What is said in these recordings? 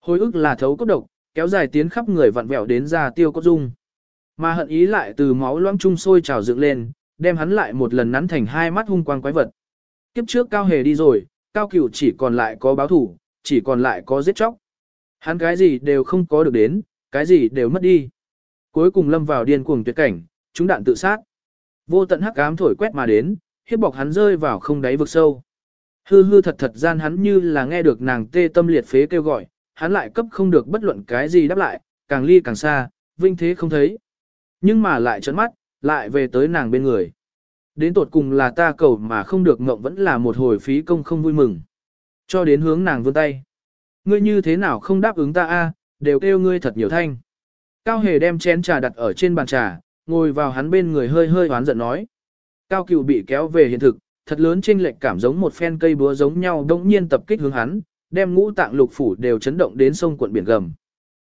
Hồi ức là thấu cốt độc, kéo dài tiến khắp người vặn vẹo đến ra tiêu cốt dung. Mà hận ý lại từ máu loãng trung sôi trào dựng lên, đem hắn lại một lần nắn thành hai mắt hung quang quái vật. Kiếp trước cao hề đi rồi, cao cửu chỉ còn lại có báo thủ, chỉ còn lại có giết chóc. Hắn cái gì đều không có được đến, cái gì đều mất đi. Cuối cùng lâm vào điên cuồng tuyệt cảnh, chúng đạn tự sát. Vô tận hắc ám thổi quét mà đến, hiếp bọc hắn rơi vào không đáy vực sâu. Hư hư thật thật gian hắn như là nghe được nàng tê tâm liệt phế kêu gọi, hắn lại cấp không được bất luận cái gì đáp lại, càng ly càng xa, vinh thế không thấy. Nhưng mà lại trấn mắt, lại về tới nàng bên người. Đến tột cùng là ta cầu mà không được ngộng vẫn là một hồi phí công không vui mừng. Cho đến hướng nàng vươn tay. Ngươi như thế nào không đáp ứng ta a, đều kêu ngươi thật nhiều thanh. Cao hề đem chén trà đặt ở trên bàn trà, ngồi vào hắn bên người hơi hơi hoán giận nói. Cao cựu bị kéo về hiện thực, thật lớn trên lệch cảm giống một phen cây búa giống nhau đông nhiên tập kích hướng hắn, đem ngũ tạng lục phủ đều chấn động đến sông cuộn biển gầm.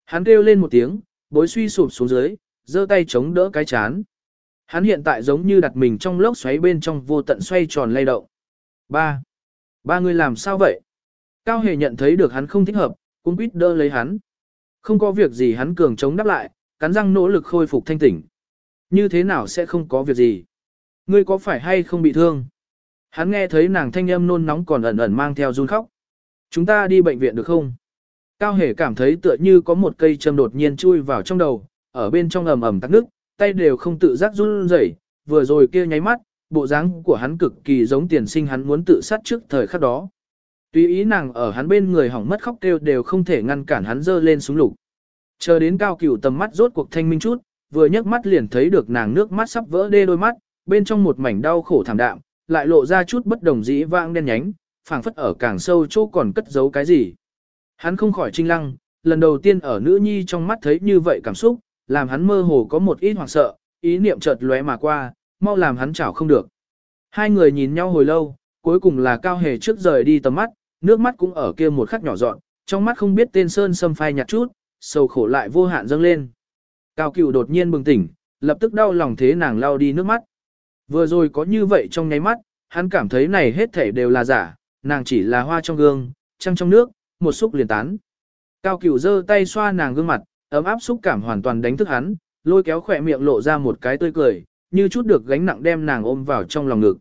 Hắn kêu lên một tiếng, bối suy sụp xuống dưới, giơ tay chống đỡ cái chán. Hắn hiện tại giống như đặt mình trong lốc xoáy bên trong vô tận xoay tròn lay động. Ba. Ba người làm sao vậy? Cao hề nhận thấy được hắn không thích hợp, cũng quýt đỡ lấy hắn. Không có việc gì hắn cường chống đáp lại, cắn răng nỗ lực khôi phục thanh tỉnh. Như thế nào sẽ không có việc gì? Ngươi có phải hay không bị thương? Hắn nghe thấy nàng thanh âm nôn nóng còn ẩn ẩn mang theo run khóc. Chúng ta đi bệnh viện được không? Cao hề cảm thấy tựa như có một cây châm đột nhiên chui vào trong đầu, ở bên trong ầm ầm tắc nước, tay đều không tự giác run rẩy, vừa rồi kia nháy mắt, bộ dáng của hắn cực kỳ giống tiền sinh hắn muốn tự sát trước thời khắc đó. Tuy ý nàng ở hắn bên người hỏng mất khóc kêu đều không thể ngăn cản hắn dơ lên súng lục. Chờ đến cao cửu tầm mắt rốt cuộc thanh minh chút, vừa nhấc mắt liền thấy được nàng nước mắt sắp vỡ đê đôi mắt, bên trong một mảnh đau khổ thảm đạm, lại lộ ra chút bất đồng dĩ vãng đen nhánh, phảng phất ở càng sâu chỗ còn cất giấu cái gì. Hắn không khỏi trinh lăng, lần đầu tiên ở nữ nhi trong mắt thấy như vậy cảm xúc, làm hắn mơ hồ có một ít hoảng sợ, ý niệm chợt lóe mà qua, mau làm hắn chảo không được. Hai người nhìn nhau hồi lâu, cuối cùng là cao hề trước rời đi tầm mắt, nước mắt cũng ở kia một khắc nhỏ dọn, trong mắt không biết tên sơn xâm phai nhạt chút, sầu khổ lại vô hạn dâng lên. Cao cửu đột nhiên bừng tỉnh, lập tức đau lòng thế nàng lao đi nước mắt. Vừa rồi có như vậy trong nháy mắt, hắn cảm thấy này hết thể đều là giả, nàng chỉ là hoa trong gương, trăng trong nước, một xúc liền tán. Cao cửu giơ tay xoa nàng gương mặt, ấm áp xúc cảm hoàn toàn đánh thức hắn, lôi kéo khỏe miệng lộ ra một cái tươi cười, như chút được gánh nặng đem nàng ôm vào trong lòng ngực.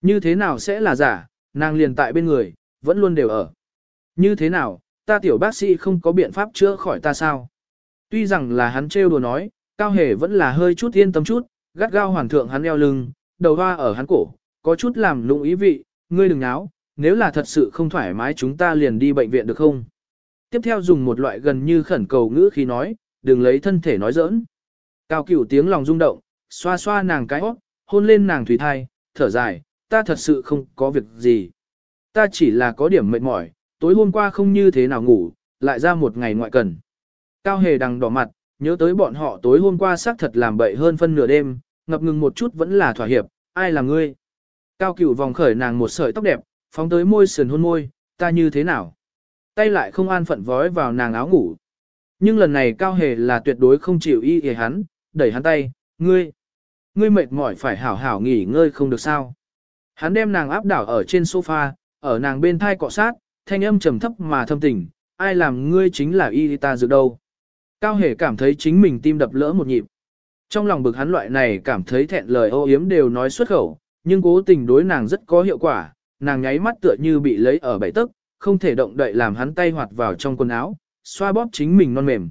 Như thế nào sẽ là giả, nàng liền tại bên người, vẫn luôn đều ở. Như thế nào, ta tiểu bác sĩ không có biện pháp chữa khỏi ta sao? Tuy rằng là hắn trêu đùa nói, cao hề vẫn là hơi chút yên tâm chút, gắt gao hoàn thượng hắn eo lưng, đầu hoa ở hắn cổ, có chút làm lụng ý vị, ngươi đừng náo, nếu là thật sự không thoải mái chúng ta liền đi bệnh viện được không? Tiếp theo dùng một loại gần như khẩn cầu ngữ khi nói, đừng lấy thân thể nói giỡn. Cao cửu tiếng lòng rung động, xoa xoa nàng cái hót, hôn lên nàng thủy thai, thở dài, ta thật sự không có việc gì. Ta chỉ là có điểm mệt mỏi, tối hôm qua không như thế nào ngủ, lại ra một ngày ngoại cần. Cao hề đằng đỏ mặt, nhớ tới bọn họ tối hôm qua xác thật làm bậy hơn phân nửa đêm, ngập ngừng một chút vẫn là thỏa hiệp, ai là ngươi. Cao cửu vòng khởi nàng một sợi tóc đẹp, phóng tới môi sườn hôn môi, ta như thế nào. Tay lại không an phận vói vào nàng áo ngủ. Nhưng lần này cao hề là tuyệt đối không chịu y hề hắn, đẩy hắn tay, ngươi. Ngươi mệt mỏi phải hảo hảo nghỉ ngơi không được sao. Hắn đem nàng áp đảo ở trên sofa, ở nàng bên thai cọ sát, thanh âm trầm thấp mà thâm tình, ai làm ngươi chính là y ta dược đâu. Cao hề cảm thấy chính mình tim đập lỡ một nhịp. Trong lòng bực hắn loại này cảm thấy thẹn lời ô yếm đều nói xuất khẩu, nhưng cố tình đối nàng rất có hiệu quả, nàng nháy mắt tựa như bị lấy ở bảy tấc, không thể động đậy làm hắn tay hoạt vào trong quần áo, xoa bóp chính mình non mềm.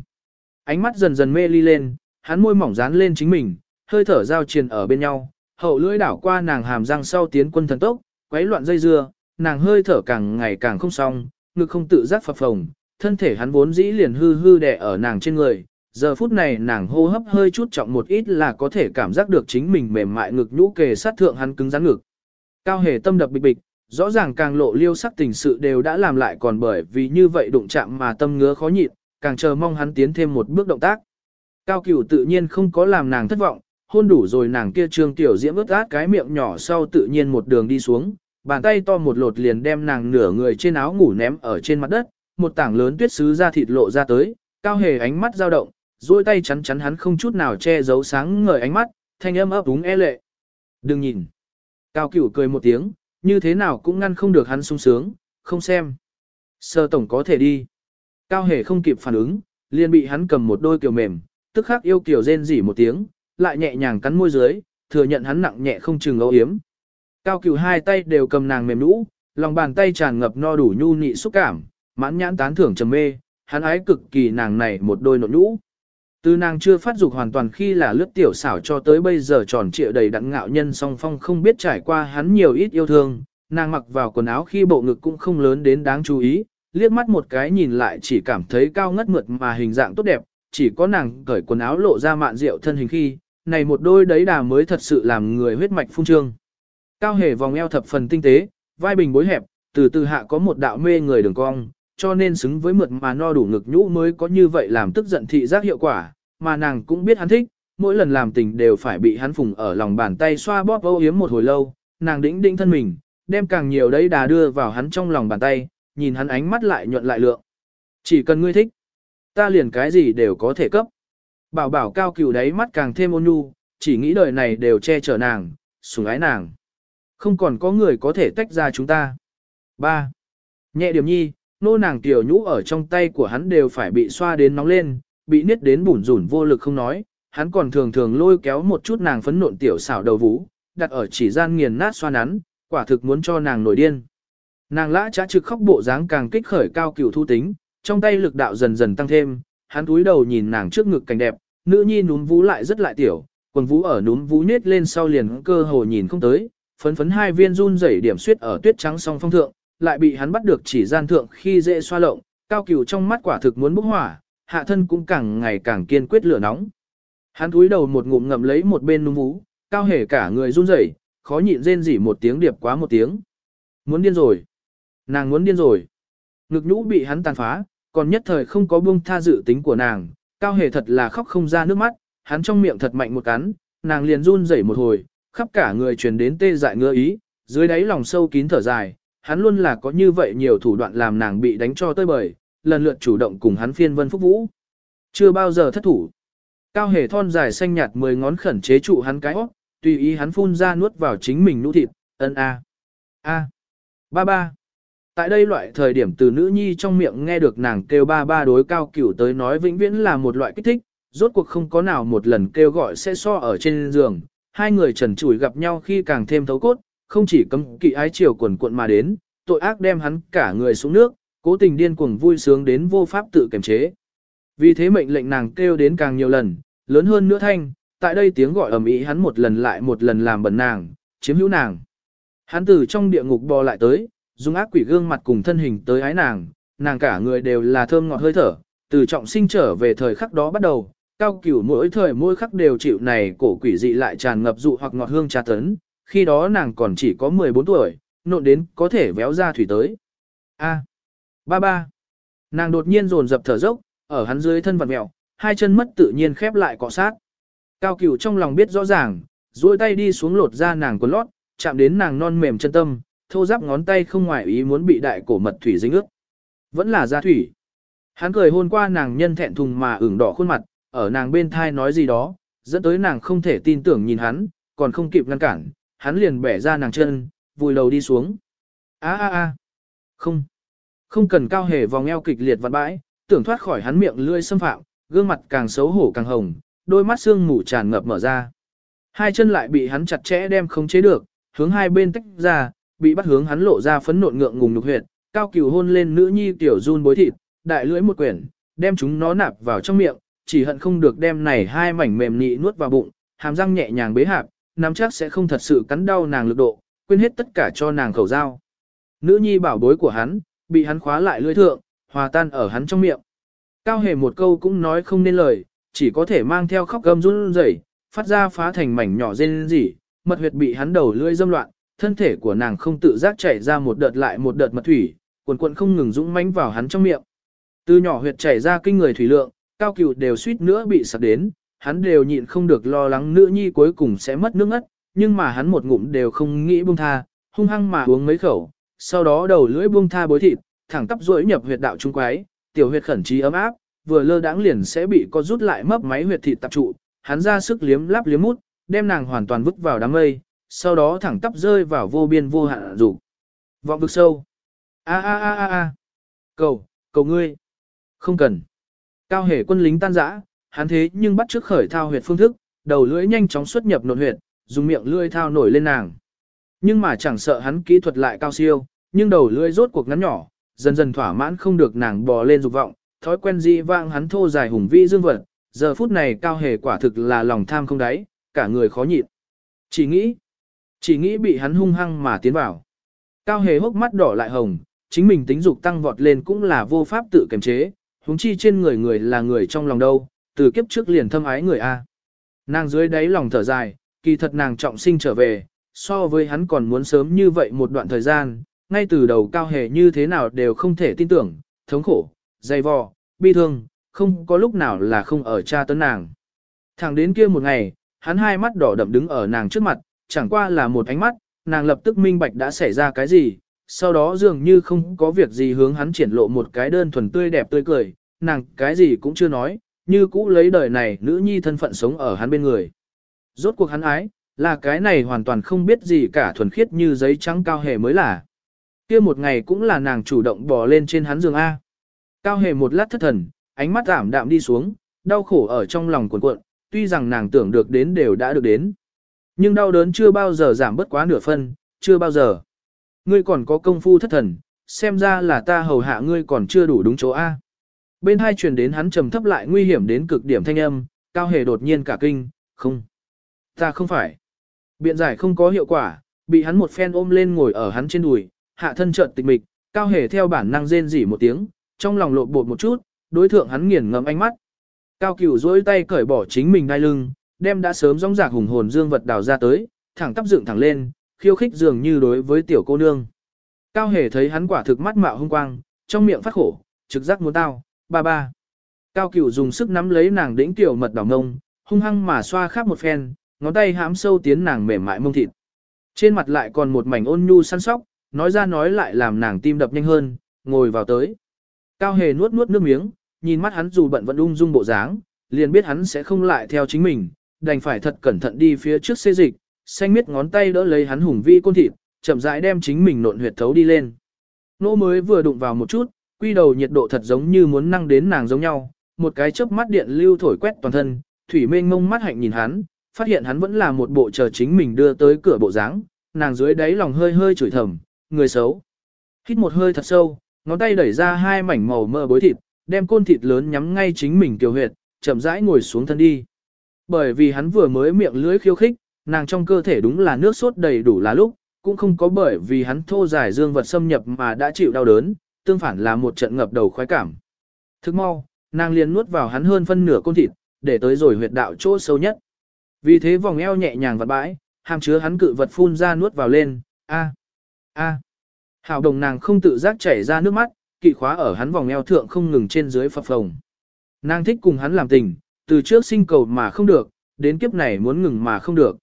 Ánh mắt dần dần mê ly lên, hắn môi mỏng dán lên chính mình, hơi thở giao triền ở bên nhau, hậu lưỡi đảo qua nàng hàm răng sau tiến quân thần tốc, quấy loạn dây dưa, nàng hơi thở càng ngày càng không xong, ngực không tự giác phập phồng, thân thể hắn vốn dĩ liền hư hư đè ở nàng trên người. Giờ phút này nàng hô hấp hơi chút trọng một ít là có thể cảm giác được chính mình mềm mại ngực nhũ kề sát thượng hắn cứng rắn ngực. Cao hề tâm đập bịch bịch, rõ ràng càng lộ liêu sắc tình sự đều đã làm lại còn bởi vì như vậy đụng chạm mà tâm ngứa khó nhịn, càng chờ mong hắn tiến thêm một bước động tác. Cao cửu tự nhiên không có làm nàng thất vọng, hôn đủ rồi nàng kia trương tiểu diễm ướt át cái miệng nhỏ sau tự nhiên một đường đi xuống, bàn tay to một lột liền đem nàng nửa người trên áo ngủ ném ở trên mặt đất, một tảng lớn tuyết sứ ra thịt lộ ra tới, cao hề ánh mắt dao động, duỗi tay chắn chắn hắn không chút nào che giấu sáng ngời ánh mắt, thanh âm ấp úng e lệ. Đừng nhìn. Cao cửu cười một tiếng, như thế nào cũng ngăn không được hắn sung sướng, không xem. Sơ tổng có thể đi. Cao hề không kịp phản ứng, liền bị hắn cầm một đôi kiều mềm, tức khắc yêu kiều rên rỉ một tiếng, lại nhẹ nhàng cắn môi dưới, thừa nhận hắn nặng nhẹ không chừng âu yếm. Cao cửu hai tay đều cầm nàng mềm nũ, lòng bàn tay tràn ngập no đủ nhu nị xúc cảm, mãn nhãn tán thưởng trầm mê, hắn ái cực kỳ nàng này một đôi nộn nhũ. Từ nàng chưa phát dục hoàn toàn khi là lướt tiểu xảo cho tới bây giờ tròn trịa đầy đặn ngạo nhân song phong không biết trải qua hắn nhiều ít yêu thương, nàng mặc vào quần áo khi bộ ngực cũng không lớn đến đáng chú ý, liếc mắt một cái nhìn lại chỉ cảm thấy cao ngất mượt mà hình dạng tốt đẹp, chỉ có nàng cởi quần áo lộ ra mạn rượu thân hình khi, này một đôi đấy đà mới thật sự làm người huyết mạch phung trương. Cao hề vòng eo thập phần tinh tế, vai bình bối hẹp, từ từ hạ có một đạo mê người đường cong, cho nên xứng với mượt mà no đủ ngực nhũ mới có như vậy làm tức giận thị giác hiệu quả, mà nàng cũng biết hắn thích, mỗi lần làm tình đều phải bị hắn phùng ở lòng bàn tay xoa bóp âu yếm một hồi lâu, nàng đĩnh đĩnh thân mình, đem càng nhiều đấy đà đưa vào hắn trong lòng bàn tay, nhìn hắn ánh mắt lại nhuận lại lượng. Chỉ cần ngươi thích, ta liền cái gì đều có thể cấp. Bảo bảo cao cửu đáy mắt càng thêm ôn nhu, chỉ nghĩ đời này đều che chở nàng, sủng ái nàng. Không còn có người có thể tách ra chúng ta. 3. Nhẹ điểm nhi, nô nàng tiểu nhũ ở trong tay của hắn đều phải bị xoa đến nóng lên, bị niết đến bủn rủn vô lực không nói, hắn còn thường thường lôi kéo một chút nàng phấn nộn tiểu xảo đầu vũ, đặt ở chỉ gian nghiền nát xoa nắn, quả thực muốn cho nàng nổi điên. Nàng lã trá trực khóc bộ dáng càng kích khởi cao cửu thu tính, trong tay lực đạo dần dần tăng thêm, hắn túi đầu nhìn nàng trước ngực cảnh đẹp, nữ nhi núm vú lại rất lại tiểu, quần vú ở núm vú nết lên sau liền cơ hồ nhìn không tới, phấn phấn hai viên run rẩy điểm suyết ở tuyết trắng song phong thượng, lại bị hắn bắt được chỉ gian thượng khi dễ xoa lộng, cao cửu trong mắt quả thực muốn bốc hỏa, hạ thân cũng càng ngày càng kiên quyết lửa nóng. Hắn cúi đầu một ngụm ngậm lấy một bên núm vú, cao hề cả người run rẩy, khó nhịn rên rỉ một tiếng điệp quá một tiếng. Muốn điên rồi. Nàng muốn điên rồi. Ngực nhũ bị hắn tàn phá, còn nhất thời không có buông tha dự tính của nàng, cao hề thật là khóc không ra nước mắt, hắn trong miệng thật mạnh một cắn, nàng liền run rẩy một hồi, khắp cả người truyền đến tê dại ngứa ý, dưới đáy lòng sâu kín thở dài, hắn luôn là có như vậy nhiều thủ đoạn làm nàng bị đánh cho tơi bời, lần lượt chủ động cùng hắn phiên vân phúc vũ. Chưa bao giờ thất thủ. Cao hề thon dài xanh nhạt mười ngón khẩn chế trụ hắn cái óc, tùy ý hắn phun ra nuốt vào chính mình nụ thịt, ân a. A. Ba ba. Tại đây loại thời điểm từ nữ nhi trong miệng nghe được nàng kêu ba ba đối cao cửu tới nói vĩnh viễn là một loại kích thích, rốt cuộc không có nào một lần kêu gọi sẽ so ở trên giường, hai người trần trụi gặp nhau khi càng thêm thấu cốt, không chỉ cấm kỵ ái chiều quần cuộn mà đến, tội ác đem hắn cả người xuống nước, cố tình điên cuồng vui sướng đến vô pháp tự kiềm chế. Vì thế mệnh lệnh nàng kêu đến càng nhiều lần, lớn hơn nữa thanh, tại đây tiếng gọi ầm ĩ hắn một lần lại một lần làm bẩn nàng, chiếm hữu nàng. Hắn từ trong địa ngục bò lại tới, dùng ác quỷ gương mặt cùng thân hình tới ái nàng, nàng cả người đều là thơm ngọt hơi thở, từ trọng sinh trở về thời khắc đó bắt đầu, cao cửu mỗi thời mỗi khắc đều chịu này cổ quỷ dị lại tràn ngập dụ hoặc ngọt hương trà tấn, khi đó nàng còn chỉ có 14 tuổi, nộn đến có thể véo ra thủy tới. A. Ba ba. Nàng đột nhiên dồn dập thở dốc, ở hắn dưới thân vặn mèo, hai chân mất tự nhiên khép lại cọ sát. Cao cửu trong lòng biết rõ ràng, duỗi tay đi xuống lột ra nàng quần lót, chạm đến nàng non mềm chân tâm, thô giáp ngón tay không ngoài ý muốn bị đại cổ mật thủy dính ướt. Vẫn là da thủy. Hắn cười hôn qua nàng nhân thẹn thùng mà ửng đỏ khuôn mặt, ở nàng bên thai nói gì đó, dẫn tới nàng không thể tin tưởng nhìn hắn, còn không kịp ngăn cản, hắn liền bẻ ra nàng chân, vùi đầu đi xuống. Á á á, Không. Không cần cao hề vòng eo kịch liệt vặn bãi, tưởng thoát khỏi hắn miệng lưỡi xâm phạm, gương mặt càng xấu hổ càng hồng, đôi mắt xương mù tràn ngập mở ra. Hai chân lại bị hắn chặt chẽ đem không chế được, hướng hai bên tách ra, bị bắt hướng hắn lộ ra phấn nộn ngượng ngùng nhục huyệt, cao cửu hôn lên nữ nhi tiểu run bối thịt, đại lưỡi một quyển, đem chúng nó nạp vào trong miệng, chỉ hận không được đem này hai mảnh mềm nị nuốt vào bụng, hàm răng nhẹ nhàng bế hạp, nắm chắc sẽ không thật sự cắn đau nàng lực độ, quên hết tất cả cho nàng khẩu dao. Nữ nhi bảo bối của hắn, bị hắn khóa lại lưỡi thượng, hòa tan ở hắn trong miệng. Cao hề một câu cũng nói không nên lời, chỉ có thể mang theo khóc gầm run rẩy, phát ra phá thành mảnh nhỏ rên rỉ, mật huyệt bị hắn đầu lưỡi dâm loạn, thân thể của nàng không tự giác chảy ra một đợt lại một đợt mật thủy, cuồn cuộn không ngừng dũng mãnh vào hắn trong miệng. Từ nhỏ huyệt chảy ra kinh người thủy lượng, cao cửu đều suýt nữa bị sặc đến, hắn đều nhịn không được lo lắng nữ nhi cuối cùng sẽ mất nước ất, nhưng mà hắn một ngụm đều không nghĩ buông tha, hung hăng mà uống mấy khẩu, sau đó đầu lưỡi buông tha bối thịt, thẳng tắp duỗi nhập huyệt đạo trung quái, tiểu huyệt khẩn trí ấm áp, vừa lơ đãng liền sẽ bị co rút lại mấp máy huyệt thịt tập trụ, hắn ra sức liếm láp liếm mút, đem nàng hoàn toàn vứt vào đám mây, sau đó thẳng tắp rơi vào vô biên vô hạn dục. Vọng vực sâu. A a a a a. Cầu, cầu ngươi. Không cần. Cao hề quân lính tan rã, hắn thế nhưng bắt trước khởi thao huyệt phương thức, đầu lưỡi nhanh chóng xuất nhập nội huyệt, dùng miệng lưỡi thao nổi lên nàng. Nhưng mà chẳng sợ hắn kỹ thuật lại cao siêu, nhưng đầu lưỡi rốt cuộc ngắn nhỏ, dần dần thỏa mãn không được nàng bò lên dục vọng, thói quen dị vang hắn thô dài hùng vĩ dương vật, giờ phút này cao hề quả thực là lòng tham không đáy, cả người khó nhịn. Chỉ nghĩ, chỉ nghĩ bị hắn hung hăng mà tiến vào. Cao hề hốc mắt đỏ lại hồng, chính mình tính dục tăng vọt lên cũng là vô pháp tự kiềm chế, huống chi trên người người là người trong lòng đâu, từ kiếp trước liền thâm ái người A. Nàng dưới đáy lòng thở dài, kỳ thật nàng trọng sinh trở về, so với hắn còn muốn sớm như vậy một đoạn thời gian, ngay từ đầu cao hề như thế nào đều không thể tin tưởng, thống khổ, dày vò, bi thương, không có lúc nào là không ở cha tấn nàng. Thẳng đến kia một ngày, hắn hai mắt đỏ đậm đứng ở nàng trước mặt, chẳng qua là một ánh mắt, nàng lập tức minh bạch đã xảy ra cái gì, sau đó dường như không có việc gì hướng hắn triển lộ một cái đơn thuần tươi đẹp tươi cười, nàng cái gì cũng chưa nói, như cũ lấy đời này nữ nhi thân phận sống ở hắn bên người. Rốt cuộc hắn ái, là cái này hoàn toàn không biết gì cả thuần khiết như giấy trắng cao hề mới là. kia một ngày cũng là nàng chủ động bò lên trên hắn giường A. Cao hề một lát thất thần, ánh mắt ảm đạm đi xuống, đau khổ ở trong lòng cuộn cuộn, tuy rằng nàng tưởng được đến đều đã được đến. Nhưng đau đớn chưa bao giờ giảm bất quá nửa phân, chưa bao giờ. Ngươi còn có công phu thất thần, xem ra là ta hầu hạ ngươi còn chưa đủ đúng chỗ A. Bên hai truyền đến hắn trầm thấp lại nguy hiểm đến cực điểm thanh âm, cao hề đột nhiên cả kinh, không. Ta không phải. Biện giải không có hiệu quả, bị hắn một phen ôm lên ngồi ở hắn trên đùi, hạ thân trợn tịch mịch, cao hề theo bản năng rên rỉ một tiếng, trong lòng lộn bột một chút, đối thượng hắn nghiền ngẫm ánh mắt. Cao cửu duỗi tay cởi bỏ chính mình đai lưng, đem đã sớm rong rạc hùng hồn dương vật đào ra tới, thẳng tắp dựng thẳng lên, khiêu khích dường như đối với tiểu cô nương. Cao hề thấy hắn quả thực mắt mạo hung quang, trong miệng phát khổ, trực giác muốn tao, ba ba. Cao cửu dùng sức nắm lấy nàng đĩnh tiểu mật đỏ ngông, hung hăng mà xoa khắp một phen, ngón tay hãm sâu tiến nàng mềm mại mông thịt. Trên mặt lại còn một mảnh ôn nhu săn sóc, nói ra nói lại làm nàng tim đập nhanh hơn, ngồi vào tới. Cao hề nuốt nuốt nước miếng, nhìn mắt hắn dù bận vẫn ung dung bộ dáng, liền biết hắn sẽ không lại theo chính mình, đành phải thật cẩn thận đi phía trước xê dịch, xanh miết ngón tay đỡ lấy hắn hùng vi côn thịt, chậm rãi đem chính mình nộn huyệt thấu đi lên. Nỗ mới vừa đụng vào một chút, quy đầu nhiệt độ thật giống như muốn năng đến nàng giống nhau, một cái chớp mắt điện lưu thổi quét toàn thân, thủy mênh mông mắt hạnh nhìn hắn, phát hiện hắn vẫn là một bộ chờ chính mình đưa tới cửa bộ dáng, nàng dưới đáy lòng hơi hơi chửi thầm, người xấu. Hít một hơi thật sâu, ngón tay đẩy ra hai mảnh màu mơ bối thịt, đem côn thịt lớn nhắm ngay chính mình kiều huyệt, chậm rãi ngồi xuống thân đi. Bởi vì hắn vừa mới miệng lưỡi khiêu khích, nàng trong cơ thể đúng là nước sốt đầy đủ là lúc, cũng không có bởi vì hắn thô giải dương vật xâm nhập mà đã chịu đau đớn, tương phản là một trận ngập đầu khoái cảm. Thức mau, nàng liền nuốt vào hắn hơn phân nửa côn thịt, để tới rồi huyệt đạo chỗ sâu nhất. Vì thế vòng eo nhẹ nhàng vật bãi, hàm chứa hắn cự vật phun ra nuốt vào lên, a a Hảo đồng nàng không tự giác chảy ra nước mắt, kỵ khóa ở hắn vòng eo thượng không ngừng trên dưới phập phồng. Nàng thích cùng hắn làm tình, từ trước sinh cầu mà không được, đến kiếp này muốn ngừng mà không được.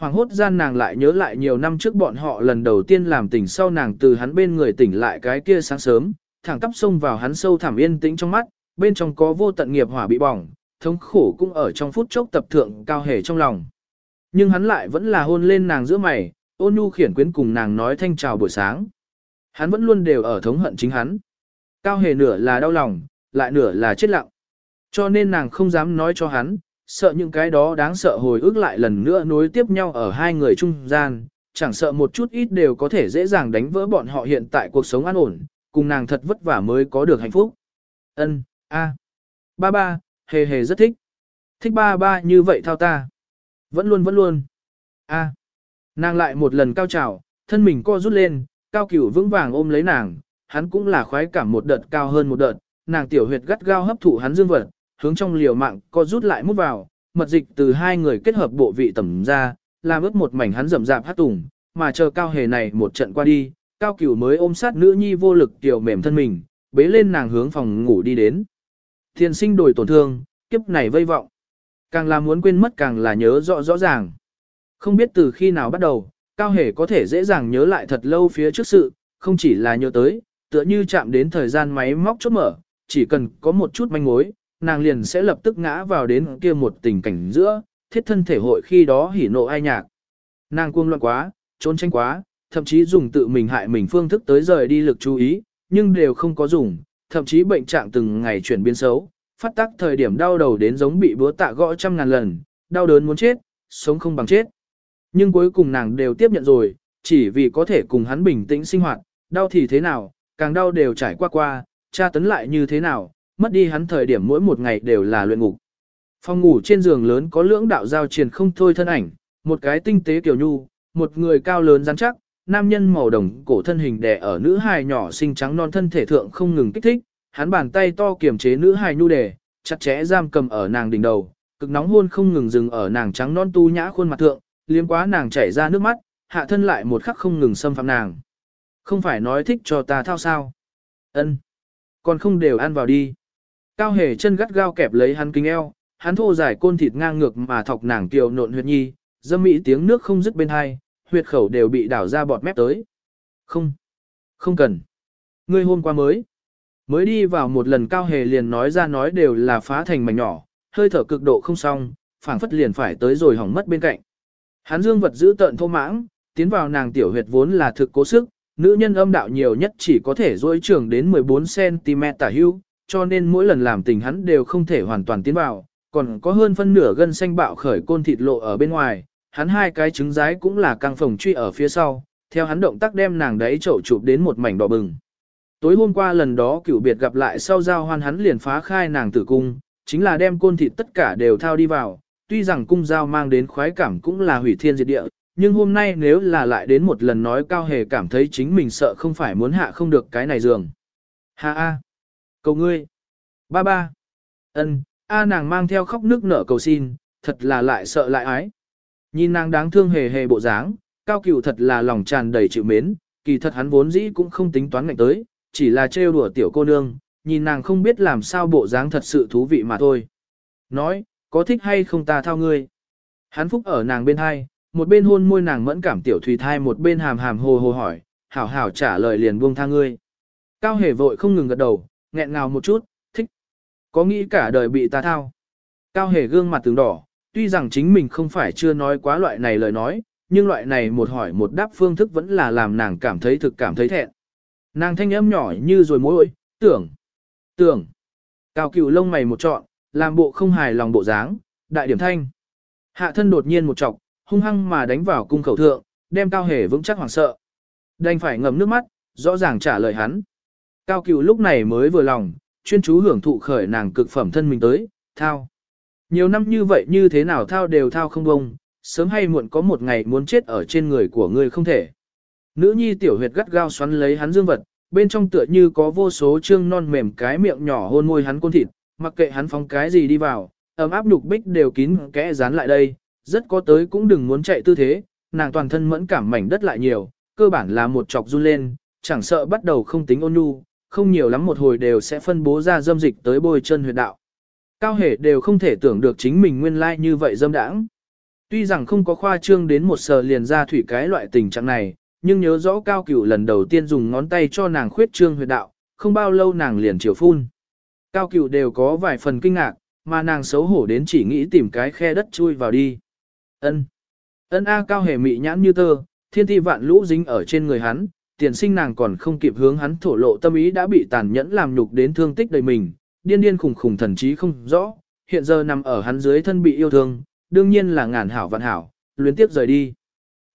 Hoàng hốt gian nàng lại nhớ lại nhiều năm trước bọn họ lần đầu tiên làm tình sau nàng từ hắn bên người tỉnh lại cái kia sáng sớm, thẳng tắp xông vào hắn sâu thẳm yên tĩnh trong mắt, bên trong có vô tận nghiệp hỏa bị bỏng, thống khổ cũng ở trong phút chốc tập thượng cao hề trong lòng. Nhưng hắn lại vẫn là hôn lên nàng giữa mày, ôn nhu khiển quyến cùng nàng nói thanh chào buổi sáng. Hắn vẫn luôn đều ở thống hận chính hắn. Cao hề nửa là đau lòng, lại nửa là chết lặng. Cho nên nàng không dám nói cho hắn, sợ những cái đó đáng sợ hồi ức lại lần nữa nối tiếp nhau ở hai người trung gian, chẳng sợ một chút ít đều có thể dễ dàng đánh vỡ bọn họ hiện tại cuộc sống an ổn, cùng nàng thật vất vả mới có được hạnh phúc. Ân, a, ba ba, hề hề rất thích. Thích ba ba như vậy thao ta. Vẫn luôn vẫn luôn. a, nàng lại một lần cao trào, thân mình co rút lên, cao cửu vững vàng ôm lấy nàng, hắn cũng là khoái cảm một đợt cao hơn một đợt, nàng tiểu huyệt gắt gao hấp thụ hắn dương vật, hướng trong liều mạng co rút lại mút vào, mật dịch từ hai người kết hợp bộ vị tẩm ra, làm ướt một mảnh hắn rậm rạp hát tùng, mà chờ cao hề này một trận qua đi, cao cửu mới ôm sát nữ nhi vô lực tiểu mềm thân mình, bế lên nàng hướng phòng ngủ đi đến. Thiên sinh đổi tổn thương, kiếp này vây vọng. Càng là muốn quên mất càng là nhớ rõ rõ ràng. Không biết từ khi nào bắt đầu, cao hề có thể dễ dàng nhớ lại thật lâu phía trước sự, không chỉ là nhớ tới, tựa như chạm đến thời gian máy móc chốt mở, chỉ cần có một chút manh mối, nàng liền sẽ lập tức ngã vào đến kia một tình cảnh giữa, thiết thân thể hội khi đó hỉ nộ ai nhạc. Nàng cuồng loạn quá, trốn tranh quá, thậm chí dùng tự mình hại mình phương thức tới rời đi lực chú ý, nhưng đều không có dùng, thậm chí bệnh trạng từng ngày chuyển biến xấu, phát tác thời điểm đau đầu đến giống bị búa tạ gõ trăm ngàn lần, đau đớn muốn chết, sống không bằng chết. Nhưng cuối cùng nàng đều tiếp nhận rồi, chỉ vì có thể cùng hắn bình tĩnh sinh hoạt, đau thì thế nào, càng đau đều trải qua qua, tra tấn lại như thế nào, mất đi hắn thời điểm mỗi một ngày đều là luyện ngục. Phòng ngủ trên giường lớn có lưỡng đạo giao truyền không thôi thân ảnh, một cái tinh tế kiểu nhu, một người cao lớn rắn chắc, nam nhân màu đồng cổ thân hình đè ở nữ hài nhỏ xinh trắng non thân thể thượng không ngừng kích thích, hắn bàn tay to kiềm chế nữ hài nhu đề, chặt chẽ giam cầm ở nàng đỉnh đầu, cực nóng hôn không ngừng dừng ở nàng trắng non tu nhã khuôn mặt thượng, liếm quá nàng chảy ra nước mắt, hạ thân lại một khắc không ngừng xâm phạm nàng. Không phải nói thích cho ta thao sao? Ân, còn không đều ăn vào đi. Cao hề chân gắt gao kẹp lấy hắn kính eo, hắn thô dài côn thịt ngang ngược mà thọc nàng kiều nộn huyệt nhi, dâm mỹ tiếng nước không dứt bên hai, huyệt khẩu đều bị đảo ra bọt mép tới. Không, không cần. Ngươi hôm qua mới, mới đi vào một lần cao hề liền nói ra nói đều là phá thành mảnh nhỏ, hơi thở cực độ không xong, phảng phất liền phải tới rồi hỏng mất bên cạnh. Hắn dương vật giữ tợn thô mãng, tiến vào nàng tiểu huyệt vốn là thực cố sức, nữ nhân âm đạo nhiều nhất chỉ có thể dối trường đến 14cm tả hưu, cho nên mỗi lần làm tình hắn đều không thể hoàn toàn tiến vào, còn có hơn phân nửa gân xanh bạo khởi côn thịt lộ ở bên ngoài, hắn hai cái trứng rái cũng là căng phồng truy ở phía sau, theo hắn động tác đem nàng đấy chậu chụp đến một mảnh đỏ bừng. Tối hôm qua lần đó cửu biệt gặp lại sau giao hoan hắn liền phá khai nàng tử cung, chính là đem côn thịt tất cả đều thao đi vào, tuy rằng cung giao mang đến khoái cảm cũng là hủy thiên diệt địa, nhưng hôm nay nếu là lại đến một lần nói cao hề cảm thấy chính mình sợ không phải muốn hạ không được cái này giường. Ha a, cầu ngươi, ba ba, ân, a nàng mang theo khóc nước nở cầu xin, thật là lại sợ lại ái. Nhìn nàng đáng thương hề hề bộ dáng, cao cửu thật là lòng tràn đầy chịu mến, kỳ thật hắn vốn dĩ cũng không tính toán ngạnh tới, chỉ là trêu đùa tiểu cô nương, nhìn nàng không biết làm sao bộ dáng thật sự thú vị mà thôi. Nói, có thích hay không ta thao ngươi? Hắn phúc ở nàng bên hai, một bên hôn môi nàng mẫn cảm tiểu thùy thai một bên hàm hàm hồ hồ hỏi, hảo hảo trả lời liền buông tha ngươi. Cao hề vội không ngừng gật đầu, nghẹn ngào một chút, thích. Có nghĩ cả đời bị ta thao. Cao hề gương mặt tướng đỏ, tuy rằng chính mình không phải chưa nói quá loại này lời nói, nhưng loại này một hỏi một đáp phương thức vẫn là làm nàng cảm thấy thực cảm thấy thẹn. Nàng thanh âm nhỏ như rồi mối tưởng, tưởng. Cao cửu lông mày một trọn, làm bộ không hài lòng bộ dáng, đại điểm thanh. Hạ thân đột nhiên một trọc, hung hăng mà đánh vào cung khẩu thượng, đem cao hề vững chắc hoảng sợ. Đành phải ngầm nước mắt, rõ ràng trả lời hắn. Cao cửu lúc này mới vừa lòng, chuyên chú hưởng thụ khởi nàng cực phẩm thân mình tới, thao. Nhiều năm như vậy như thế nào thao đều thao không bông, sớm hay muộn có một ngày muốn chết ở trên người của ngươi không thể. Nữ nhi tiểu huyệt gắt gao xoắn lấy hắn dương vật, bên trong tựa như có vô số trương non mềm cái miệng nhỏ hôn môi hắn côn thịt, mặc kệ hắn phóng cái gì đi vào, ấm áp nhục bích đều kín kẽ dán lại đây, rất có tới cũng đừng muốn chạy tư thế, nàng toàn thân mẫn cảm mảnh đất lại nhiều, cơ bản là một chọc run lên, chẳng sợ bắt đầu không tính ôn nhu, không nhiều lắm một hồi đều sẽ phân bố ra dâm dịch tới bôi chân huyệt đạo. Cao hề đều không thể tưởng được chính mình nguyên lai like như vậy dâm đãng. Tuy rằng không có khoa trương đến một sờ liền ra thủy cái loại tình trạng này, nhưng nhớ rõ cao cửu lần đầu tiên dùng ngón tay cho nàng khuyết trương huyệt đạo, không bao lâu nàng liền chiều phun. Cao cửu đều có vài phần kinh ngạc, mà nàng xấu hổ đến chỉ nghĩ tìm cái khe đất chui vào đi. Ân, Ân A cao hề mị nhãn như tơ, thiên thi vạn lũ dính ở trên người hắn, tiền sinh nàng còn không kịp hướng hắn thổ lộ tâm ý đã bị tàn nhẫn làm nhục đến thương tích đầy mình, điên điên khủng khủng thần trí không rõ, hiện giờ nằm ở hắn dưới thân bị yêu thương, đương nhiên là ngàn hảo vạn hảo, luyến tiếp rời đi.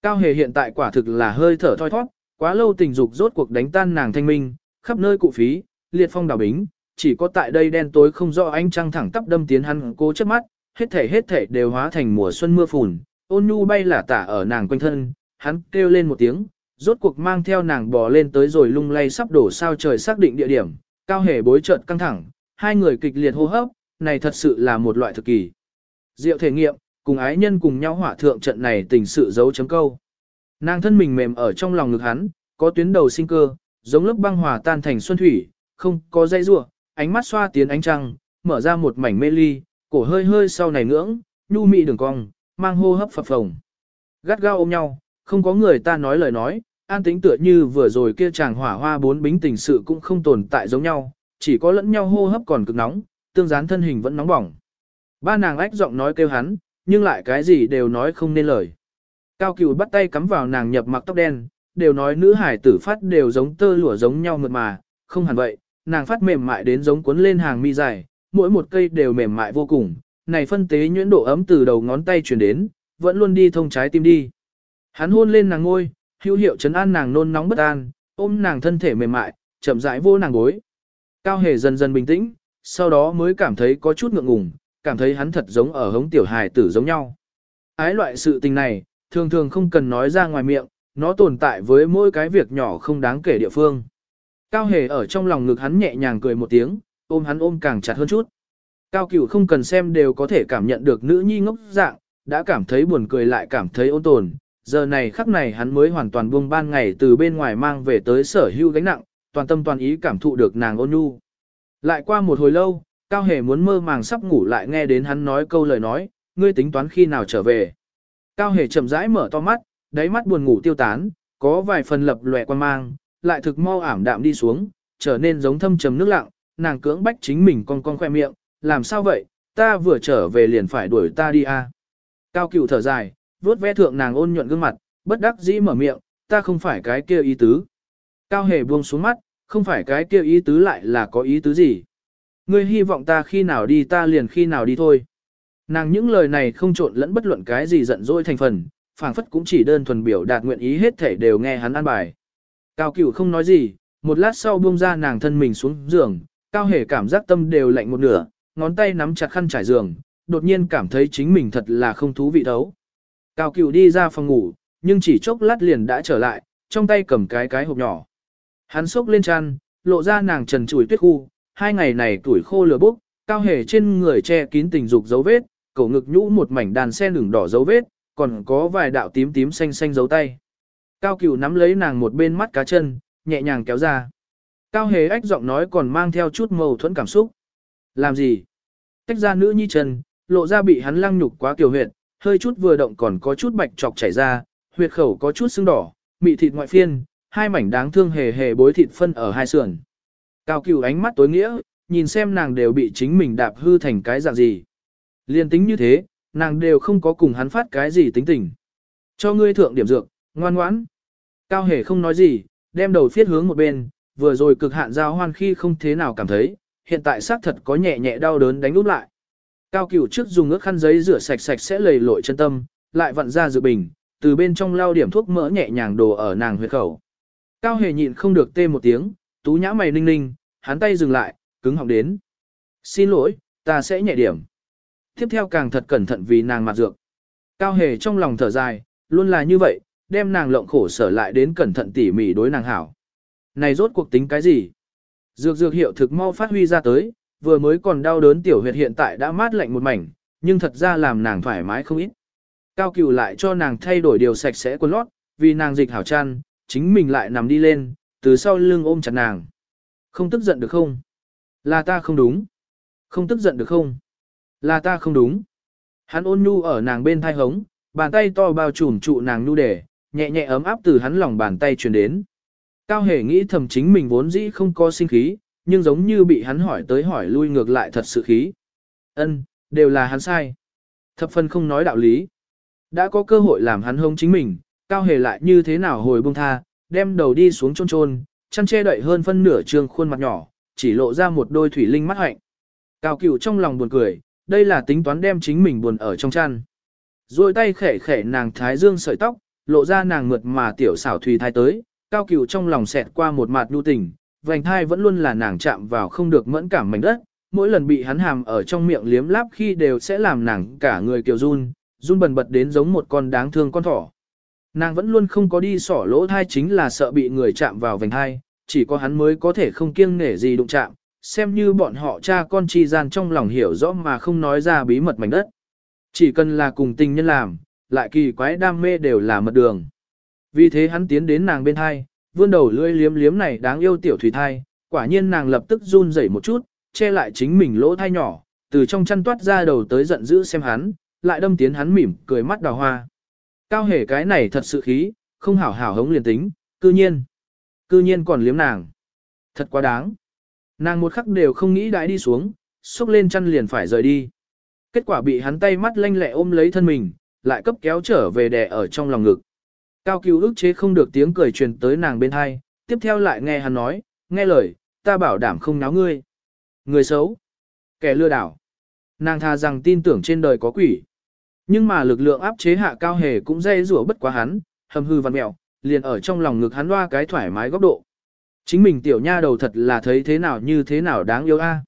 Cao hề hiện tại quả thực là hơi thở thoi thoát, quá lâu tình dục rốt cuộc đánh tan nàng thanh minh, khắp nơi cụ phí, liệt phong đảo bính, chỉ có tại đây đen tối không rõ ánh trăng thẳng tắp đâm tiến hắn cố chấp mắt, hết thể hết thể đều hóa thành mùa xuân mưa phùn, ôn nhu bay là tả ở nàng quanh thân, hắn kêu lên một tiếng, rốt cuộc mang theo nàng bò lên tới rồi lung lay sắp đổ sao trời xác định địa điểm, cao hề bối trợn căng thẳng, hai người kịch liệt hô hấp, này thật sự là một loại thực kỳ. Diệu thể nghiệm, cùng ái nhân cùng nhau hỏa thượng trận này tình sự dấu chấm câu. Nàng thân mình mềm ở trong lòng ngực hắn, có tuyến đầu sinh cơ, giống lớp băng hòa tan thành xuân thủy, không có dây rua, ánh mắt xoa tiến ánh trăng, mở ra một mảnh mê ly, cổ hơi hơi sau này ngưỡng, nhu mị đường cong, mang hô hấp phập phồng. Gắt gao ôm nhau, không có người ta nói lời nói, an tĩnh tựa như vừa rồi kia chàng hỏa hoa bốn bính tình sự cũng không tồn tại giống nhau, chỉ có lẫn nhau hô hấp còn cực nóng, tương gián thân hình vẫn nóng bỏng. Ba nàng ách giọng nói kêu hắn, nhưng lại cái gì đều nói không nên lời. Cao cửu bắt tay cắm vào nàng nhập mặc tóc đen, đều nói nữ hải tử phát đều giống tơ lụa giống nhau mượt mà, không hẳn vậy, nàng phát mềm mại đến giống cuốn lên hàng mi dài, mỗi một cây đều mềm mại vô cùng, này phân tế nhuyễn độ ấm từ đầu ngón tay truyền đến, vẫn luôn đi thông trái tim đi. Hắn hôn lên nàng ngôi, hữu hiệu chấn an nàng nôn nóng bất an, ôm nàng thân thể mềm mại, chậm rãi vô nàng gối. Cao hề dần dần bình tĩnh, sau đó mới cảm thấy có chút ngượng ngùng, cảm thấy hắn thật giống ở hống tiểu hài tử giống nhau. Ái loại sự tình này, thường thường không cần nói ra ngoài miệng, nó tồn tại với mỗi cái việc nhỏ không đáng kể địa phương. Cao hề ở trong lòng ngực hắn nhẹ nhàng cười một tiếng, ôm hắn ôm càng chặt hơn chút. Cao cửu không cần xem đều có thể cảm nhận được nữ nhi ngốc dạng, đã cảm thấy buồn cười lại cảm thấy ôn tồn. Giờ này khắc này hắn mới hoàn toàn buông ban ngày từ bên ngoài mang về tới sở hưu gánh nặng, toàn tâm toàn ý cảm thụ được nàng ôn nhu. Lại qua một hồi lâu, Cao Hề muốn mơ màng sắp ngủ lại nghe đến hắn nói câu lời nói, ngươi tính toán khi nào trở về. Cao Hề chậm rãi mở to mắt, đáy mắt buồn ngủ tiêu tán, có vài phần lập lòe quan mang, lại thực mau ảm đạm đi xuống, trở nên giống thâm trầm nước lặng, nàng cưỡng bách chính mình con con khoe miệng, làm sao vậy, ta vừa trở về liền phải đuổi ta đi à. Cao cửu thở dài, vuốt ve thượng nàng ôn nhuận gương mặt, bất đắc dĩ mở miệng, ta không phải cái kia ý tứ. Cao hề buông xuống mắt, không phải cái kia ý tứ lại là có ý tứ gì. Ngươi hy vọng ta khi nào đi ta liền khi nào đi thôi. Nàng những lời này không trộn lẫn bất luận cái gì giận dỗi thành phần, phảng phất cũng chỉ đơn thuần biểu đạt nguyện ý hết thể đều nghe hắn an bài. Cao cửu không nói gì, một lát sau buông ra nàng thân mình xuống giường, cao hề cảm giác tâm đều lạnh một nửa, ngón tay nắm chặt khăn trải giường, đột nhiên cảm thấy chính mình thật là không thú vị thấu. Cao cửu đi ra phòng ngủ, nhưng chỉ chốc lát liền đã trở lại, trong tay cầm cái cái hộp nhỏ. Hắn xốc lên chăn, lộ ra nàng trần trụi tuyết khu, hai ngày này tuổi khô lửa bốc, cao hề trên người che kín tình dục dấu vết, cổ ngực nhũ một mảnh đàn sen đường đỏ dấu vết, còn có vài đạo tím tím xanh xanh dấu tay. Cao cửu nắm lấy nàng một bên mắt cá chân, nhẹ nhàng kéo ra. Cao hề ách giọng nói còn mang theo chút mâu thuẫn cảm xúc. Làm gì? Tách ra nữ nhi chân, lộ ra bị hắn lăng nhục quá kiều huyệt, hơi chút vừa động còn có chút bạch trọc chảy ra, huyệt khẩu có chút sưng đỏ, mị thịt ngoại phiên, hai mảnh đáng thương hề hề bối thịt phân ở hai sườn. Cao cửu ánh mắt tối nghĩa, nhìn xem nàng đều bị chính mình đạp hư thành cái dạng gì. Liên tính như thế, nàng đều không có cùng hắn phát cái gì tính tình. Cho ngươi thượng điểm dược, ngoan ngoãn. Cao hề không nói gì, đem đầu phiết hướng một bên, vừa rồi cực hạn giao hoan khi không thế nào cảm thấy, hiện tại xác thật có nhẹ nhẹ đau đớn đánh úp lại. Cao cửu trước dùng ước khăn giấy rửa sạch sạch sẽ lầy lội chân tâm, lại vặn ra dự bình, từ bên trong lau điểm thuốc mỡ nhẹ nhàng đổ ở nàng huyệt khẩu. Cao hề nhịn không được tê một tiếng, tú nhã mày ninh ninh, hắn tay dừng lại, cứng họng đến. Xin lỗi, ta sẽ nhẹ điểm. Tiếp theo càng thật cẩn thận vì nàng mặt dược. Cao hề trong lòng thở dài, luôn là như vậy, đem nàng lộng khổ sở lại đến cẩn thận tỉ mỉ đối nàng hảo. Này rốt cuộc tính cái gì? Dược dược hiệu thực mau phát huy ra tới, vừa mới còn đau đớn tiểu huyệt hiện tại đã mát lạnh một mảnh, nhưng thật ra làm nàng thoải mái không ít. Cao cửu lại cho nàng thay đổi điều sạch sẽ quần lót, vì nàng dịch hảo chăn, chính mình lại nằm đi lên, từ sau lưng ôm chặt nàng. Không tức giận được không? Là ta không đúng. Không tức giận được không? Là ta không đúng. Hắn ôn nhu ở nàng bên thai hống, bàn tay to bao trùm trụ nàng nhu để, nhẹ nhẹ ấm áp từ hắn lòng bàn tay truyền đến. Cao hề nghĩ thầm chính mình vốn dĩ không có sinh khí, nhưng giống như bị hắn hỏi tới hỏi lui ngược lại thật sự khí. Ân, đều là hắn sai. Thập phân không nói đạo lý. Đã có cơ hội làm hắn hông chính mình, cao hề lại như thế nào hồi bông tha, đem đầu đi xuống chôn chôn, chăn che đậy hơn phân nửa trường khuôn mặt nhỏ, chỉ lộ ra một đôi thủy linh mắt hạnh. Cao cửu trong lòng buồn cười, đây là tính toán đem chính mình buồn ở trong chăn. Rồi tay khẽ khẽ nàng thái dương sợi tóc, lộ ra nàng mượt mà tiểu xảo thủy thai tới, cao cửu trong lòng xẹt qua một mặt nhu tình, vành thai vẫn luôn là nàng chạm vào không được mẫn cảm mảnh đất, mỗi lần bị hắn hàm ở trong miệng liếm láp khi đều sẽ làm nàng cả người kiều run, run bần bật đến giống một con đáng thương con thỏ. Nàng vẫn luôn không có đi sỏ lỗ thai chính là sợ bị người chạm vào vành thai, chỉ có hắn mới có thể không kiêng nể gì đụng chạm, xem như bọn họ cha con chi gian trong lòng hiểu rõ mà không nói ra bí mật mảnh đất. Chỉ cần là cùng tình nhân làm, lại kỳ quái đam mê đều là mật đường. Vì thế hắn tiến đến nàng bên thai, vươn đầu lưỡi liếm liếm này đáng yêu tiểu thủy thai, quả nhiên nàng lập tức run rẩy một chút, che lại chính mình lỗ thai nhỏ, từ trong chăn toát ra đầu tới giận dữ xem hắn, lại đâm tiến hắn mỉm, cười mắt đào hoa. Cao hề cái này thật sự khí, không hảo hảo hống liền tính, cư nhiên. Cư nhiên còn liếm nàng. Thật quá đáng. Nàng một khắc đều không nghĩ đãi đi xuống, xúc lên chăn liền phải rời đi. Kết quả bị hắn tay mắt lanh lẹ ôm lấy thân mình, lại cấp kéo trở về đè ở trong lòng ngực. Cao cứu ức chế không được tiếng cười truyền tới nàng bên hai, tiếp theo lại nghe hắn nói, nghe lời, ta bảo đảm không náo ngươi. Người xấu, kẻ lừa đảo. Nàng tha rằng tin tưởng trên đời có quỷ. Nhưng mà lực lượng áp chế hạ cao hề cũng dây rủa bất quá hắn, hầm hư văn mẹo, liền ở trong lòng ngực hắn loa cái thoải mái góc độ. Chính mình tiểu nha đầu thật là thấy thế nào như thế nào đáng yêu a.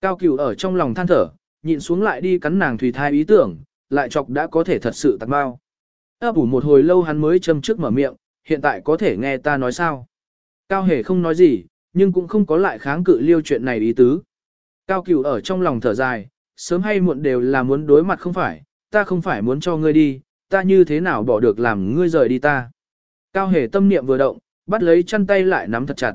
Cao cửu ở trong lòng than thở, nhịn xuống lại đi cắn nàng thủy thai ý tưởng, lại chọc đã có thể thật sự tặng bao. Ấp ủ một hồi lâu hắn mới châm trước mở miệng, hiện tại có thể nghe ta nói sao. Cao hề không nói gì, nhưng cũng không có lại kháng cự liêu chuyện này ý tứ. Cao cửu ở trong lòng thở dài, sớm hay muộn đều là muốn đối mặt không phải, ta không phải muốn cho ngươi đi, ta như thế nào bỏ được làm ngươi rời đi ta. Cao hề tâm niệm vừa động, bắt lấy chăn tay lại nắm thật chặt.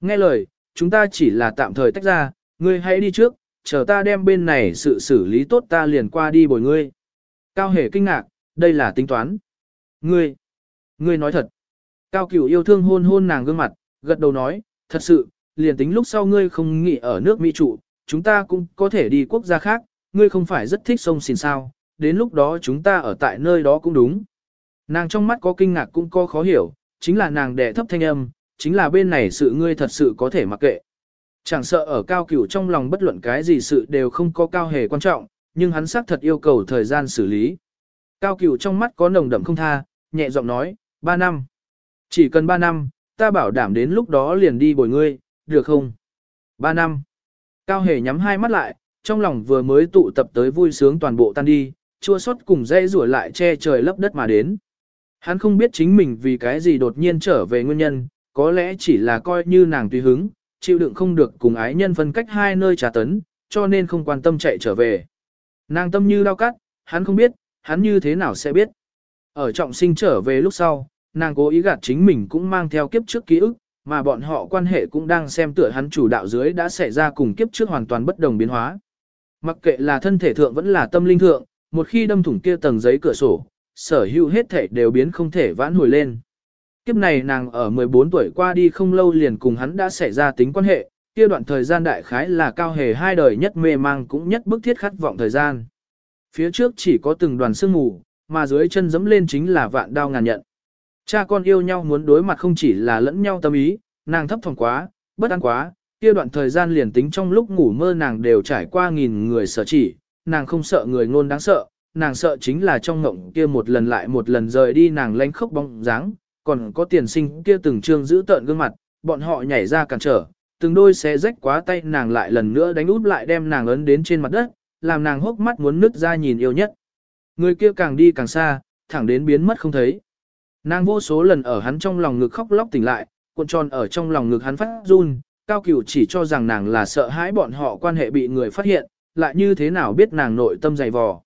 Nghe lời, chúng ta chỉ là tạm thời tách ra, ngươi hãy đi trước, chờ ta đem bên này sự xử lý tốt ta liền qua đi bồi ngươi. Cao hề kinh ngạc, đây là tính toán. Ngươi, ngươi nói thật. Cao cửu yêu thương hôn hôn nàng gương mặt, gật đầu nói, thật sự, liền tính lúc sau ngươi không nghỉ ở nước Mỹ trụ, chúng ta cũng có thể đi quốc gia khác, ngươi không phải rất thích sông xìn sao, đến lúc đó chúng ta ở tại nơi đó cũng đúng. Nàng trong mắt có kinh ngạc cũng có khó hiểu, chính là nàng đẻ thấp thanh âm, chính là bên này sự ngươi thật sự có thể mặc kệ. Chẳng sợ ở cao cửu trong lòng bất luận cái gì sự đều không có cao hề quan trọng, nhưng hắn xác thật yêu cầu thời gian xử lý. Cao cửu trong mắt có nồng đậm không tha, nhẹ giọng nói, ba năm. Chỉ cần ba năm, ta bảo đảm đến lúc đó liền đi bồi ngươi, được không? Ba năm. Cao hề nhắm hai mắt lại, trong lòng vừa mới tụ tập tới vui sướng toàn bộ tan đi, chua xót cùng dây rủa lại che trời lấp đất mà đến. Hắn không biết chính mình vì cái gì đột nhiên trở về nguyên nhân, có lẽ chỉ là coi như nàng tùy hứng, chịu đựng không được cùng ái nhân phân cách hai nơi trà tấn, cho nên không quan tâm chạy trở về. Nàng tâm như đau cắt, hắn không biết, hắn như thế nào sẽ biết. Ở trọng sinh trở về lúc sau, nàng cố ý gạt chính mình cũng mang theo kiếp trước ký ức, mà bọn họ quan hệ cũng đang xem tựa hắn chủ đạo dưới đã xảy ra cùng kiếp trước hoàn toàn bất đồng biến hóa. Mặc kệ là thân thể thượng vẫn là tâm linh thượng, một khi đâm thủng kia tầng giấy cửa sổ, sở hữu hết thể đều biến không thể vãn hồi lên. Kiếp này nàng ở 14 tuổi qua đi không lâu liền cùng hắn đã xảy ra tính quan hệ, kia đoạn thời gian đại khái là cao hề hai đời nhất mê mang cũng nhất bức thiết khát vọng thời gian. Phía trước chỉ có từng đoàn sương mù, mà dưới chân dẫm lên chính là vạn đao ngàn nhận. Cha con yêu nhau muốn đối mặt không chỉ là lẫn nhau tâm ý, nàng thấp phòng quá, bất an quá, kia đoạn thời gian liền tính trong lúc ngủ mơ nàng đều trải qua nghìn người sở chỉ, nàng không sợ người ngôn đáng sợ, nàng sợ chính là trong ngộng kia một lần lại một lần rời đi nàng lánh khốc bóng dáng, còn có tiền sinh kia từng trương giữ tợn gương mặt, bọn họ nhảy ra cản trở, từng đôi xé rách quá tay nàng lại lần nữa đánh út lại đem nàng ấn đến trên mặt đất, làm nàng hốc mắt muốn nứt ra nhìn yêu nhất. Người kia càng đi càng xa, thẳng đến biến mất không thấy. Nàng vô số lần ở hắn trong lòng ngực khóc lóc tỉnh lại, cuộn tròn ở trong lòng ngực hắn phát run, cao cửu chỉ cho rằng nàng là sợ hãi bọn họ quan hệ bị người phát hiện, lại như thế nào biết nàng nội tâm dày vò.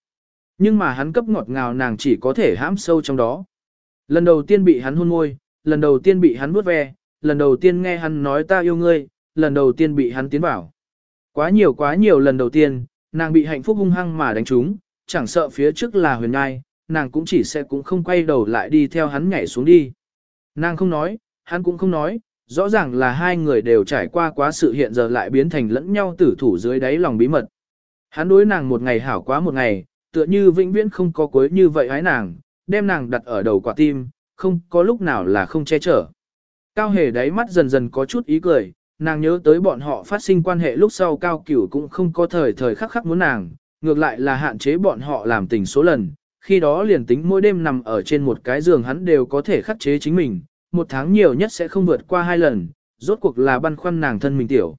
Nhưng mà hắn cấp ngọt ngào nàng chỉ có thể hãm sâu trong đó. Lần đầu tiên bị hắn hôn môi, lần đầu tiên bị hắn vuốt ve, lần đầu tiên nghe hắn nói ta yêu ngươi, lần đầu tiên bị hắn tiến vào. Quá nhiều quá nhiều lần đầu tiên, nàng bị hạnh phúc hung hăng mà đánh trúng, chẳng sợ phía trước là huyền ngai, nàng cũng chỉ sẽ cũng không quay đầu lại đi theo hắn nhảy xuống đi. Nàng không nói, hắn cũng không nói, rõ ràng là hai người đều trải qua quá sự hiện giờ lại biến thành lẫn nhau tử thủ dưới đáy lòng bí mật. Hắn đối nàng một ngày hảo quá một ngày, tựa như vĩnh viễn không có cuối như vậy hái nàng, đem nàng đặt ở đầu quả tim, không có lúc nào là không che chở. Cao hề đáy mắt dần dần có chút ý cười, nàng nhớ tới bọn họ phát sinh quan hệ lúc sau cao cửu cũng không có thời thời khắc khắc muốn nàng, ngược lại là hạn chế bọn họ làm tình số lần, khi đó liền tính mỗi đêm nằm ở trên một cái giường hắn đều có thể khắc chế chính mình, một tháng nhiều nhất sẽ không vượt qua hai lần, rốt cuộc là băn khoăn nàng thân mình tiểu.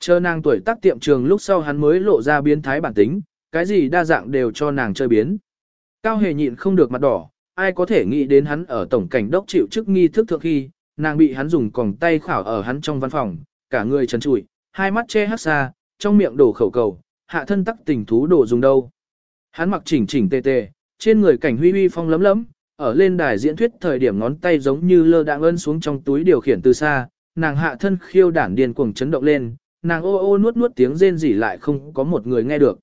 Chờ nàng tuổi tác tiệm trường lúc sau hắn mới lộ ra biến thái bản tính, cái gì đa dạng đều cho nàng chơi biến. Cao hề nhịn không được mặt đỏ, ai có thể nghĩ đến hắn ở tổng cảnh đốc chịu chức nghi thức thượng khi, nàng bị hắn dùng còng tay khảo ở hắn trong văn phòng, cả người trần trụi, hai mắt che hắt xa, trong miệng đổ khẩu cầu, hạ thân tắc tình thú đổ dùng đâu. Hắn mặc chỉnh chỉnh tề tề, trên người cảnh huy huy phong lấm lấm, ở lên đài diễn thuyết thời điểm ngón tay giống như lơ đạng ơn xuống trong túi điều khiển từ xa, nàng hạ thân khiêu đản điên cuồng chấn động lên, nàng ô ô nuốt nuốt tiếng rên rỉ lại không có một người nghe được.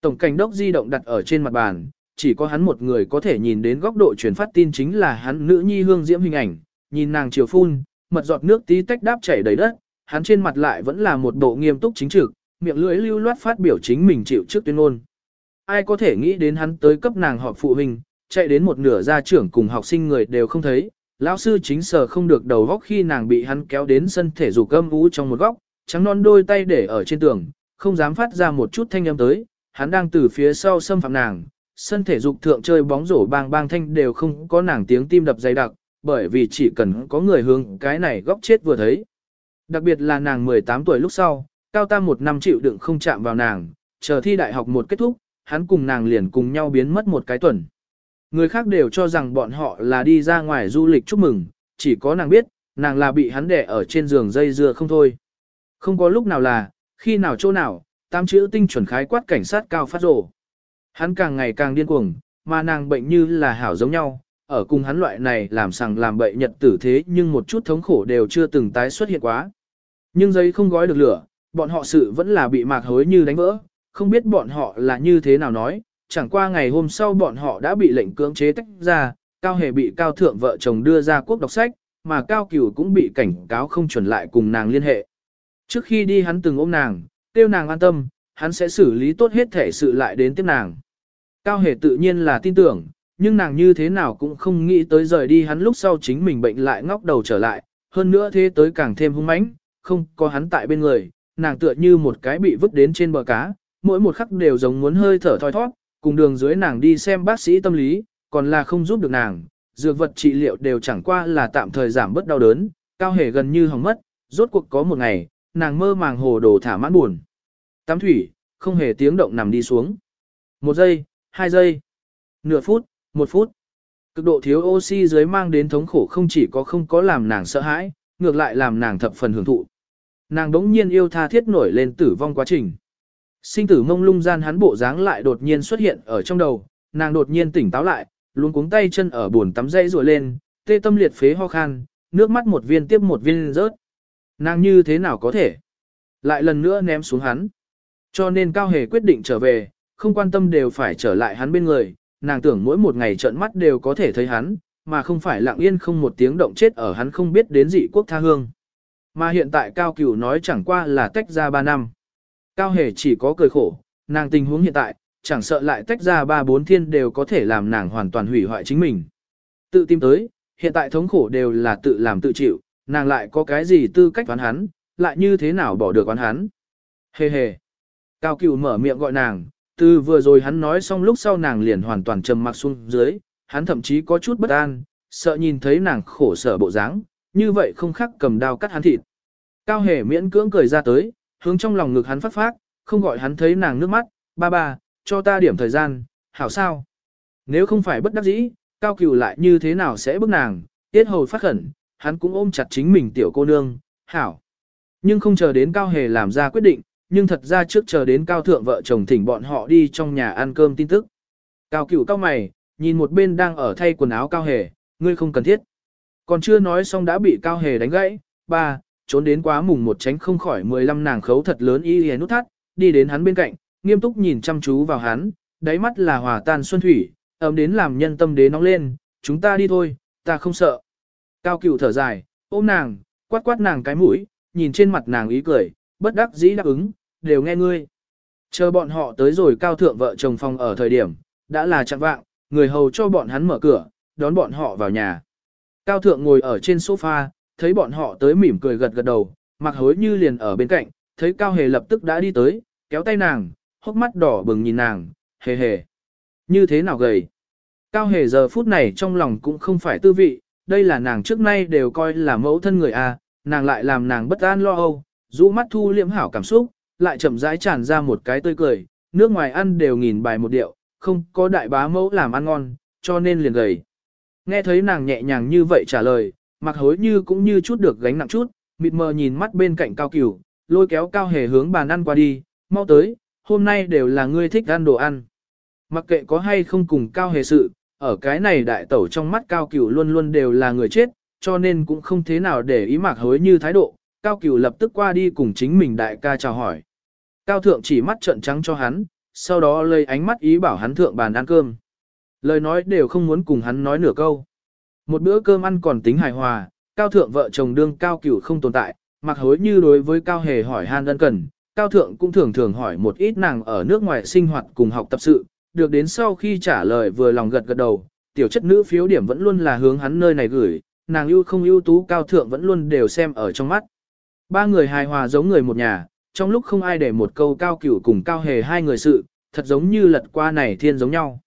Tổng cảnh đốc di động đặt ở trên mặt bàn, chỉ có hắn một người có thể nhìn đến góc độ truyền phát tin chính là hắn nữ nhi hương diễm hình ảnh, nhìn nàng chiều phun, mật giọt nước tí tách đáp chảy đầy đất, hắn trên mặt lại vẫn là một bộ nghiêm túc chính trực, miệng lưỡi lưu loát phát biểu chính mình chịu trước tuyên ngôn. Ai có thể nghĩ đến hắn tới cấp nàng họp phụ huynh, chạy đến một nửa gia trưởng cùng học sinh người đều không thấy, lão sư chính sở không được đầu góc khi nàng bị hắn kéo đến sân thể dục âm vũ trong một góc, trắng non đôi tay để ở trên tường, không dám phát ra một chút thanh âm tới, hắn đang từ phía sau xâm phạm nàng, sân thể dục thượng chơi bóng rổ bang bang thanh đều không có nàng tiếng tim đập dày đặc, bởi vì chỉ cần có người hướng cái này góc chết vừa thấy. Đặc biệt là nàng 18 tuổi lúc sau, cao tam một năm chịu đựng không chạm vào nàng, chờ thi đại học một kết thúc, hắn cùng nàng liền cùng nhau biến mất một cái tuần. Người khác đều cho rằng bọn họ là đi ra ngoài du lịch chúc mừng, chỉ có nàng biết, nàng là bị hắn đẻ ở trên giường dây dưa không thôi. Không có lúc nào là, khi nào chỗ nào, tam chữ tinh chuẩn khái quát cảnh sát cao phát rổ. Hắn càng ngày càng điên cuồng, mà nàng bệnh như là hảo giống nhau, ở cùng hắn loại này làm sằng làm bậy nhật tử thế nhưng một chút thống khổ đều chưa từng tái xuất hiện quá. Nhưng giấy không gói được lửa, bọn họ sự vẫn là bị mạc hối như đánh vỡ, không biết bọn họ là như thế nào nói, chẳng qua ngày hôm sau bọn họ đã bị lệnh cưỡng chế tách ra, Cao Hề bị Cao Thượng vợ chồng đưa ra quốc đọc sách, mà Cao Cửu cũng bị cảnh cáo không chuẩn lại cùng nàng liên hệ. Trước khi đi hắn từng ôm nàng, kêu nàng an tâm, hắn sẽ xử lý tốt hết thể sự lại đến tiếp nàng. Cao Hề tự nhiên là tin tưởng, nhưng nàng như thế nào cũng không nghĩ tới rời đi hắn lúc sau chính mình bệnh lại ngóc đầu trở lại, hơn nữa thế tới càng thêm hung mãnh, không có hắn tại bên người, nàng tựa như một cái bị vứt đến trên bờ cá, mỗi một khắc đều giống muốn hơi thở thoi thoát, cùng đường dưới nàng đi xem bác sĩ tâm lý, còn là không giúp được nàng, dược vật trị liệu đều chẳng qua là tạm thời giảm bớt đau đớn, cao hề gần như hỏng mất, rốt cuộc có một ngày, nàng mơ màng hồ đồ thả mãn buồn. Tắm thủy, không hề tiếng động nằm đi xuống. Một giây, hai giây, nửa phút, một phút. Cực độ thiếu oxy dưới mang đến thống khổ không chỉ có không có làm nàng sợ hãi, ngược lại làm nàng thập phần hưởng thụ. Nàng đống nhiên yêu tha thiết nổi lên tử vong quá trình. Sinh tử mông lung gian hắn bộ dáng lại đột nhiên xuất hiện ở trong đầu, nàng đột nhiên tỉnh táo lại, luôn cuống tay chân ở buồn tắm dây rồi lên, tê tâm liệt phế ho khan, nước mắt một viên tiếp một viên rớt. Nàng như thế nào có thể? Lại lần nữa ném xuống hắn. Cho nên Cao Hề quyết định trở về, không quan tâm đều phải trở lại hắn bên người, nàng tưởng mỗi một ngày trợn mắt đều có thể thấy hắn, mà không phải lặng yên không một tiếng động chết ở hắn không biết đến dị quốc tha hương. Mà hiện tại Cao Cửu nói chẳng qua là tách ra 3 năm. Cao Hề chỉ có cười khổ, nàng tình huống hiện tại, chẳng sợ lại tách ra ba bốn thiên đều có thể làm nàng hoàn toàn hủy hoại chính mình. Tự tìm tới, hiện tại thống khổ đều là tự làm tự chịu, nàng lại có cái gì tư cách đoán hắn, lại như thế nào bỏ được đoán hắn. Hề hề. Cao Cửu mở miệng gọi nàng, từ vừa rồi hắn nói xong lúc sau nàng liền hoàn toàn trầm mặc xuống dưới, hắn thậm chí có chút bất an, sợ nhìn thấy nàng khổ sở bộ dáng, như vậy không khác cầm đao cắt hắn thịt. Cao hề miễn cưỡng cười ra tới, hướng trong lòng ngực hắn phát phát, không gọi hắn thấy nàng nước mắt, ba ba, cho ta điểm thời gian, hảo sao. Nếu không phải bất đắc dĩ, Cao Cửu lại như thế nào sẽ bức nàng, tiết hầu phát khẩn, hắn cũng ôm chặt chính mình tiểu cô nương, hảo. Nhưng không chờ đến Cao Hề làm ra quyết định, nhưng thật ra trước chờ đến Cao Thượng vợ chồng thỉnh bọn họ đi trong nhà ăn cơm tin tức. Cao Cửu cao mày, nhìn một bên đang ở thay quần áo Cao Hề, ngươi không cần thiết. Còn chưa nói xong đã bị Cao Hề đánh gãy, ba, trốn đến quá mùng một tránh không khỏi 15 nàng khấu thật lớn y y nút thắt, đi đến hắn bên cạnh, nghiêm túc nhìn chăm chú vào hắn, đáy mắt là hòa tan xuân thủy, ấm đến làm nhân tâm đế nóng lên, chúng ta đi thôi, ta không sợ. Cao cửu thở dài, ôm nàng, quát quát nàng cái mũi, nhìn trên mặt nàng ý cười, bất đắc dĩ đáp ứng, đều nghe ngươi. Chờ bọn họ tới rồi cao thượng vợ chồng phòng ở thời điểm, đã là chặn vạng, người hầu cho bọn hắn mở cửa, đón bọn họ vào nhà. Cao thượng ngồi ở trên sofa, thấy bọn họ tới mỉm cười gật gật đầu, mặc hối như liền ở bên cạnh, thấy Cao Hề lập tức đã đi tới, kéo tay nàng, hốc mắt đỏ bừng nhìn nàng, hề hề. Như thế nào gầy? Cao Hề giờ phút này trong lòng cũng không phải tư vị, đây là nàng trước nay đều coi là mẫu thân người A, nàng lại làm nàng bất an lo âu, rũ mắt thu liễm hảo cảm xúc, lại chậm rãi tràn ra một cái tươi cười, nước ngoài ăn đều nghìn bài một điệu, không có đại bá mẫu làm ăn ngon, cho nên liền gầy. Nghe thấy nàng nhẹ nhàng như vậy trả lời, mặc hối như cũng như chút được gánh nặng chút, mịt mờ nhìn mắt bên cạnh cao cửu, lôi kéo cao hề hướng bàn ăn qua đi, mau tới, hôm nay đều là ngươi thích ăn đồ ăn. Mặc kệ có hay không cùng cao hề sự, ở cái này đại tẩu trong mắt cao cửu luôn luôn đều là người chết, cho nên cũng không thế nào để ý mặc hối như thái độ, cao cửu lập tức qua đi cùng chính mình đại ca chào hỏi. Cao thượng chỉ mắt trợn trắng cho hắn, sau đó lấy ánh mắt ý bảo hắn thượng bàn ăn cơm. Lời nói đều không muốn cùng hắn nói nửa câu. Một bữa cơm ăn còn tính hài hòa, cao thượng vợ chồng đương cao cửu không tồn tại, mặc hối như đối với cao hề hỏi han đơn cần, cao thượng cũng thường thường hỏi một ít nàng ở nước ngoài sinh hoạt cùng học tập sự, được đến sau khi trả lời vừa lòng gật gật đầu, tiểu chất nữ phiếu điểm vẫn luôn là hướng hắn nơi này gửi, nàng ưu không ưu tú cao thượng vẫn luôn đều xem ở trong mắt. Ba người hài hòa giống người một nhà, trong lúc không ai để một câu cao cửu cùng cao hề hai người sự, thật giống như lật qua này thiên giống nhau.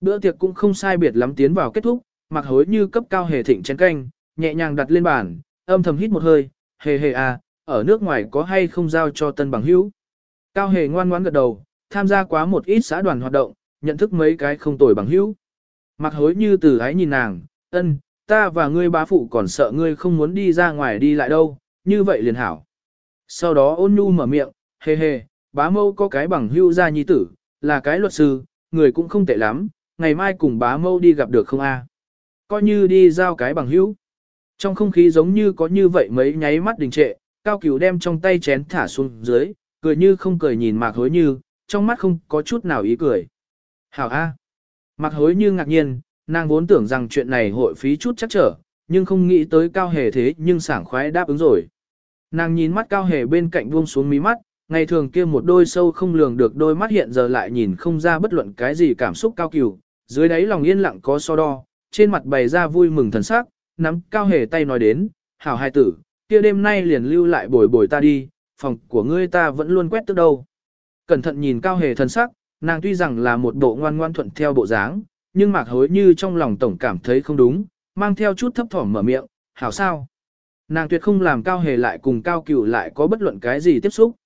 Bữa tiệc cũng không sai biệt lắm tiến vào kết thúc, mặc hối như cấp cao hề thịnh chén canh, nhẹ nhàng đặt lên bàn, âm thầm hít một hơi, hề hề à, ở nước ngoài có hay không giao cho tân bằng hữu. Cao hề ngoan ngoãn gật đầu, tham gia quá một ít xã đoàn hoạt động, nhận thức mấy cái không tồi bằng hữu. Mặc hối như từ ái nhìn nàng, ân, ta và ngươi bá phụ còn sợ ngươi không muốn đi ra ngoài đi lại đâu, như vậy liền hảo. Sau đó ôn nhu mở miệng, hề hề, bá mâu có cái bằng hữu gia nhi tử, là cái luật sư, người cũng không tệ lắm, ngày mai cùng bá mâu đi gặp được không a? Coi như đi giao cái bằng hữu. Trong không khí giống như có như vậy mấy nháy mắt đình trệ, cao cửu đem trong tay chén thả xuống dưới, cười như không cười nhìn mạc hối như, trong mắt không có chút nào ý cười. Hảo A. Mạc hối như ngạc nhiên, nàng vốn tưởng rằng chuyện này hội phí chút chắc trở, nhưng không nghĩ tới cao hề thế nhưng sảng khoái đáp ứng rồi. Nàng nhìn mắt cao hề bên cạnh buông xuống mí mắt, ngày thường kia một đôi sâu không lường được đôi mắt hiện giờ lại nhìn không ra bất luận cái gì cảm xúc cao cửu, dưới đáy lòng yên lặng có so đo, trên mặt bày ra vui mừng thần sắc, nắm cao hề tay nói đến, hảo hai tử, kia đêm nay liền lưu lại bồi bồi ta đi, phòng của ngươi ta vẫn luôn quét tức đâu. Cẩn thận nhìn cao hề thần sắc, nàng tuy rằng là một bộ ngoan ngoan thuận theo bộ dáng, nhưng mạc hối như trong lòng tổng cảm thấy không đúng, mang theo chút thấp thỏm mở miệng, hảo sao. Nàng tuyệt không làm cao hề lại cùng cao cửu lại có bất luận cái gì tiếp xúc.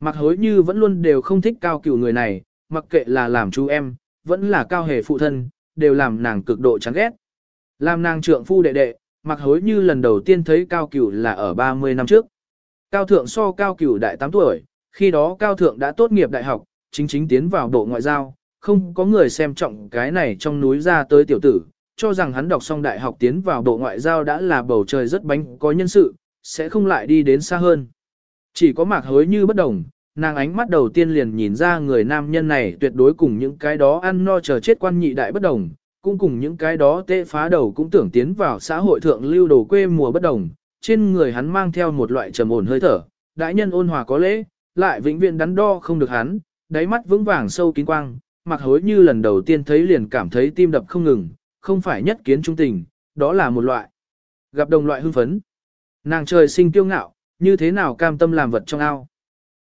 mặc hối như vẫn luôn đều không thích cao cửu người này, mặc kệ là làm chú em, vẫn là cao hề phụ thân, đều làm nàng cực độ chán ghét. Làm nàng trượng phu đệ đệ, mặc hối như lần đầu tiên thấy cao cửu là ở 30 năm trước. Cao thượng so cao cửu đại 8 tuổi, khi đó cao thượng đã tốt nghiệp đại học, chính chính tiến vào bộ ngoại giao, không có người xem trọng cái này trong núi ra tới tiểu tử, cho rằng hắn đọc xong đại học tiến vào bộ ngoại giao đã là bầu trời rất bánh có nhân sự, sẽ không lại đi đến xa hơn. Chỉ có mạc hối như bất đồng, nàng ánh mắt đầu tiên liền nhìn ra người nam nhân này tuyệt đối cùng những cái đó ăn no chờ chết quan nhị đại bất đồng, cũng cùng những cái đó tệ phá đầu cũng tưởng tiến vào xã hội thượng lưu đồ quê mùa bất đồng, trên người hắn mang theo một loại trầm ổn hơi thở, đại nhân ôn hòa có lễ, lại vĩnh viễn đắn đo không được hắn, đáy mắt vững vàng sâu kín quang, mặc hối như lần đầu tiên thấy liền cảm thấy tim đập không ngừng, không phải nhất kiến trung tình, đó là một loại gặp đồng loại hưng phấn. Nàng trời sinh kiêu ngạo, như thế nào cam tâm làm vật trong ao.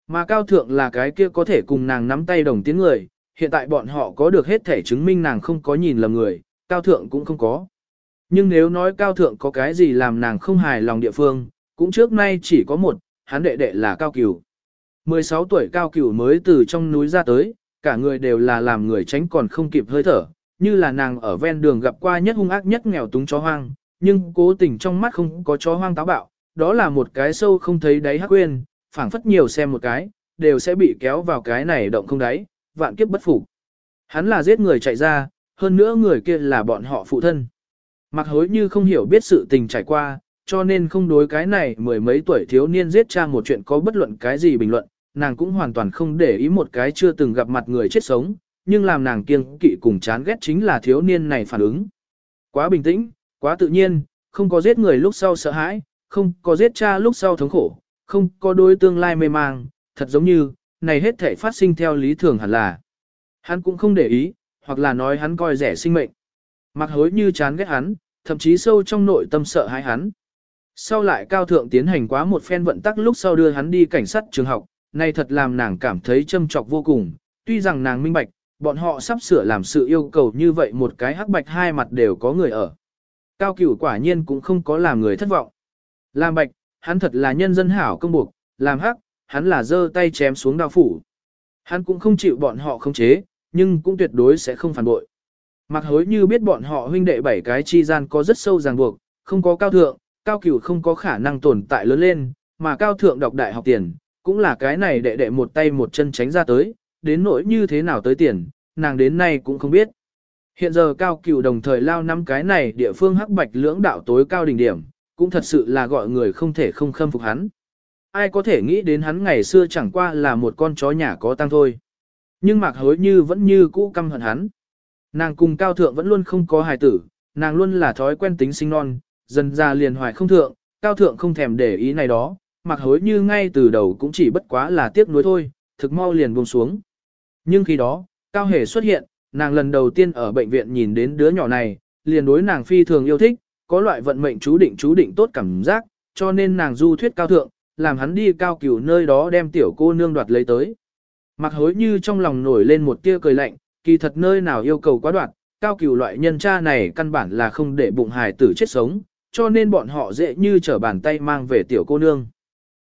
Mà cao thượng là cái kia có thể cùng nàng nắm tay đồng tiếng người, hiện tại bọn họ có được hết thể chứng minh nàng không có nhìn lầm người, cao thượng cũng không có. Nhưng nếu nói cao thượng có cái gì làm nàng không hài lòng địa phương, cũng trước nay chỉ có một, hắn đệ đệ là cao cửu. 16 tuổi cao cửu mới từ trong núi ra tới, cả người đều là làm người tránh còn không kịp hơi thở, như là nàng ở ven đường gặp qua nhất hung ác nhất nghèo túng chó hoang, nhưng cố tình trong mắt không có chó hoang táo bạo, đó là một cái sâu không thấy đáy hắc quên, phảng phất nhiều xem một cái, đều sẽ bị kéo vào cái này động không đáy, vạn kiếp bất phục. Hắn là giết người chạy ra, hơn nữa người kia là bọn họ phụ thân. Mặc hối như không hiểu biết sự tình trải qua, cho nên không đối cái này mười mấy tuổi thiếu niên giết cha một chuyện có bất luận cái gì bình luận, nàng cũng hoàn toàn không để ý một cái chưa từng gặp mặt người chết sống, nhưng làm nàng kiêng kỵ cùng chán ghét chính là thiếu niên này phản ứng. Quá bình tĩnh, quá tự nhiên, không có giết người lúc sau sợ hãi, không có giết cha lúc sau thống khổ, không có đối tương lai mê mang, thật giống như, này hết thể phát sinh theo lý thường hẳn là. Hắn cũng không để ý, hoặc là nói hắn coi rẻ sinh mệnh. Mặc hối như chán ghét hắn, thậm chí sâu trong nội tâm sợ hãi hắn. Sau lại cao thượng tiến hành quá một phen vận tắc lúc sau đưa hắn đi cảnh sát trường học, này thật làm nàng cảm thấy châm trọc vô cùng, tuy rằng nàng minh bạch, bọn họ sắp sửa làm sự yêu cầu như vậy một cái hắc bạch hai mặt đều có người ở. Cao cửu quả nhiên cũng không có làm người thất vọng. Làm bạch, hắn thật là nhân dân hảo công buộc, làm hắc, hắn là giơ tay chém xuống đao phủ. Hắn cũng không chịu bọn họ khống chế, nhưng cũng tuyệt đối sẽ không phản bội. Mặc hối như biết bọn họ huynh đệ bảy cái chi gian có rất sâu ràng buộc, không có cao thượng, cao cửu không có khả năng tồn tại lớn lên, mà cao thượng đọc đại học tiền, cũng là cái này đệ đệ một tay một chân tránh ra tới, đến nỗi như thế nào tới tiền, nàng đến nay cũng không biết. Hiện giờ cao cửu đồng thời lao năm cái này địa phương hắc bạch lưỡng đạo tối cao đỉnh điểm, cũng thật sự là gọi người không thể không khâm phục hắn. Ai có thể nghĩ đến hắn ngày xưa chẳng qua là một con chó nhà có tăng thôi. Nhưng mạc hối như vẫn như cũ căm hận hắn. Nàng cùng cao thượng vẫn luôn không có hài tử, nàng luôn là thói quen tính sinh non, dần ra liền hoài không thượng, cao thượng không thèm để ý này đó, mạc hối như ngay từ đầu cũng chỉ bất quá là tiếc nuối thôi, thực mau liền buông xuống. Nhưng khi đó, cao hề xuất hiện, nàng lần đầu tiên ở bệnh viện nhìn đến đứa nhỏ này, liền đối nàng phi thường yêu thích, có loại vận mệnh chú định chú định tốt cảm giác, cho nên nàng du thuyết cao thượng, làm hắn đi cao cửu nơi đó đem tiểu cô nương đoạt lấy tới. Mặc hối như trong lòng nổi lên một tia cười lạnh, kỳ thật nơi nào yêu cầu quá đoạt, cao cửu loại nhân cha này căn bản là không để bụng hài tử chết sống, cho nên bọn họ dễ như trở bàn tay mang về tiểu cô nương.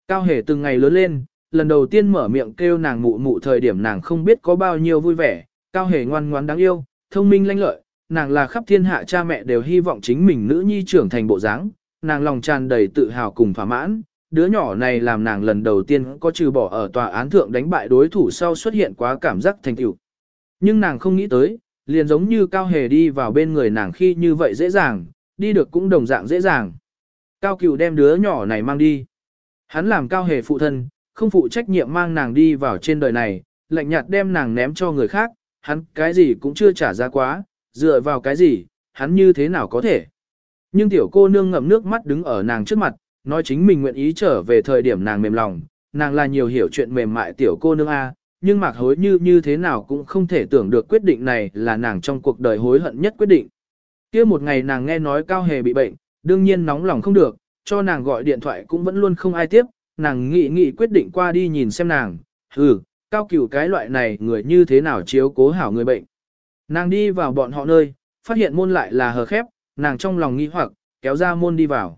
Cao hề từng ngày lớn lên, lần đầu tiên mở miệng kêu nàng mụ mụ thời điểm nàng không biết có bao nhiêu vui vẻ, cao hề ngoan ngoãn đáng yêu, thông minh lanh lợi, nàng là khắp thiên hạ cha mẹ đều hy vọng chính mình nữ nhi trưởng thành bộ dáng, nàng lòng tràn đầy tự hào cùng thỏa mãn, đứa nhỏ này làm nàng lần đầu tiên có trừ bỏ ở tòa án thượng đánh bại đối thủ sau xuất hiện quá cảm giác thành tựu. Nhưng nàng không nghĩ tới, liền giống như Cao Hề đi vào bên người nàng khi như vậy dễ dàng, đi được cũng đồng dạng dễ dàng. Cao Cửu đem đứa nhỏ này mang đi. Hắn làm Cao Hề phụ thân, không phụ trách nhiệm mang nàng đi vào trên đời này, lạnh nhạt đem nàng ném cho người khác, hắn cái gì cũng chưa trả ra quá, dựa vào cái gì, hắn như thế nào có thể. Nhưng tiểu cô nương ngậm nước mắt đứng ở nàng trước mặt, nói chính mình nguyện ý trở về thời điểm nàng mềm lòng, nàng là nhiều hiểu chuyện mềm mại tiểu cô nương A, nhưng mạc hối như như thế nào cũng không thể tưởng được quyết định này là nàng trong cuộc đời hối hận nhất quyết định. kia một ngày nàng nghe nói Cao Hề bị bệnh, đương nhiên nóng lòng không được, cho nàng gọi điện thoại cũng vẫn luôn không ai tiếp, nàng nghĩ nghĩ quyết định qua đi nhìn xem nàng, ừ, Cao Cửu cái loại này người như thế nào chiếu cố hảo người bệnh. Nàng đi vào bọn họ nơi, phát hiện môn lại là hờ khép, nàng trong lòng nghi hoặc, kéo ra môn đi vào.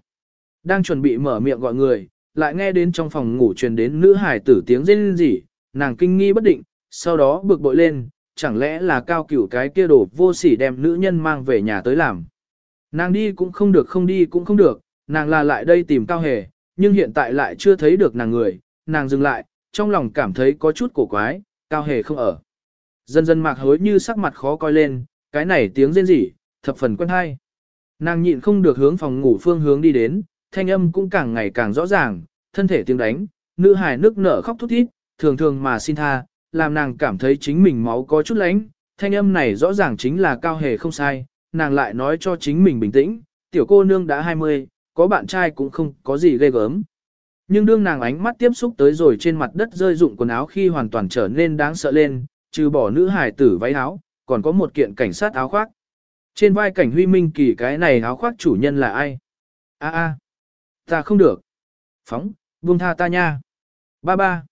Đang chuẩn bị mở miệng gọi người, lại nghe đến trong phòng ngủ truyền đến nữ hải tử tiếng rên rỉ, nàng kinh nghi bất định, sau đó bực bội lên, chẳng lẽ là cao cửu cái kia đổ vô sỉ đem nữ nhân mang về nhà tới làm. Nàng đi cũng không được không đi cũng không được, nàng là lại đây tìm cao hề, nhưng hiện tại lại chưa thấy được nàng người, nàng dừng lại, trong lòng cảm thấy có chút cổ quái, cao hề không ở. Dần dần mạc hối như sắc mặt khó coi lên, cái này tiếng rên rỉ, thập phần quen hay. Nàng nhịn không được hướng phòng ngủ phương hướng đi đến, thanh âm cũng càng ngày càng rõ ràng, thân thể tiếng đánh, nữ hài nước nở khóc thút thít, thường thường mà xin tha, làm nàng cảm thấy chính mình máu có chút lánh, thanh âm này rõ ràng chính là cao hề không sai, nàng lại nói cho chính mình bình tĩnh, tiểu cô nương đã 20, có bạn trai cũng không có gì ghê gớm. Nhưng đương nàng ánh mắt tiếp xúc tới rồi trên mặt đất rơi dụng quần áo khi hoàn toàn trở nên đáng sợ lên, trừ bỏ nữ hài tử váy áo, còn có một kiện cảnh sát áo khoác. Trên vai cảnh huy minh kỳ cái này áo khoác chủ nhân là ai? A a, ta không được. Phóng, buông tha ta nha. Ba ba.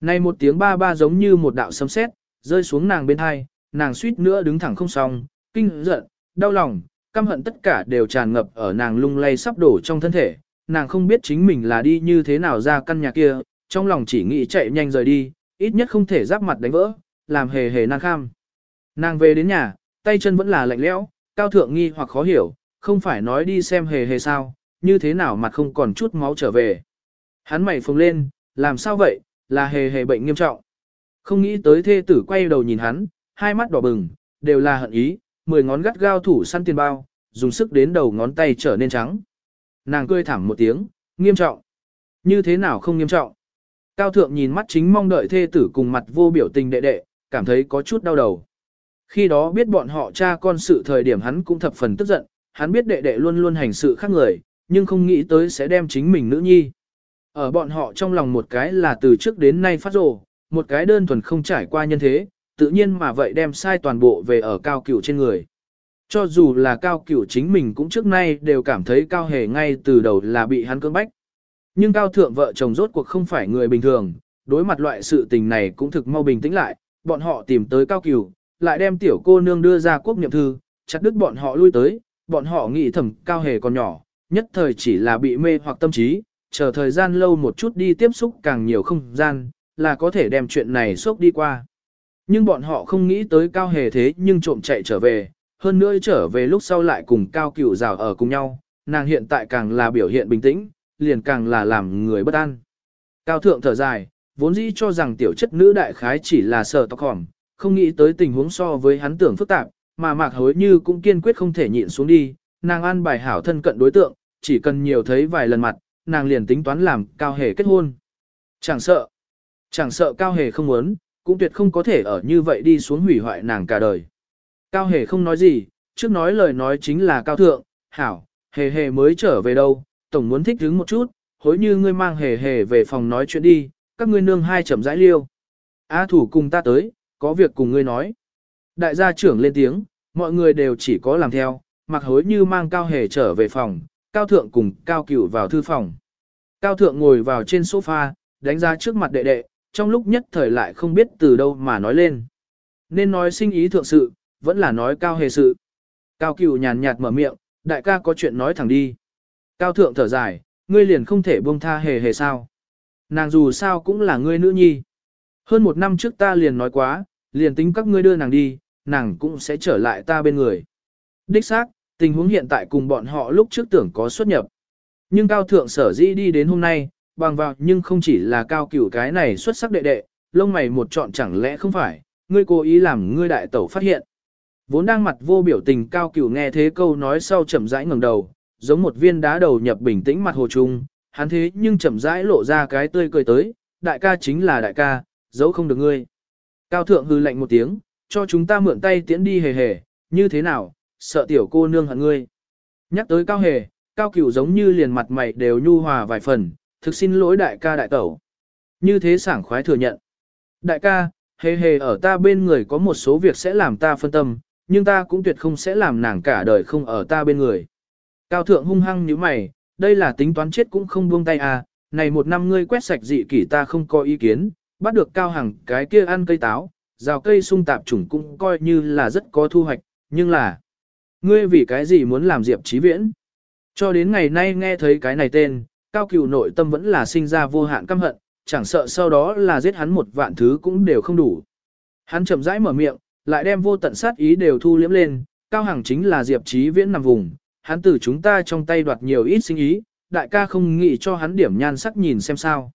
Này một tiếng ba ba giống như một đạo sấm sét, rơi xuống nàng bên hai, nàng suýt nữa đứng thẳng không xong, kinh giận, đau lòng, căm hận tất cả đều tràn ngập ở nàng lung lay sắp đổ trong thân thể. Nàng không biết chính mình là đi như thế nào ra căn nhà kia, trong lòng chỉ nghĩ chạy nhanh rời đi, ít nhất không thể giáp mặt đánh vỡ, làm hề hề nàng kham. Nàng về đến nhà, tay chân vẫn là lạnh lẽo, cao thượng nghi hoặc khó hiểu, không phải nói đi xem hề hề sao, như thế nào mặt không còn chút máu trở về. Hắn mày phồng lên, làm sao vậy, là hề hề bệnh nghiêm trọng. Không nghĩ tới thê tử quay đầu nhìn hắn, hai mắt đỏ bừng, đều là hận ý, mười ngón gắt gao thủ săn tiền bao, dùng sức đến đầu ngón tay trở nên trắng. Nàng cười thảm một tiếng, nghiêm trọng. Như thế nào không nghiêm trọng? Cao thượng nhìn mắt chính mong đợi thê tử cùng mặt vô biểu tình đệ đệ, cảm thấy có chút đau đầu. Khi đó biết bọn họ cha con sự thời điểm hắn cũng thập phần tức giận, hắn biết đệ đệ luôn luôn hành sự khác người, nhưng không nghĩ tới sẽ đem chính mình nữ nhi. Ở bọn họ trong lòng một cái là từ trước đến nay phát rồ, một cái đơn thuần không trải qua nhân thế, tự nhiên mà vậy đem sai toàn bộ về ở cao cửu trên người. Cho dù là cao cửu chính mình cũng trước nay đều cảm thấy cao hề ngay từ đầu là bị hắn cưỡng bách. Nhưng cao thượng vợ chồng rốt cuộc không phải người bình thường, đối mặt loại sự tình này cũng thực mau bình tĩnh lại, bọn họ tìm tới cao cửu, lại đem tiểu cô nương đưa ra quốc niệm thư, chặt đứt bọn họ lui tới, bọn họ nghĩ thầm cao hề còn nhỏ, nhất thời chỉ là bị mê hoặc tâm trí, chờ thời gian lâu một chút đi tiếp xúc càng nhiều không gian, là có thể đem chuyện này xốc đi qua. Nhưng bọn họ không nghĩ tới cao hề thế nhưng trộm chạy trở về, hơn nữa trở về lúc sau lại cùng cao cửu rào ở cùng nhau, nàng hiện tại càng là biểu hiện bình tĩnh, liền càng là làm người bất an. Cao thượng thở dài, vốn dĩ cho rằng tiểu chất nữ đại khái chỉ là sợ tóc hỏng, không nghĩ tới tình huống so với hắn tưởng phức tạp, mà mạc hối như cũng kiên quyết không thể nhịn xuống đi, nàng an bài hảo thân cận đối tượng, chỉ cần nhiều thấy vài lần mặt, nàng liền tính toán làm cao hề kết hôn. Chẳng sợ, chẳng sợ cao hề không muốn, cũng tuyệt không có thể ở như vậy đi xuống hủy hoại nàng cả đời. Cao hề không nói gì, trước nói lời nói chính là cao thượng, hảo, hề hề mới trở về đâu, tổng muốn thích đứng một chút, hối như ngươi mang hề hề về phòng nói chuyện đi, các ngươi nương hai chậm rãi liêu. A thủ cùng ta tới, có việc cùng ngươi nói. Đại gia trưởng lên tiếng, mọi người đều chỉ có làm theo, mặc hối như mang cao hề trở về phòng, cao thượng cùng cao cửu vào thư phòng. Cao thượng ngồi vào trên sofa, đánh ra trước mặt đệ đệ, trong lúc nhất thời lại không biết từ đâu mà nói lên. Nên nói sinh ý thượng sự, vẫn là nói cao hề sự. Cao cửu nhàn nhạt mở miệng, đại ca có chuyện nói thẳng đi. Cao thượng thở dài, ngươi liền không thể buông tha hề hề sao. Nàng dù sao cũng là ngươi nữ nhi. Hơn một năm trước ta liền nói quá, liền tính các ngươi đưa nàng đi, nàng cũng sẽ trở lại ta bên người. Đích xác, tình huống hiện tại cùng bọn họ lúc trước tưởng có xuất nhập. Nhưng cao thượng sở dĩ đi đến hôm nay, bằng vào nhưng không chỉ là cao cửu cái này xuất sắc đệ đệ, lông mày một chọn chẳng lẽ không phải, ngươi cố ý làm ngươi đại tẩu phát hiện. Vốn đang mặt vô biểu tình cao cửu nghe thế câu nói sau chậm rãi ngẩng đầu, giống một viên đá đầu nhập bình tĩnh mặt hồ trung, hắn thế nhưng chậm rãi lộ ra cái tươi cười tới, đại ca chính là đại ca, giấu không được ngươi. Cao thượng hư lạnh một tiếng, cho chúng ta mượn tay tiễn đi hề hề, như thế nào, sợ tiểu cô nương hận ngươi. Nhắc tới cao hề, cao cửu giống như liền mặt mày đều nhu hòa vài phần, thực xin lỗi đại ca đại tẩu. Như thế sảng khoái thừa nhận. Đại ca, hề hề ở ta bên người có một số việc sẽ làm ta phân tâm, nhưng ta cũng tuyệt không sẽ làm nàng cả đời không ở ta bên người. Cao thượng hung hăng như mày, đây là tính toán chết cũng không buông tay à, này một năm ngươi quét sạch dị kỷ ta không có ý kiến, bắt được cao hằng cái kia ăn cây táo, rào cây sung tạp chủng cũng coi như là rất có thu hoạch, nhưng là, ngươi vì cái gì muốn làm Diệp trí Viễn? Cho đến ngày nay nghe thấy cái này tên, cao cửu nội tâm vẫn là sinh ra vô hạn căm hận, chẳng sợ sau đó là giết hắn một vạn thứ cũng đều không đủ. Hắn chậm rãi mở miệng, lại đem vô tận sát ý đều thu liễm lên, cao hằng chính là Diệp Chí Viễn nằm vùng, hắn từ chúng ta trong tay đoạt nhiều ít sinh ý, đại ca không nghĩ cho hắn điểm nhan sắc nhìn xem sao.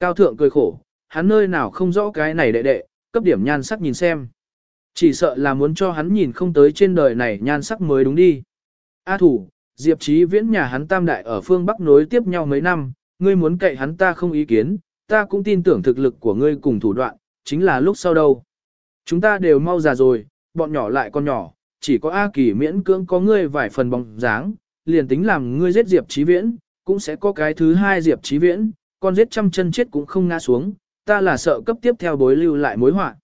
Cao thượng cười khổ, hắn nơi nào không rõ cái này đệ đệ, cấp điểm nhan sắc nhìn xem. Chỉ sợ là muốn cho hắn nhìn không tới trên đời này nhan sắc mới đúng đi. A thủ, Diệp Chí Viễn nhà hắn tam đại ở phương Bắc nối tiếp nhau mấy năm, ngươi muốn cậy hắn ta không ý kiến, ta cũng tin tưởng thực lực của ngươi cùng thủ đoạn, chính là lúc sau đâu. Chúng ta đều mau già rồi, bọn nhỏ lại con nhỏ, chỉ có A Kỳ miễn cưỡng có ngươi vài phần bóng dáng, liền tính làm ngươi giết Diệp Chí Viễn, cũng sẽ có cái thứ hai Diệp Chí Viễn, con giết trăm chân chết cũng không ngã xuống, ta là sợ cấp tiếp theo bối lưu lại mối họa.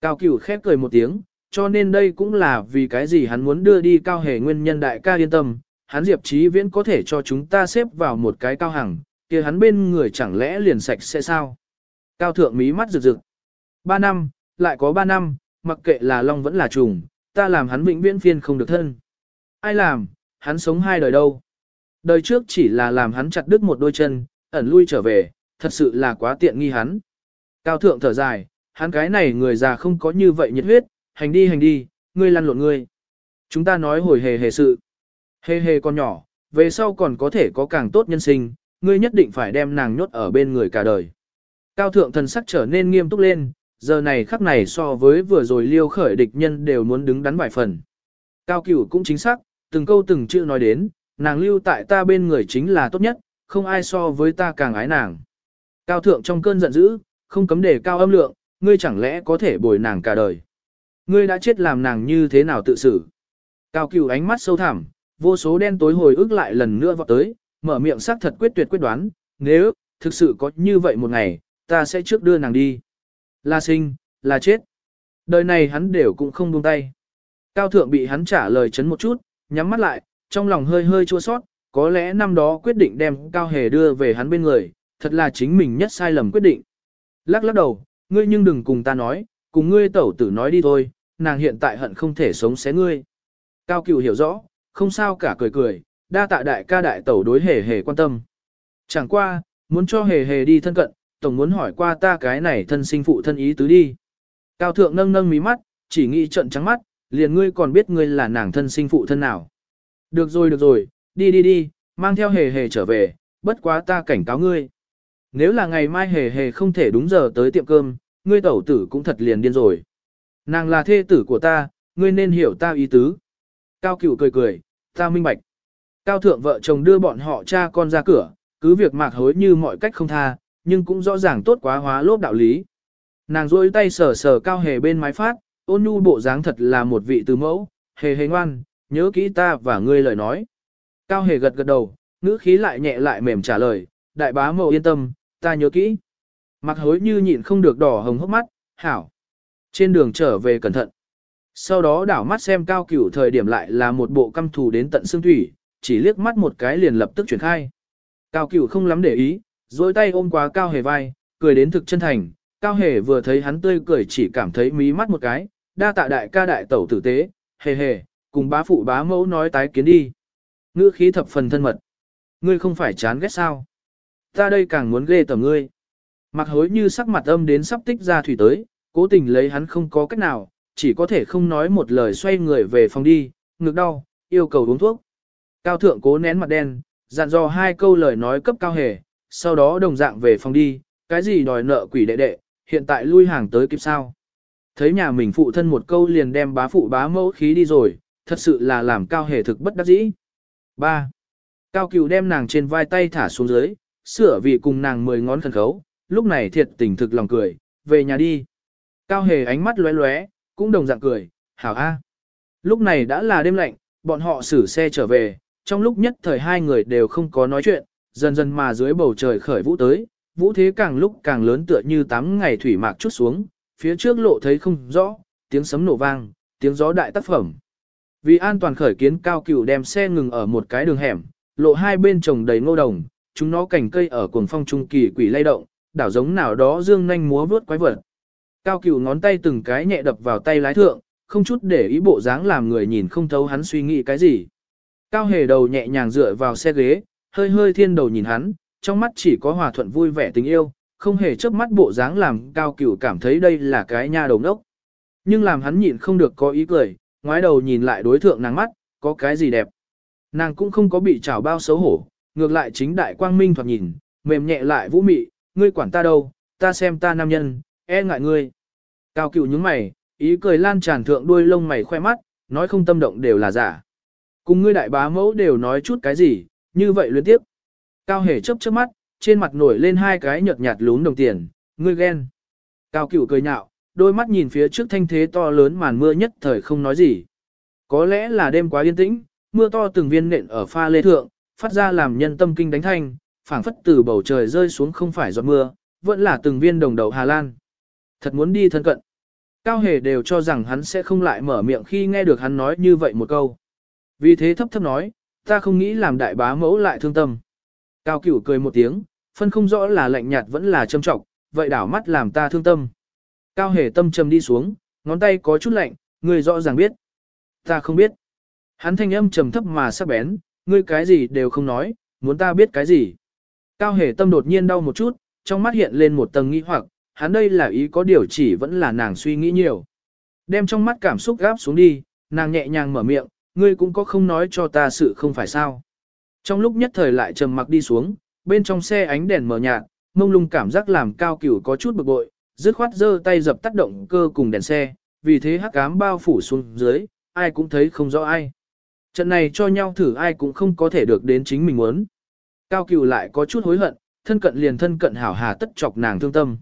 Cao Cửu khép cười một tiếng, cho nên đây cũng là vì cái gì hắn muốn đưa đi cao hề nguyên nhân đại ca yên tâm, hắn Diệp Chí Viễn có thể cho chúng ta xếp vào một cái cao hàng, kia hắn bên người chẳng lẽ liền sạch sẽ sao? Cao thượng mí mắt rực rực. Ba năm, lại có ba năm, mặc kệ là long vẫn là trùng, ta làm hắn vĩnh viễn phiên không được thân. Ai làm, hắn sống hai đời đâu. Đời trước chỉ là làm hắn chặt đứt một đôi chân, ẩn lui trở về, thật sự là quá tiện nghi hắn. Cao thượng thở dài, hắn cái này người già không có như vậy nhiệt huyết, hành đi hành đi, ngươi lăn lộn ngươi. Chúng ta nói hồi hề hề sự. Hề hề con nhỏ, về sau còn có thể có càng tốt nhân sinh, ngươi nhất định phải đem nàng nhốt ở bên người cả đời. Cao thượng thần sắc trở nên nghiêm túc lên, giờ này khắc này so với vừa rồi liêu khởi địch nhân đều muốn đứng đắn vài phần. Cao cửu cũng chính xác, từng câu từng chữ nói đến, nàng lưu tại ta bên người chính là tốt nhất, không ai so với ta càng ái nàng. Cao thượng trong cơn giận dữ, không cấm đề cao âm lượng, ngươi chẳng lẽ có thể bồi nàng cả đời. Ngươi đã chết làm nàng như thế nào tự xử. Cao cửu ánh mắt sâu thẳm, vô số đen tối hồi ức lại lần nữa vọt tới, mở miệng xác thật quyết tuyệt quyết đoán, nếu, thực sự có như vậy một ngày, ta sẽ trước đưa nàng đi. Là sinh, là chết. Đời này hắn đều cũng không buông tay. Cao thượng bị hắn trả lời chấn một chút, nhắm mắt lại, trong lòng hơi hơi chua sót, có lẽ năm đó quyết định đem Cao Hề đưa về hắn bên người, thật là chính mình nhất sai lầm quyết định. Lắc lắc đầu, ngươi nhưng đừng cùng ta nói, cùng ngươi tẩu tử nói đi thôi, nàng hiện tại hận không thể sống xé ngươi. Cao cửu hiểu rõ, không sao cả cười cười, đa tạ đại ca đại tẩu đối hề hề quan tâm. Chẳng qua, muốn cho hề hề đi thân cận, tổng muốn hỏi qua ta cái này thân sinh phụ thân ý tứ đi. Cao thượng nâng nâng mí mắt, chỉ nghĩ trận trắng mắt, liền ngươi còn biết ngươi là nàng thân sinh phụ thân nào. Được rồi được rồi, đi đi đi, mang theo hề hề trở về, bất quá ta cảnh cáo ngươi. Nếu là ngày mai hề hề không thể đúng giờ tới tiệm cơm, ngươi tẩu tử cũng thật liền điên rồi. Nàng là thê tử của ta, ngươi nên hiểu ta ý tứ. Cao cửu cười cười, ta minh bạch. Cao thượng vợ chồng đưa bọn họ cha con ra cửa, cứ việc mạc hối như mọi cách không tha, nhưng cũng rõ ràng tốt quá hóa lốp đạo lý. Nàng rôi tay sờ sờ cao hề bên mái phát, ôn nhu bộ dáng thật là một vị từ mẫu, hề hề ngoan, nhớ kỹ ta và ngươi lời nói. Cao hề gật gật đầu, ngữ khí lại nhẹ lại mềm trả lời, đại bá mẫu yên tâm, ta nhớ kỹ. Mặc hối như nhịn không được đỏ hồng hốc mắt, hảo. Trên đường trở về cẩn thận. Sau đó đảo mắt xem cao cửu thời điểm lại là một bộ căm thù đến tận xương thủy, chỉ liếc mắt một cái liền lập tức chuyển khai. Cao cửu không lắm để ý, dối tay ôm quá cao hề vai, cười đến thực chân thành. Cao hề vừa thấy hắn tươi cười chỉ cảm thấy mí mắt một cái, đa tạ đại ca đại tẩu tử tế, hề hề, cùng bá phụ bá mẫu nói tái kiến đi. Ngữ khí thập phần thân mật. Ngươi không phải chán ghét sao? Ta đây càng muốn ghê tởm ngươi. Mặc hối như sắc mặt âm đến sắp tích ra thủy tới, cố tình lấy hắn không có cách nào, chỉ có thể không nói một lời xoay người về phòng đi, ngực đau, yêu cầu uống thuốc. Cao thượng cố nén mặt đen, dặn dò hai câu lời nói cấp cao hề, sau đó đồng dạng về phòng đi, cái gì đòi nợ quỷ đệ đệ, hiện tại lui hàng tới kịp sao. Thấy nhà mình phụ thân một câu liền đem bá phụ bá mẫu khí đi rồi, thật sự là làm cao hề thực bất đắc dĩ. 3. Cao cửu đem nàng trên vai tay thả xuống dưới, sửa vì cùng nàng mười ngón khẩn khấu, lúc này thiệt tình thực lòng cười, về nhà đi. Cao hề ánh mắt lóe lóe, cũng đồng dạng cười, hảo a. Lúc này đã là đêm lạnh, bọn họ xử xe trở về, trong lúc nhất thời hai người đều không có nói chuyện, dần dần mà dưới bầu trời khởi vũ tới, vũ thế càng lúc càng lớn tựa như tám ngày thủy mạc chút xuống, phía trước lộ thấy không rõ, tiếng sấm nổ vang, tiếng gió đại tác phẩm. Vì an toàn khởi kiến cao cửu đem xe ngừng ở một cái đường hẻm, lộ hai bên trồng đầy ngô đồng, chúng nó cành cây ở cuồng phong trung kỳ quỷ lay động, đảo giống nào đó dương nhanh múa vướt quái vật. Cao cửu ngón tay từng cái nhẹ đập vào tay lái thượng, không chút để ý bộ dáng làm người nhìn không thấu hắn suy nghĩ cái gì. Cao hề đầu nhẹ nhàng dựa vào xe ghế, hơi hơi thiên đầu nhìn hắn, trong mắt chỉ có hòa thuận vui vẻ tình yêu, không hề chớp mắt bộ dáng làm cao cửu cảm thấy đây là cái nha đầu đốc. Nhưng làm hắn nhịn không được có ý cười, ngoái đầu nhìn lại đối thượng nàng mắt, có cái gì đẹp. Nàng cũng không có bị trào bao xấu hổ, ngược lại chính đại quang minh thoạt nhìn, mềm nhẹ lại vũ mị, ngươi quản ta đâu, ta xem ta nam nhân, e ngại ngươi. Cao cựu nhướng mày, ý cười lan tràn thượng đuôi lông mày khoe mắt, nói không tâm động đều là giả. Cùng ngươi đại bá mẫu đều nói chút cái gì, như vậy liên tiếp. Cao hề chớp chớp mắt, trên mặt nổi lên hai cái nhợt nhạt lún đồng tiền, ngươi ghen. Cao cựu cười nhạo, đôi mắt nhìn phía trước thanh thế to lớn màn mưa nhất thời không nói gì. Có lẽ là đêm quá yên tĩnh, mưa to từng viên nện ở pha lê thượng, phát ra làm nhân tâm kinh đánh thanh, phảng phất từ bầu trời rơi xuống không phải giọt mưa, vẫn là từng viên đồng đầu Hà Lan. Thật muốn đi thân cận. Cao hề đều cho rằng hắn sẽ không lại mở miệng khi nghe được hắn nói như vậy một câu. Vì thế thấp thấp nói, ta không nghĩ làm đại bá mẫu lại thương tâm. Cao cửu cười một tiếng, phân không rõ là lạnh nhạt vẫn là châm trọng, vậy đảo mắt làm ta thương tâm. Cao hề tâm trầm đi xuống, ngón tay có chút lạnh, người rõ ràng biết. Ta không biết. Hắn thanh âm trầm thấp mà sắc bén, ngươi cái gì đều không nói, muốn ta biết cái gì. Cao hề tâm đột nhiên đau một chút, trong mắt hiện lên một tầng nghi hoặc, hắn đây là ý có điều chỉ vẫn là nàng suy nghĩ nhiều. Đem trong mắt cảm xúc gáp xuống đi, nàng nhẹ nhàng mở miệng, ngươi cũng có không nói cho ta sự không phải sao. Trong lúc nhất thời lại trầm mặc đi xuống, bên trong xe ánh đèn mờ nhạt, mông lung cảm giác làm cao cửu có chút bực bội, dứt khoát giơ tay dập tắt động cơ cùng đèn xe, vì thế hắc ám bao phủ xuống dưới, ai cũng thấy không rõ ai. Trận này cho nhau thử ai cũng không có thể được đến chính mình muốn. Cao cửu lại có chút hối hận, thân cận liền thân cận hảo hà tất chọc nàng thương tâm.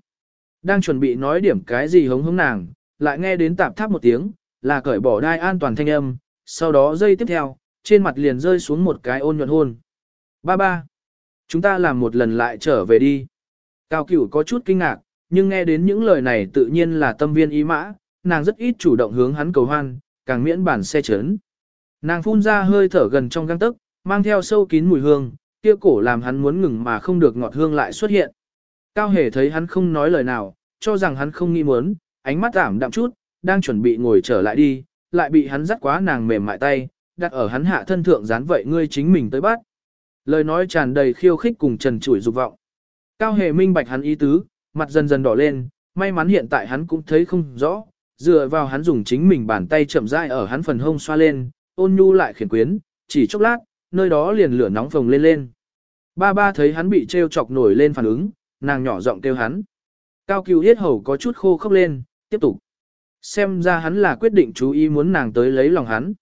Đang chuẩn bị nói điểm cái gì hống hống nàng, lại nghe đến tạp tháp một tiếng, là cởi bỏ đai an toàn thanh âm, sau đó dây tiếp theo, trên mặt liền rơi xuống một cái ôn nhuận hôn. Ba ba, chúng ta làm một lần lại trở về đi. Cao cửu có chút kinh ngạc, nhưng nghe đến những lời này tự nhiên là tâm viên ý mã, nàng rất ít chủ động hướng hắn cầu hoan, càng miễn bản xe chấn. Nàng phun ra hơi thở gần trong găng tức, mang theo sâu kín mùi hương, kia cổ làm hắn muốn ngừng mà không được ngọt hương lại xuất hiện. Cao hề thấy hắn không nói lời nào, cho rằng hắn không nghi muốn, ánh mắt giảm đạm chút, đang chuẩn bị ngồi trở lại đi, lại bị hắn dắt quá nàng mềm mại tay, đặt ở hắn hạ thân thượng dán vậy ngươi chính mình tới bắt. Lời nói tràn đầy khiêu khích cùng trần trụi dục vọng. Cao hề minh bạch hắn ý tứ, mặt dần dần đỏ lên, may mắn hiện tại hắn cũng thấy không rõ, dựa vào hắn dùng chính mình bàn tay chậm rãi ở hắn phần hông xoa lên, ôn nhu lại khiển quyến, chỉ chốc lát, nơi đó liền lửa nóng phồng lên lên. Ba ba thấy hắn bị treo chọc nổi lên phản ứng, nàng nhỏ giọng kêu hắn. Cao cửu yết hầu có chút khô khốc lên, tiếp tục. Xem ra hắn là quyết định chú ý muốn nàng tới lấy lòng hắn.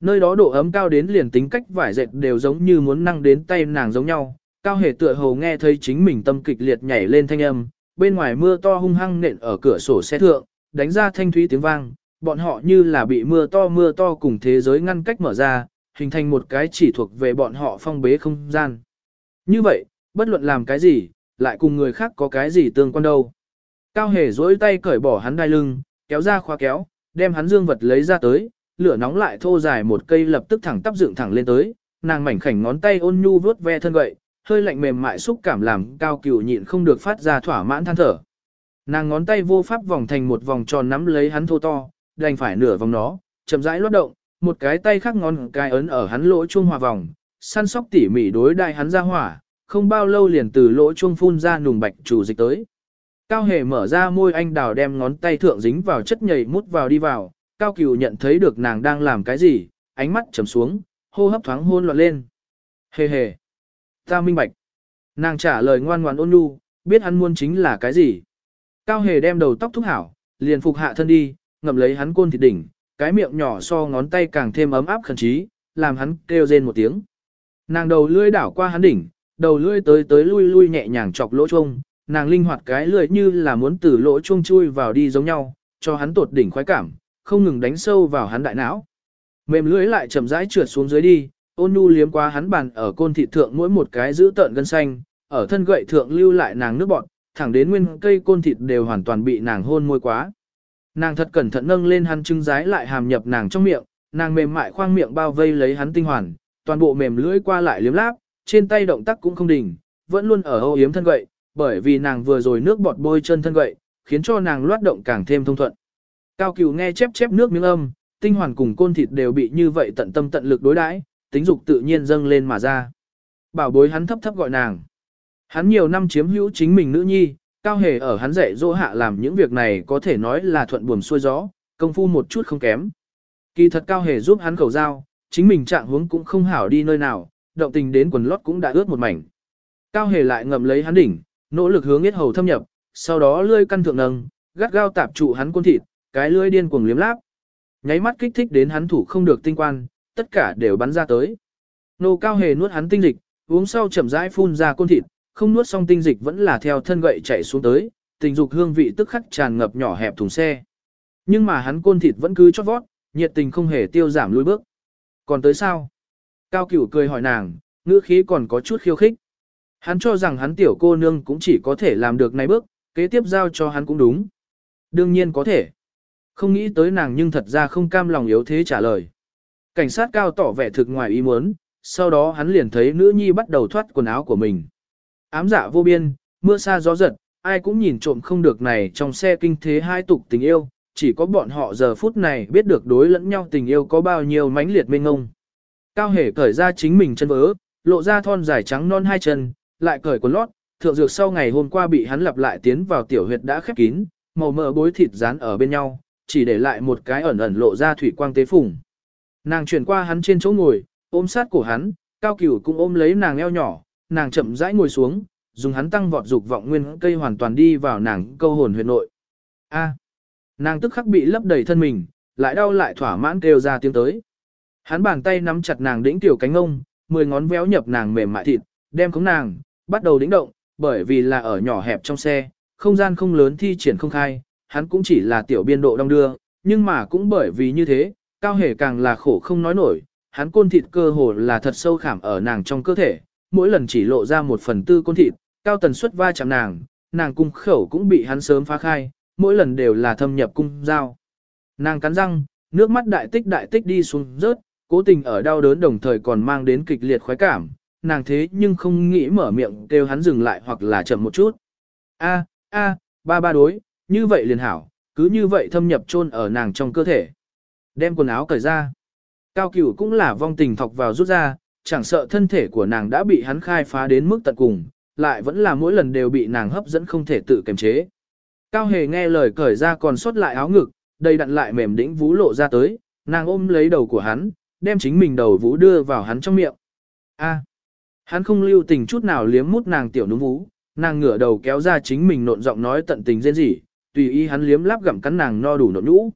Nơi đó độ ấm cao đến liền tính cách vải dệt đều giống như muốn năng đến tay nàng giống nhau. Cao hề tựa hồ nghe thấy chính mình tâm kịch liệt nhảy lên thanh âm, bên ngoài mưa to hung hăng nện ở cửa sổ xe thượng, đánh ra thanh thúy tiếng vang, bọn họ như là bị mưa to mưa to cùng thế giới ngăn cách mở ra, hình thành một cái chỉ thuộc về bọn họ phong bế không gian. Như vậy, bất luận làm cái gì, lại cùng người khác có cái gì tương quan đâu. Cao hề duỗi tay cởi bỏ hắn đai lưng, kéo ra khóa kéo, đem hắn dương vật lấy ra tới, lửa nóng lại thô dài một cây lập tức thẳng tắp dựng thẳng lên tới, nàng mảnh khảnh ngón tay ôn nhu vuốt ve thân gậy, hơi lạnh mềm mại xúc cảm làm cao cửu nhịn không được phát ra thỏa mãn than thở. Nàng ngón tay vô pháp vòng thành một vòng tròn nắm lấy hắn thô to, đành phải nửa vòng nó, chậm rãi luốt động, một cái tay khác ngón cái ấn ở hắn lỗ chuông hòa vòng, săn sóc tỉ mỉ đối đại hắn ra hỏa, không bao lâu liền từ lỗ chuông phun ra nùng bạch chủ dịch tới. Cao hề mở ra môi anh đào đem ngón tay thượng dính vào chất nhầy mút vào đi vào, cao cửu nhận thấy được nàng đang làm cái gì, ánh mắt trầm xuống, hô hấp thoáng hôn loạn lên. Hề hề. Ta minh bạch. Nàng trả lời ngoan ngoãn ôn nhu, biết hắn muốn chính là cái gì. Cao hề đem đầu tóc thúc hảo, liền phục hạ thân đi, ngậm lấy hắn côn thịt đỉnh, cái miệng nhỏ so ngón tay càng thêm ấm áp khẩn trí, làm hắn kêu rên một tiếng. Nàng đầu lưỡi đảo qua hắn đỉnh, đầu lưỡi tới tới lui lui nhẹ nhàng chọc lỗ chuông, nàng linh hoạt cái lưỡi như là muốn từ lỗ chuông chui vào đi giống nhau, cho hắn tột đỉnh khoái cảm, không ngừng đánh sâu vào hắn đại não. Mềm lưỡi lại chậm rãi trượt xuống dưới đi, ôn nhu liếm qua hắn bàn ở côn thịt thượng mỗi một cái giữ tợn gân xanh, ở thân gậy thượng lưu lại nàng nước bọt, thẳng đến nguyên cây côn thịt đều hoàn toàn bị nàng hôn môi quá. Nàng thật cẩn thận nâng lên hắn trứng rái lại hàm nhập nàng trong miệng, nàng mềm mại khoang miệng bao vây lấy hắn tinh hoàn, toàn bộ mềm lưỡi qua lại liếm láp, trên tay động tác cũng không đình, vẫn luôn ở âu yếm thân gậy, bởi vì nàng vừa rồi nước bọt bôi chân thân gậy, khiến cho nàng loát động càng thêm thông thuận. Cao Cửu nghe chép chép nước miếng âm, tinh hoàn cùng côn thịt đều bị như vậy tận tâm tận lực đối đãi, tính dục tự nhiên dâng lên mà ra. Bảo bối hắn thấp thấp gọi nàng. Hắn nhiều năm chiếm hữu chính mình nữ nhi, cao hề ở hắn dạy dỗ hạ làm những việc này có thể nói là thuận buồm xuôi gió, công phu một chút không kém. Kỳ thật cao hề giúp hắn khẩu giao, chính mình trạng huống cũng không hảo đi nơi nào, động tình đến quần lót cũng đã ướt một mảnh. Cao hề lại ngậm lấy hắn đỉnh, nỗ lực hướng yết hầu thâm nhập, sau đó lươi căn thượng nâng, gắt gao tạp trụ hắn côn thịt, cái lươi điên cuồng liếm láp. Nháy mắt kích thích đến hắn thủ không được tinh quan, tất cả đều bắn ra tới. Nô cao hề nuốt hắn tinh dịch, uống sau chậm rãi phun ra côn thịt, không nuốt xong tinh dịch vẫn là theo thân gậy chạy xuống tới, tình dục hương vị tức khắc tràn ngập nhỏ hẹp thùng xe. Nhưng mà hắn côn thịt vẫn cứ chót vót, nhiệt tình không hề tiêu giảm lùi bước. Còn tới sao? Cao cửu cười hỏi nàng, ngữ khí còn có chút khiêu khích. Hắn cho rằng hắn tiểu cô nương cũng chỉ có thể làm được này bước, kế tiếp giao cho hắn cũng đúng. Đương nhiên có thể. Không nghĩ tới nàng nhưng thật ra không cam lòng yếu thế trả lời. Cảnh sát cao tỏ vẻ thực ngoài ý muốn, sau đó hắn liền thấy nữ nhi bắt đầu thoát quần áo của mình. Ám dạ vô biên, mưa xa gió giật, ai cũng nhìn trộm không được này trong xe kinh thế hai tục tình yêu, chỉ có bọn họ giờ phút này biết được đối lẫn nhau tình yêu có bao nhiêu mãnh liệt mênh ngông. Cao hề cởi ra chính mình chân vớ, lộ ra thon dài trắng non hai chân, lại cởi quần lót, thượng dược sau ngày hôm qua bị hắn lặp lại tiến vào tiểu huyệt đã khép kín, màu mỡ bối thịt dán ở bên nhau, chỉ để lại một cái ẩn ẩn lộ ra thủy quang tế phùng. Nàng chuyển qua hắn trên chỗ ngồi, ôm sát cổ hắn, cao cửu cũng ôm lấy nàng eo nhỏ, nàng chậm rãi ngồi xuống, dùng hắn tăng vọt dục vọng nguyên cây hoàn toàn đi vào nàng câu hồn huyệt nội. A. nàng tức khắc bị lấp đầy thân mình, lại đau lại thỏa mãn kêu ra tiếng tới. Hắn bàn tay nắm chặt nàng đĩnh tiểu cánh ngông, mười ngón véo nhập nàng mềm mại thịt, đem khống nàng, bắt đầu đĩnh động, bởi vì là ở nhỏ hẹp trong xe, không gian không lớn thi triển không khai, hắn cũng chỉ là tiểu biên độ đong đưa, nhưng mà cũng bởi vì như thế, cao hề càng là khổ không nói nổi, hắn côn thịt cơ hồ là thật sâu khảm ở nàng trong cơ thể, mỗi lần chỉ lộ ra một phần tư côn thịt, cao tần suất va chạm nàng, nàng cung khẩu cũng bị hắn sớm phá khai, mỗi lần đều là thâm nhập cung dao. Nàng cắn răng, nước mắt đại tích đại tích đi xuống rớt, cố tình ở đau đớn đồng thời còn mang đến kịch liệt khoái cảm, nàng thế nhưng không nghĩ mở miệng kêu hắn dừng lại hoặc là chậm một chút. A, a, ba ba đối, như vậy liền hảo, cứ như vậy thâm nhập chôn ở nàng trong cơ thể. Đem quần áo cởi ra. Cao cửu cũng là vong tình thọc vào rút ra, chẳng sợ thân thể của nàng đã bị hắn khai phá đến mức tận cùng, lại vẫn là mỗi lần đều bị nàng hấp dẫn không thể tự kiềm chế. Cao hề nghe lời cởi ra còn sót lại áo ngực, đầy đặn lại mềm đĩnh vú lộ ra tới, nàng ôm lấy đầu của hắn, đem chính mình đầu vũ đưa vào hắn trong miệng. A, hắn không lưu tình chút nào liếm mút nàng tiểu núm vú, nàng ngửa đầu kéo ra chính mình nộn giọng nói tận tình dên gì, tùy ý hắn liếm láp gặm cắn nàng no đủ nộn nhũ.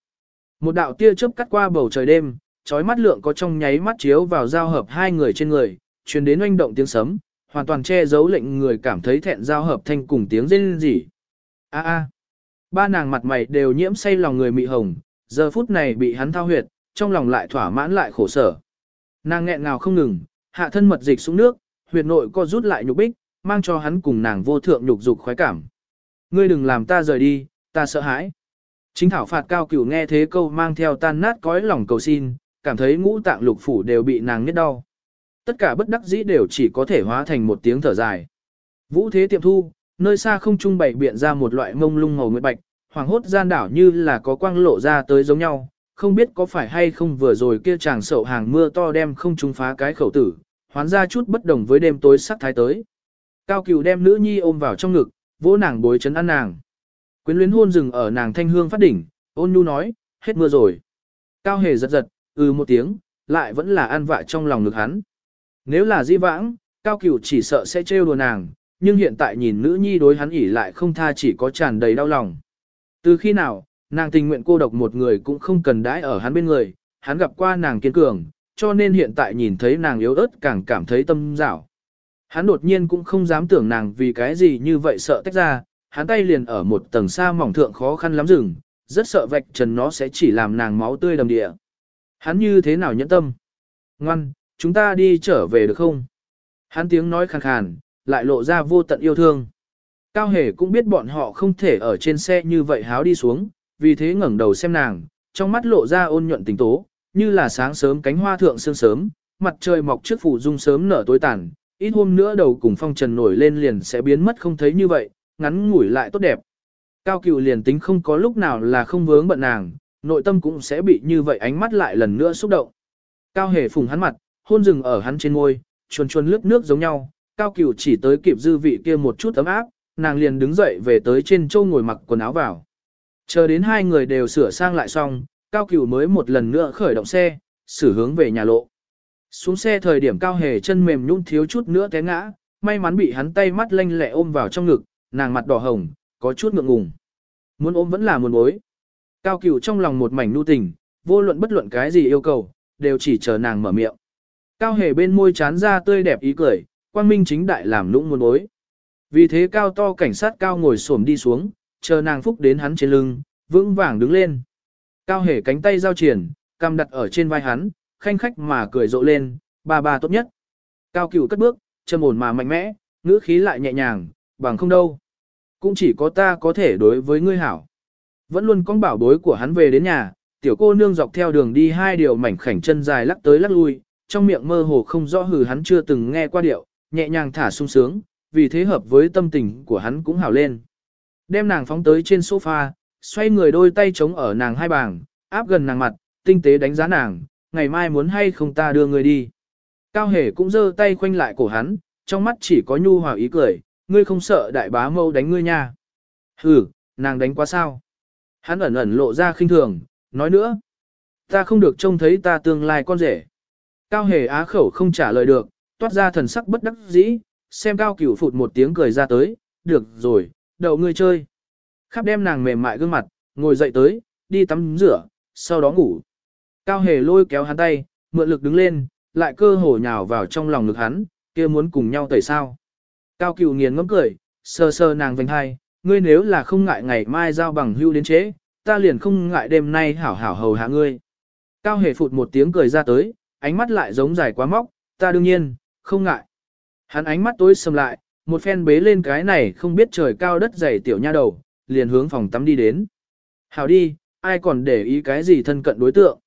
Một đạo tia chớp cắt qua bầu trời đêm, chói mắt lượng có trong nháy mắt chiếu vào giao hợp hai người trên người, truyền đến oanh động tiếng sấm, hoàn toàn che giấu lệnh người cảm thấy thẹn giao hợp thanh cùng tiếng rên rỉ. A a. Ba nàng mặt mày đều nhiễm say lòng người mị hồng, giờ phút này bị hắn thao huyệt, trong lòng lại thỏa mãn lại khổ sở. Nàng nghẹn ngào không ngừng, hạ thân mật dịch xuống nước, huyệt nội co rút lại nhục bích, mang cho hắn cùng nàng vô thượng nhục dục khoái cảm. Ngươi đừng làm ta rời đi, ta sợ hãi. Chính thảo phạt cao cửu nghe thế câu mang theo tan nát cõi lòng cầu xin, cảm thấy ngũ tạng lục phủ đều bị nàng nhất đau. Tất cả bất đắc dĩ đều chỉ có thể hóa thành một tiếng thở dài. Vũ thế tiệm thu, nơi xa không trung bày biện ra một loại mông lung màu nguyệt bạch, hoàng hốt gian đảo như là có quang lộ ra tới giống nhau, không biết có phải hay không vừa rồi kia chàng sậu hàng mưa to đem không trúng phá cái khẩu tử, hoán ra chút bất đồng với đêm tối sắc thái tới. Cao cửu đem nữ nhi ôm vào trong ngực, vỗ nàng bối chấn ăn nàng. Quyến luyến hôn rừng ở nàng thanh hương phát đỉnh, ôn nhu nói, hết mưa rồi. Cao hề giật giật, ừ một tiếng, lại vẫn là an vạ trong lòng ngực hắn. Nếu là di vãng, Cao cửu chỉ sợ sẽ trêu đùa nàng, nhưng hiện tại nhìn nữ nhi đối hắn ỉ lại không tha chỉ có tràn đầy đau lòng. Từ khi nào, nàng tình nguyện cô độc một người cũng không cần đãi ở hắn bên người, hắn gặp qua nàng kiên cường, cho nên hiện tại nhìn thấy nàng yếu ớt càng cảm thấy tâm dảo. Hắn đột nhiên cũng không dám tưởng nàng vì cái gì như vậy sợ tách ra, hắn tay liền ở một tầng xa mỏng thượng khó khăn lắm rừng, rất sợ vạch trần nó sẽ chỉ làm nàng máu tươi đầm địa. Hắn như thế nào nhẫn tâm? Ngoan, chúng ta đi trở về được không? Hắn tiếng nói khàn khàn, lại lộ ra vô tận yêu thương. Cao Hề cũng biết bọn họ không thể ở trên xe như vậy háo đi xuống, vì thế ngẩng đầu xem nàng, trong mắt lộ ra ôn nhuận tình tố, như là sáng sớm cánh hoa thượng sương sớm, mặt trời mọc trước phủ dung sớm nở tối tàn, ít hôm nữa đầu cùng phong trần nổi lên liền sẽ biến mất không thấy như vậy, ngắn ngủi lại tốt đẹp. Cao cựu liền tính không có lúc nào là không vướng bận nàng, nội tâm cũng sẽ bị như vậy ánh mắt lại lần nữa xúc động. Cao hề phùng hắn mặt, hôn rừng ở hắn trên môi, chuồn chuồn lướt nước giống nhau, cao cựu chỉ tới kịp dư vị kia một chút ấm áp, nàng liền đứng dậy về tới trên châu ngồi mặc quần áo vào. Chờ đến hai người đều sửa sang lại xong, cao cửu mới một lần nữa khởi động xe, xử hướng về nhà lộ. Xuống xe thời điểm cao hề chân mềm nhũn thiếu chút nữa té ngã, may mắn bị hắn tay mắt lanh lẹ ôm vào trong ngực, nàng mặt đỏ hồng, có chút ngượng ngùng. Muốn ôm vẫn là muốn bối. Cao cửu trong lòng một mảnh nu tình, vô luận bất luận cái gì yêu cầu, đều chỉ chờ nàng mở miệng. Cao hề bên môi chán ra tươi đẹp ý cười, quang minh chính đại làm lũng muốn bối. Vì thế cao to cảnh sát cao ngồi xổm đi xuống, chờ nàng phúc đến hắn trên lưng, vững vàng đứng lên. Cao hề cánh tay giao triển, cằm đặt ở trên vai hắn, khanh khách mà cười rộ lên, bà bà tốt nhất. Cao cửu cất bước, trầm ổn mà mạnh mẽ, ngữ khí lại nhẹ nhàng, bằng không đâu. Cũng chỉ có ta có thể đối với ngươi hảo. Vẫn luôn con bảo bối của hắn về đến nhà, tiểu cô nương dọc theo đường đi hai điều mảnh khảnh chân dài lắc tới lắc lui, trong miệng mơ hồ không rõ hừ hắn chưa từng nghe qua điệu, nhẹ nhàng thả sung sướng, vì thế hợp với tâm tình của hắn cũng hảo lên. Đem nàng phóng tới trên sofa, xoay người đôi tay chống ở nàng hai bảng, áp gần nàng mặt, tinh tế đánh giá nàng, ngày mai muốn hay không ta đưa người đi. Cao hề cũng giơ tay khoanh lại cổ hắn, trong mắt chỉ có nhu hòa ý cười, ngươi không sợ đại bá mâu đánh ngươi nha. Hừ, nàng đánh quá sao. Hắn ẩn ẩn lộ ra khinh thường, nói nữa. Ta không được trông thấy ta tương lai con rể. Cao hề á khẩu không trả lời được, toát ra thần sắc bất đắc dĩ, xem cao cửu phụt một tiếng cười ra tới, được rồi, đậu ngươi chơi. Khắp đem nàng mềm mại gương mặt, ngồi dậy tới, đi tắm rửa, sau đó ngủ. Cao hề lôi kéo hắn tay, mượn lực đứng lên, lại cơ hồ nhào vào trong lòng ngực hắn, kia muốn cùng nhau tẩy sao. Cao cửu nghiền ngẫm cười, sờ sờ nàng vành hai, ngươi nếu là không ngại ngày mai giao bằng hưu đến chế, ta liền không ngại đêm nay hảo hảo hầu hạ ngươi. Cao hề phụt một tiếng cười ra tới, ánh mắt lại giống dài quá móc, ta đương nhiên, không ngại. Hắn ánh mắt tối sầm lại, một phen bế lên cái này không biết trời cao đất dày tiểu nha đầu, liền hướng phòng tắm đi đến. Hào đi, ai còn để ý cái gì thân cận đối tượng.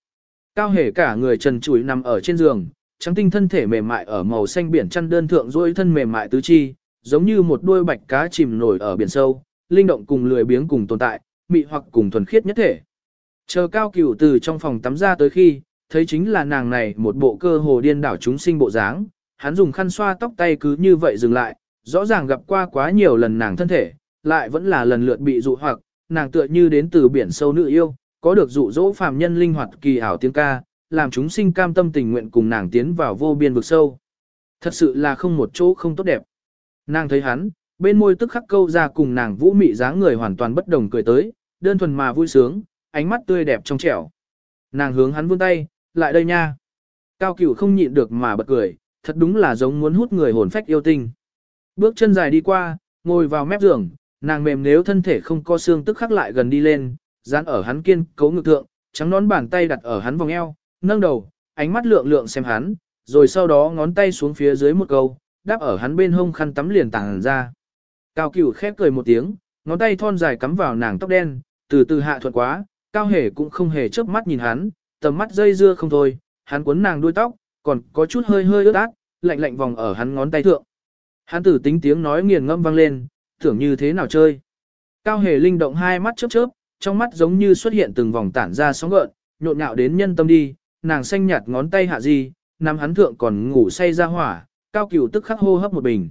Cao hề cả người trần trụi nằm ở trên giường, trắng tinh thân thể mềm mại ở màu xanh biển chăn đơn thượng duỗi thân mềm mại tứ chi, giống như một đuôi bạch cá chìm nổi ở biển sâu, linh động cùng lười biếng cùng tồn tại, mị hoặc cùng thuần khiết nhất thể. Chờ cao cửu từ trong phòng tắm ra tới khi, thấy chính là nàng này một bộ cơ hồ điên đảo chúng sinh bộ dáng, hắn dùng khăn xoa tóc tay cứ như vậy dừng lại, rõ ràng gặp qua quá nhiều lần nàng thân thể, lại vẫn là lần lượt bị dụ hoặc, nàng tựa như đến từ biển sâu nữ yêu, có được dụ dỗ phàm nhân linh hoạt kỳ ảo tiếng ca, làm chúng sinh cam tâm tình nguyện cùng nàng tiến vào vô biên vực sâu. Thật sự là không một chỗ không tốt đẹp. Nàng thấy hắn, bên môi tức khắc câu ra cùng nàng vũ mị dáng người hoàn toàn bất đồng cười tới, đơn thuần mà vui sướng, ánh mắt tươi đẹp trong trẻo. Nàng hướng hắn vươn tay, lại đây nha. Cao cửu không nhịn được mà bật cười, thật đúng là giống muốn hút người hồn phách yêu tinh. Bước chân dài đi qua, ngồi vào mép giường, nàng mềm nếu thân thể không có xương tức khắc lại gần đi lên, dán ở hắn kiên cấu ngực thượng, trắng nón bàn tay đặt ở hắn vòng eo, nâng đầu, ánh mắt lượng lượng xem hắn, rồi sau đó ngón tay xuống phía dưới một câu, đáp ở hắn bên hông khăn tắm liền tàng ra. Cao cửu khép cười một tiếng, ngón tay thon dài cắm vào nàng tóc đen, từ từ hạ thuận quá, cao hề cũng không hề chớp mắt nhìn hắn, tầm mắt dây dưa không thôi, hắn cuốn nàng đuôi tóc, còn có chút hơi hơi ướt át, lạnh lạnh vòng ở hắn ngón tay thượng. Hán tử tính tiếng nói nghiền ngâm vang lên, tưởng như thế nào chơi. Cao hề linh động hai mắt chớp chớp, trong mắt giống như xuất hiện từng vòng tản ra sóng gợn, nhộn nhạo đến nhân tâm đi, nàng xanh nhạt ngón tay hạ gì, nằm hắn thượng còn ngủ say ra hỏa, cao cửu tức khắc hô hấp một bình.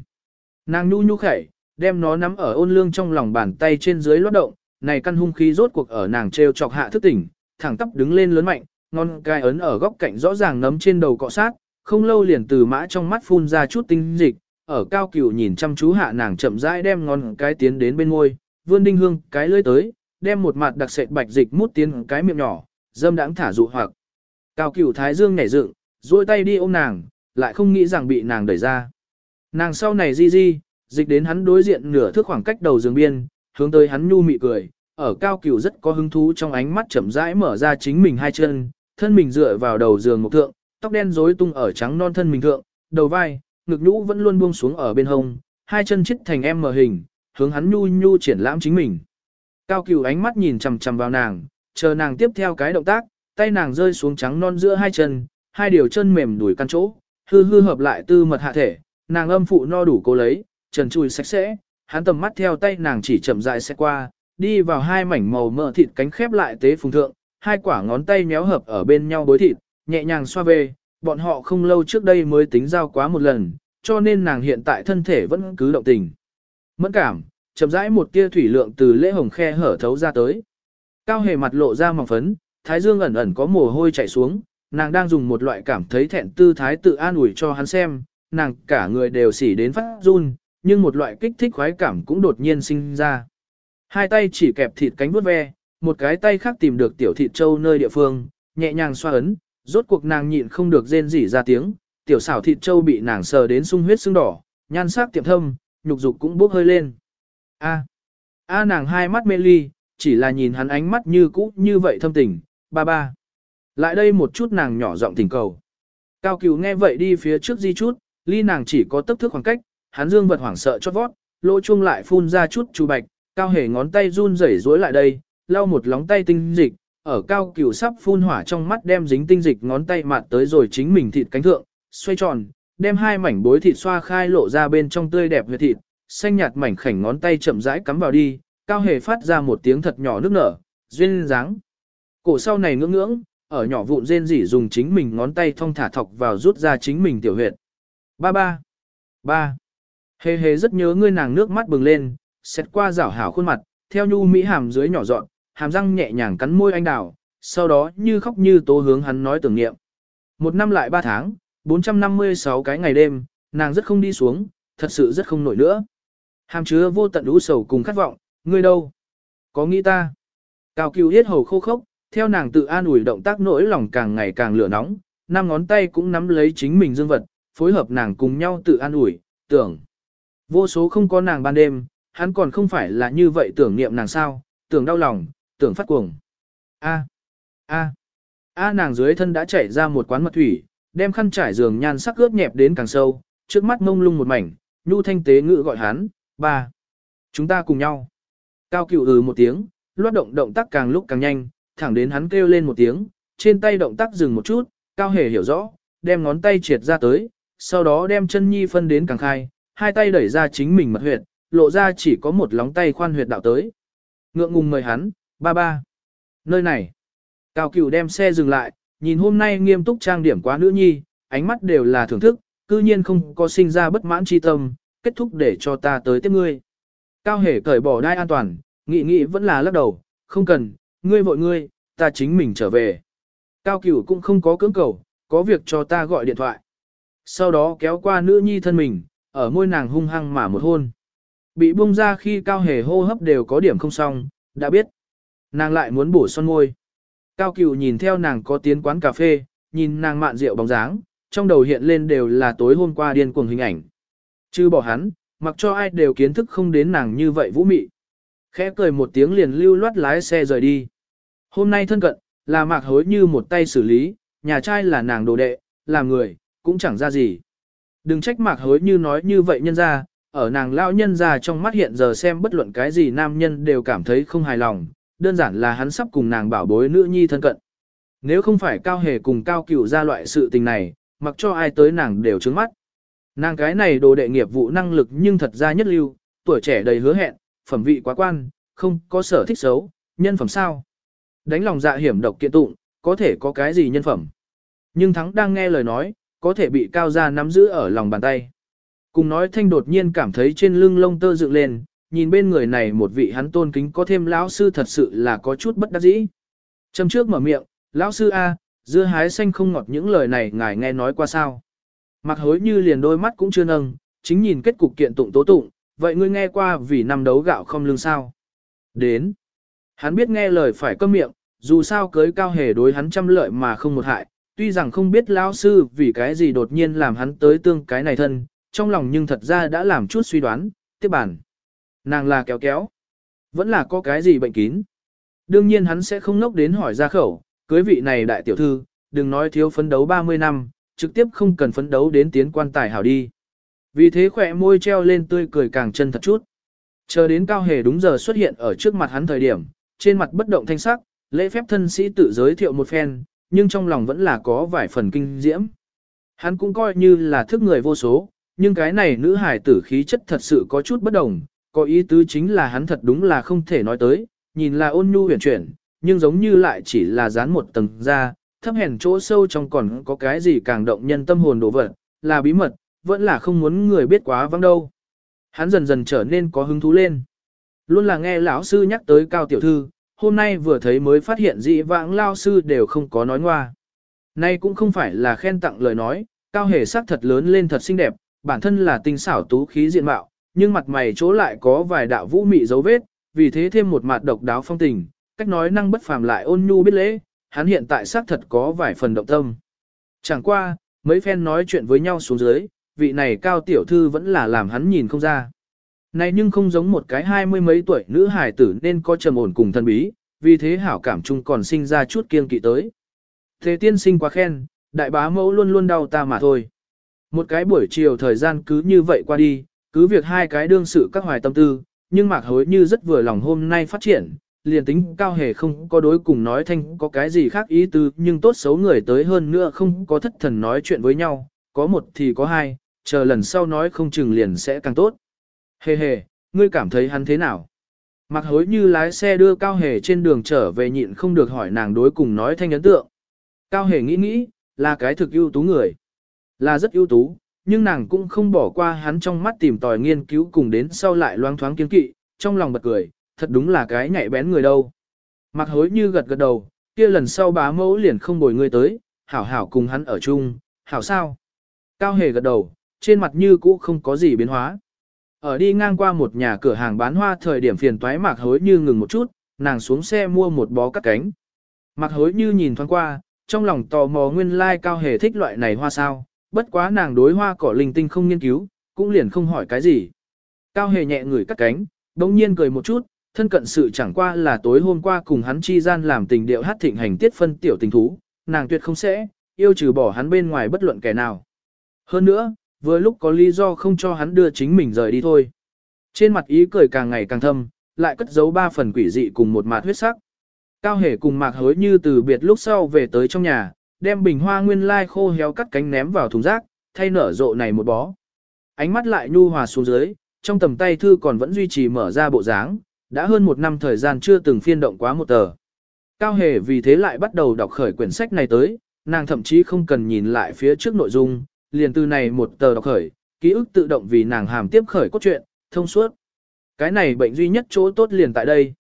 Nàng nhu nhu khẩy, đem nó nắm ở ôn lương trong lòng bàn tay trên dưới lót động, này căn hung khí rốt cuộc ở nàng treo chọc hạ thức tỉnh, thẳng tắp đứng lên lớn mạnh, ngon cai ấn ở góc cạnh rõ ràng nấm trên đầu cọ sát, không lâu liền từ mã trong mắt phun ra chút tinh dịch, ở cao cửu nhìn chăm chú hạ nàng chậm rãi đem ngón cái tiến đến bên môi, vươn đinh hương cái lưỡi tới, đem một mặt đặc sệt bạch dịch mút tiến cái miệng nhỏ, dâm đãng thả dụ hoặc. Cao cửu thái dương nhảy dựng, duỗi tay đi ôm nàng, lại không nghĩ rằng bị nàng đẩy ra. Nàng sau này di di, dịch đến hắn đối diện nửa thước khoảng cách đầu giường biên, hướng tới hắn nhu mị cười, ở cao cửu rất có hứng thú trong ánh mắt chậm rãi mở ra chính mình hai chân, thân mình dựa vào đầu giường một thượng, tóc đen rối tung ở trắng non thân mình thượng, đầu vai, ngực nhũ vẫn luôn buông xuống ở bên hông, hai chân chít thành em mờ hình, hướng hắn nhu nhu triển lãm chính mình. Cao cửu ánh mắt nhìn chằm chằm vào nàng, chờ nàng tiếp theo cái động tác, tay nàng rơi xuống trắng non giữa hai chân, hai điều chân mềm đuổi căn chỗ, hư hư hợp lại tư mật hạ thể, nàng âm phụ no đủ cô lấy, trần chùi sạch sẽ, hắn tầm mắt theo tay nàng chỉ chậm rãi sẽ qua, đi vào hai mảnh màu mỡ thịt cánh khép lại tế phùng thượng, hai quả ngón tay méo hợp ở bên nhau bối thịt, nhẹ nhàng xoa về, bọn họ không lâu trước đây mới tính giao quá một lần, cho nên nàng hiện tại thân thể vẫn cứ động tình. Mẫn cảm, chậm rãi một tia thủy lượng từ lễ hồng khe hở thấu ra tới. Cao hề mặt lộ ra mỏng phấn, thái dương ẩn ẩn có mồ hôi chảy xuống, nàng đang dùng một loại cảm thấy thẹn tư thái tự an ủi cho hắn xem, nàng cả người đều xỉ đến phát run, nhưng một loại kích thích khoái cảm cũng đột nhiên sinh ra. Hai tay chỉ kẹp thịt cánh vuốt ve, một cái tay khác tìm được tiểu thịt trâu nơi địa phương, nhẹ nhàng xoa ấn, rốt cuộc nàng nhịn không được rên rỉ ra tiếng, tiểu xảo thịt trâu bị nàng sờ đến sung huyết sưng đỏ, nhan sắc tiệm thâm, nhục dục cũng bốc hơi lên. A. A nàng hai mắt mê ly, chỉ là nhìn hắn ánh mắt như cũ như vậy thâm tình, ba ba. Lại đây một chút nàng nhỏ giọng thỉnh cầu. Cao cửu nghe vậy đi phía trước di chút, ly nàng chỉ có tấp thước khoảng cách, hắn dương vật hoảng sợ chót vót, lỗ chuông lại phun ra chút chú bạch, cao hề ngón tay run rẩy rối lại đây, lau một lóng tay tinh dịch, ở cao cửu sắp phun hỏa trong mắt đem dính tinh dịch ngón tay mạt tới rồi chính mình thịt cánh thượng, xoay tròn, đem hai mảnh bối thịt xoa khai lộ ra bên trong tươi đẹp huyệt thịt, xanh nhạt mảnh khảnh ngón tay chậm rãi cắm vào đi, cao hề phát ra một tiếng thật nhỏ nước nở, duyên dáng. Cổ sau này ngưỡng ngưỡng, ở nhỏ vụn rên rỉ dùng chính mình ngón tay thong thả thọc vào rút ra chính mình tiểu huyệt. Ba ba. Ba. Hề hề rất nhớ ngươi nàng nước mắt bừng lên, xét qua rảo hảo khuôn mặt, theo nhu mỹ hàm dưới nhỏ dọn, hàm răng nhẹ nhàng cắn môi anh đào, sau đó như khóc như tố hướng hắn nói tưởng niệm. Một năm lại ba tháng, 456 cái ngày đêm, nàng rất không đi xuống, thật sự rất không nổi nữa. Hàm chứa vô tận lũ sầu cùng khát vọng, ngươi đâu? Có nghĩ ta? Cao cứu hết hầu khô khốc, theo nàng tự an ủi động tác nỗi lòng càng ngày càng lửa nóng, năm ngón tay cũng nắm lấy chính mình dương vật, phối hợp nàng cùng nhau tự an ủi, tưởng. Vô số không có nàng ban đêm, hắn còn không phải là như vậy tưởng niệm nàng sao, tưởng đau lòng, tưởng phát cuồng. A, a, a nàng dưới thân đã chảy ra một quán mật thủy, đem khăn trải giường nhan sắc ướt nhẹp đến càng sâu, trước mắt mông lung một mảnh, nhu thanh tế ngữ gọi hắn, ba. Chúng ta cùng nhau. Cao cửu ừ một tiếng, loát động động tác càng lúc càng nhanh, thẳng đến hắn kêu lên một tiếng, trên tay động tác dừng một chút, cao hề hiểu rõ, đem ngón tay triệt ra tới, sau đó đem chân nhi phân đến càng khai, hai tay đẩy ra chính mình mật huyệt, lộ ra chỉ có một lóng tay khoan huyệt đạo tới. Ngượng ngùng mời hắn, ba ba. Nơi này. Cao cửu đem xe dừng lại, nhìn hôm nay nghiêm túc trang điểm quá nữ nhi, ánh mắt đều là thưởng thức, cư nhiên không có sinh ra bất mãn chi tâm, kết thúc để cho ta tới tiếp ngươi. Cao hề cởi bỏ đai an toàn, nghị nghị vẫn là lắc đầu, không cần, ngươi vội ngươi, ta chính mình trở về. Cao cửu cũng không có cưỡng cầu, có việc cho ta gọi điện thoại. Sau đó kéo qua nữ nhi thân mình, ở môi nàng hung hăng mà một hôn. Bị bung ra khi cao hề hô hấp đều có điểm không xong, đã biết. Nàng lại muốn bổ son môi. Cao cửu nhìn theo nàng có tiến quán cà phê, nhìn nàng mạn rượu bóng dáng, trong đầu hiện lên đều là tối hôm qua điên cuồng hình ảnh. Chứ bỏ hắn, mặc cho ai đều kiến thức không đến nàng như vậy vũ mị. Khẽ cười một tiếng liền lưu loát lái xe rời đi. Hôm nay thân cận, là mạc hối như một tay xử lý, nhà trai là nàng đồ đệ, làm người, cũng chẳng ra gì. Đừng trách mạc hối như nói như vậy nhân ra, ở nàng lão nhân ra trong mắt hiện giờ xem bất luận cái gì nam nhân đều cảm thấy không hài lòng, đơn giản là hắn sắp cùng nàng bảo bối nữ nhi thân cận. Nếu không phải cao hề cùng cao cửu ra loại sự tình này, mặc cho ai tới nàng đều trướng mắt. Nàng cái này đồ đệ nghiệp vụ năng lực nhưng thật ra nhất lưu, tuổi trẻ đầy hứa hẹn, phẩm vị quá quan, không có sở thích xấu, nhân phẩm sao. Đánh lòng dạ hiểm độc kiện tụng, có thể có cái gì nhân phẩm. Nhưng thắng đang nghe lời nói, có thể bị cao gia nắm giữ ở lòng bàn tay. Cùng nói thanh đột nhiên cảm thấy trên lưng lông tơ dựng lên, nhìn bên người này một vị hắn tôn kính có thêm lão sư thật sự là có chút bất đắc dĩ. Châm trước mở miệng, lão sư A, dưa hái xanh không ngọt những lời này ngài nghe nói qua sao. Mặc hối như liền đôi mắt cũng chưa nâng, chính nhìn kết cục kiện tụng tố tụng, vậy ngươi nghe qua vì năm đấu gạo không lương sao. Đến. Hắn biết nghe lời phải câm miệng, dù sao cưới cao hề đối hắn trăm lợi mà không một hại, tuy rằng không biết lão sư vì cái gì đột nhiên làm hắn tới tương cái này thân, trong lòng nhưng thật ra đã làm chút suy đoán, tiếp bản. Nàng là kéo kéo. Vẫn là có cái gì bệnh kín. Đương nhiên hắn sẽ không nốc đến hỏi ra khẩu, cưới vị này đại tiểu thư, đừng nói thiếu phấn đấu 30 năm, trực tiếp không cần phấn đấu đến tiến quan tài hảo đi. Vì thế khỏe môi treo lên tươi cười càng chân thật chút. Chờ đến cao hề đúng giờ xuất hiện ở trước mặt hắn thời điểm, trên mặt bất động thanh sắc, lễ phép thân sĩ tự giới thiệu một phen, nhưng trong lòng vẫn là có vài phần kinh diễm. Hắn cũng coi như là thức người vô số, nhưng cái này nữ hải tử khí chất thật sự có chút bất đồng, có ý tứ chính là hắn thật đúng là không thể nói tới, nhìn là ôn nhu huyền chuyển, nhưng giống như lại chỉ là dán một tầng ra, thấp hèn chỗ sâu trong còn có cái gì càng động nhân tâm hồn đổ vật, là bí mật, vẫn là không muốn người biết quá vắng đâu. Hắn dần dần trở nên có hứng thú lên. Luôn là nghe lão sư nhắc tới cao tiểu thư, hôm nay vừa thấy mới phát hiện dị vãng lao sư đều không có nói ngoa. Nay cũng không phải là khen tặng lời nói, cao hề sắc thật lớn lên thật xinh đẹp, bản thân là tinh xảo tú khí diện mạo, nhưng mặt mày chỗ lại có vài đạo vũ mị dấu vết, vì thế thêm một mặt độc đáo phong tình, cách nói năng bất phàm lại ôn nhu biết lễ, hắn hiện tại xác thật có vài phần động tâm. Chẳng qua, mấy phen nói chuyện với nhau xuống dưới, vị này cao tiểu thư vẫn là làm hắn nhìn không ra. Này nhưng không giống một cái hai mươi mấy tuổi nữ hài tử nên có trầm ổn cùng thân bí, vì thế hảo cảm chung còn sinh ra chút kiên kỵ tới. Thế tiên sinh quá khen, đại bá mẫu luôn luôn đau ta mà thôi. Một cái buổi chiều thời gian cứ như vậy qua đi, cứ việc hai cái đương sự các hoài tâm tư, nhưng mạc hối như rất vừa lòng hôm nay phát triển, liền tính cao hề không có đối cùng nói thanh có cái gì khác ý tư nhưng tốt xấu người tới hơn nữa không có thất thần nói chuyện với nhau, có một thì có hai, chờ lần sau nói không chừng liền sẽ càng tốt. Hề hề, ngươi cảm thấy hắn thế nào? Mặc hối như lái xe đưa Cao Hề trên đường trở về nhịn không được hỏi nàng đối cùng nói thanh ấn tượng. Cao Hề nghĩ nghĩ, là cái thực ưu tú người. Là rất ưu tú, nhưng nàng cũng không bỏ qua hắn trong mắt tìm tòi nghiên cứu cùng đến sau lại loang thoáng kiên kỵ, trong lòng bật cười, thật đúng là cái nhạy bén người đâu. Mặc hối như gật gật đầu, kia lần sau bá mẫu liền không bồi ngươi tới, hảo hảo cùng hắn ở chung, hảo sao? Cao hề gật đầu, trên mặt như cũ không có gì biến hóa. Ở đi ngang qua một nhà cửa hàng bán hoa thời điểm phiền toái mạc hối như ngừng một chút, nàng xuống xe mua một bó cắt cánh. Mạc hối như nhìn thoáng qua, trong lòng tò mò nguyên lai like cao hề thích loại này hoa sao, bất quá nàng đối hoa cỏ linh tinh không nghiên cứu, cũng liền không hỏi cái gì. Cao hề nhẹ người cắt cánh, đồng nhiên cười một chút, thân cận sự chẳng qua là tối hôm qua cùng hắn chi gian làm tình điệu hát thịnh hành tiết phân tiểu tình thú, nàng tuyệt không sẽ, yêu trừ bỏ hắn bên ngoài bất luận kẻ nào. Hơn nữa, vừa lúc có lý do không cho hắn đưa chính mình rời đi thôi. Trên mặt ý cười càng ngày càng thâm, lại cất giấu ba phần quỷ dị cùng một mạt huyết sắc. Cao hề cùng mạc hối như từ biệt lúc sau về tới trong nhà, đem bình hoa nguyên lai khô héo cắt cánh ném vào thùng rác, thay nở rộ này một bó. Ánh mắt lại nhu hòa xuống dưới, trong tầm tay thư còn vẫn duy trì mở ra bộ dáng, đã hơn một năm thời gian chưa từng phiên động quá một tờ. Cao hề vì thế lại bắt đầu đọc khởi quyển sách này tới, nàng thậm chí không cần nhìn lại phía trước nội dung, liền từ này một tờ đọc khởi, ký ức tự động vì nàng hàm tiếp khởi cốt truyện, thông suốt. Cái này bệnh duy nhất chỗ tốt liền tại đây.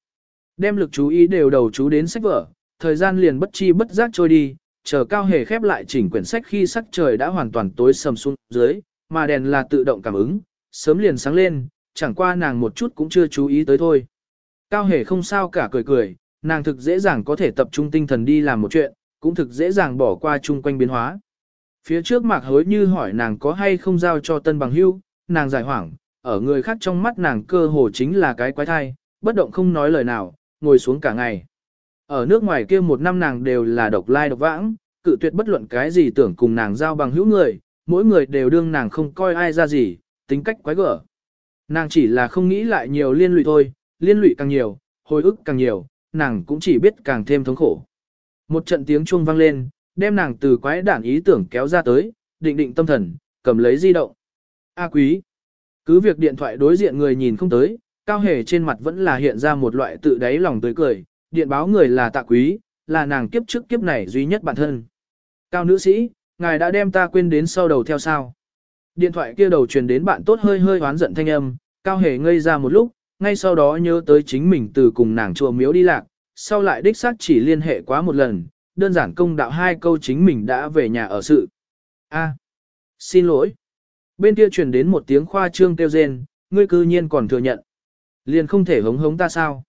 Đem lực chú ý đều đầu chú đến sách vở, thời gian liền bất chi bất giác trôi đi, chờ cao hề khép lại chỉnh quyển sách khi sắc trời đã hoàn toàn tối sầm xuống dưới, mà đèn là tự động cảm ứng, sớm liền sáng lên, chẳng qua nàng một chút cũng chưa chú ý tới thôi. Cao hề không sao cả cười cười, nàng thực dễ dàng có thể tập trung tinh thần đi làm một chuyện, cũng thực dễ dàng bỏ qua chung quanh biến hóa. Phía trước mạc hối như hỏi nàng có hay không giao cho tân bằng hưu, nàng giải hoảng, ở người khác trong mắt nàng cơ hồ chính là cái quái thai, bất động không nói lời nào, ngồi xuống cả ngày. Ở nước ngoài kia một năm nàng đều là độc lai độc vãng, cự tuyệt bất luận cái gì tưởng cùng nàng giao bằng hữu người, mỗi người đều đương nàng không coi ai ra gì, tính cách quái gở. Nàng chỉ là không nghĩ lại nhiều liên lụy thôi, liên lụy càng nhiều, hồi ức càng nhiều, nàng cũng chỉ biết càng thêm thống khổ. Một trận tiếng chuông vang lên, đem nàng từ quái đản ý tưởng kéo ra tới, định định tâm thần, cầm lấy di động. A quý. Cứ việc điện thoại đối diện người nhìn không tới, cao hề trên mặt vẫn là hiện ra một loại tự đáy lòng tươi cười, điện báo người là tạ quý, là nàng kiếp trước kiếp này duy nhất bản thân. Cao nữ sĩ, ngài đã đem ta quên đến sau đầu theo sao. Điện thoại kia đầu truyền đến bạn tốt hơi hơi hoán giận thanh âm, cao hề ngây ra một lúc, ngay sau đó nhớ tới chính mình từ cùng nàng chùa miếu đi lạc, sau lại đích xác chỉ liên hệ quá một lần, đơn giản công đạo hai câu chính mình đã về nhà ở sự. A, xin lỗi. Bên kia truyền đến một tiếng khoa trương kêu rên, ngươi cư nhiên còn thừa nhận. Liền không thể hống hống ta sao?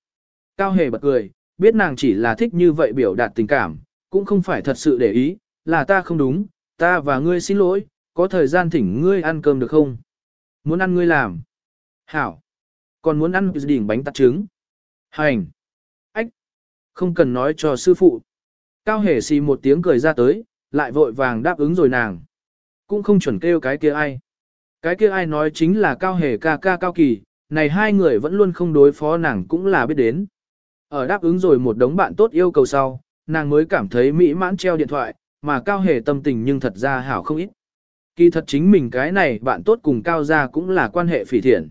Cao hề bật cười, biết nàng chỉ là thích như vậy biểu đạt tình cảm, cũng không phải thật sự để ý, là ta không đúng, ta và ngươi xin lỗi, có thời gian thỉnh ngươi ăn cơm được không? Muốn ăn ngươi làm. Hảo. Còn muốn ăn đỉnh bánh tạt trứng. Hành. Ách. Không cần nói cho sư phụ. Cao hề xì một tiếng cười ra tới, lại vội vàng đáp ứng rồi nàng. Cũng không chuẩn kêu cái kia ai. Cái kia ai nói chính là cao hề ca ca cao kỳ, này hai người vẫn luôn không đối phó nàng cũng là biết đến. Ở đáp ứng rồi một đống bạn tốt yêu cầu sau, nàng mới cảm thấy mỹ mãn treo điện thoại, mà cao hề tâm tình nhưng thật ra hảo không ít. Kỳ thật chính mình cái này bạn tốt cùng cao gia cũng là quan hệ phỉ thiện.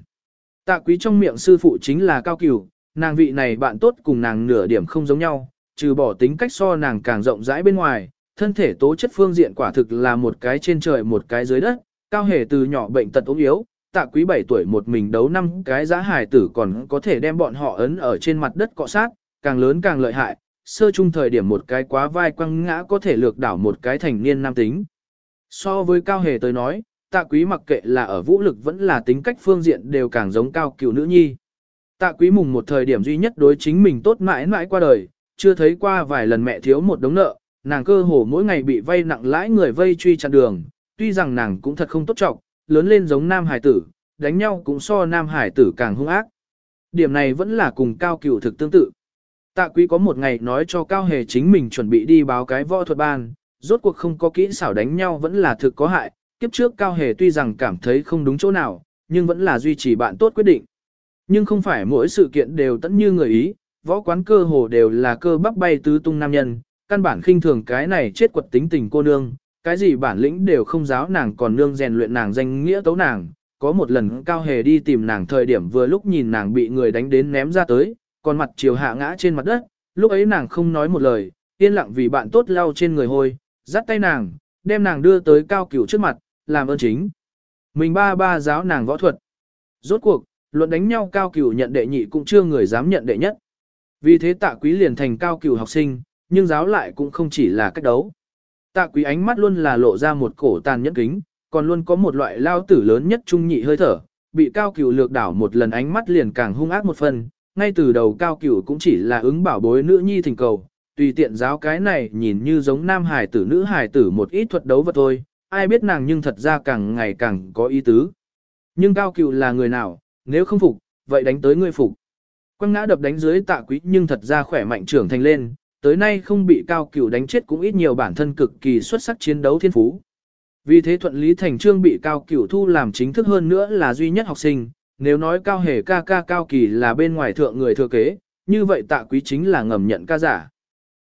Tạ quý trong miệng sư phụ chính là cao cửu, nàng vị này bạn tốt cùng nàng nửa điểm không giống nhau, trừ bỏ tính cách so nàng càng rộng rãi bên ngoài, thân thể tố chất phương diện quả thực là một cái trên trời một cái dưới đất, cao hề từ nhỏ bệnh tật ốm yếu, tạ quý 7 tuổi một mình đấu năm cái giá hài tử còn có thể đem bọn họ ấn ở trên mặt đất cọ sát, càng lớn càng lợi hại, sơ chung thời điểm một cái quá vai quăng ngã có thể lược đảo một cái thành niên nam tính. So với cao hề tới nói, tạ quý mặc kệ là ở vũ lực vẫn là tính cách phương diện đều càng giống cao cựu nữ nhi. Tạ quý mùng một thời điểm duy nhất đối chính mình tốt mãi mãi qua đời, chưa thấy qua vài lần mẹ thiếu một đống nợ, nàng cơ hồ mỗi ngày bị vay nặng lãi người vây truy chặn đường, tuy rằng nàng cũng thật không tốt trọng, lớn lên giống nam hải tử, đánh nhau cũng so nam hải tử càng hung ác. Điểm này vẫn là cùng cao cựu thực tương tự. Tạ quý có một ngày nói cho cao hề chính mình chuẩn bị đi báo cái võ thuật ban, rốt cuộc không có kỹ xảo đánh nhau vẫn là thực có hại, kiếp trước cao hề tuy rằng cảm thấy không đúng chỗ nào, nhưng vẫn là duy trì bạn tốt quyết định. Nhưng không phải mỗi sự kiện đều tận như người ý, võ quán cơ hồ đều là cơ bắp bay tứ tung nam nhân, căn bản khinh thường cái này chết quật tính tình cô nương, cái gì bản lĩnh đều không giáo nàng còn nương rèn luyện nàng danh nghĩa tấu nàng. Có một lần cao hề đi tìm nàng thời điểm vừa lúc nhìn nàng bị người đánh đến ném ra tới, còn mặt chiều hạ ngã trên mặt đất, lúc ấy nàng không nói một lời, yên lặng vì bạn tốt lau trên người hôi, dắt tay nàng, đem nàng đưa tới cao cửu trước mặt, làm ơn chính. Mình ba ba giáo nàng võ thuật. Rốt cuộc, luận đánh nhau cao cửu nhận đệ nhị cũng chưa người dám nhận đệ nhất. Vì thế tạ quý liền thành cao cửu học sinh, nhưng giáo lại cũng không chỉ là cách đấu. Tạ quý ánh mắt luôn là lộ ra một cổ tàn nhẫn kính, còn luôn có một loại lao tử lớn nhất trung nhị hơi thở, bị cao cửu lược đảo một lần ánh mắt liền càng hung ác một phần, ngay từ đầu cao cửu cũng chỉ là ứng bảo bối nữ nhi thỉnh cầu, tùy tiện giáo cái này nhìn như giống nam hài tử nữ hài tử một ít thuật đấu vật thôi, ai biết nàng nhưng thật ra càng ngày càng có ý tứ. Nhưng cao cửu là người nào, nếu không phục, vậy đánh tới ngươi phục. Quăng ngã đập đánh dưới tạ quý nhưng thật ra khỏe mạnh trưởng thành lên, tới nay không bị cao cửu đánh chết cũng ít nhiều bản thân cực kỳ xuất sắc chiến đấu thiên phú. Vì thế thuận lý thành trương bị cao cửu thu làm chính thức hơn nữa là duy nhất học sinh, nếu nói cao hề ca ca cao kỳ là bên ngoài thượng người thừa kế, như vậy tạ quý chính là ngầm nhận ca giả.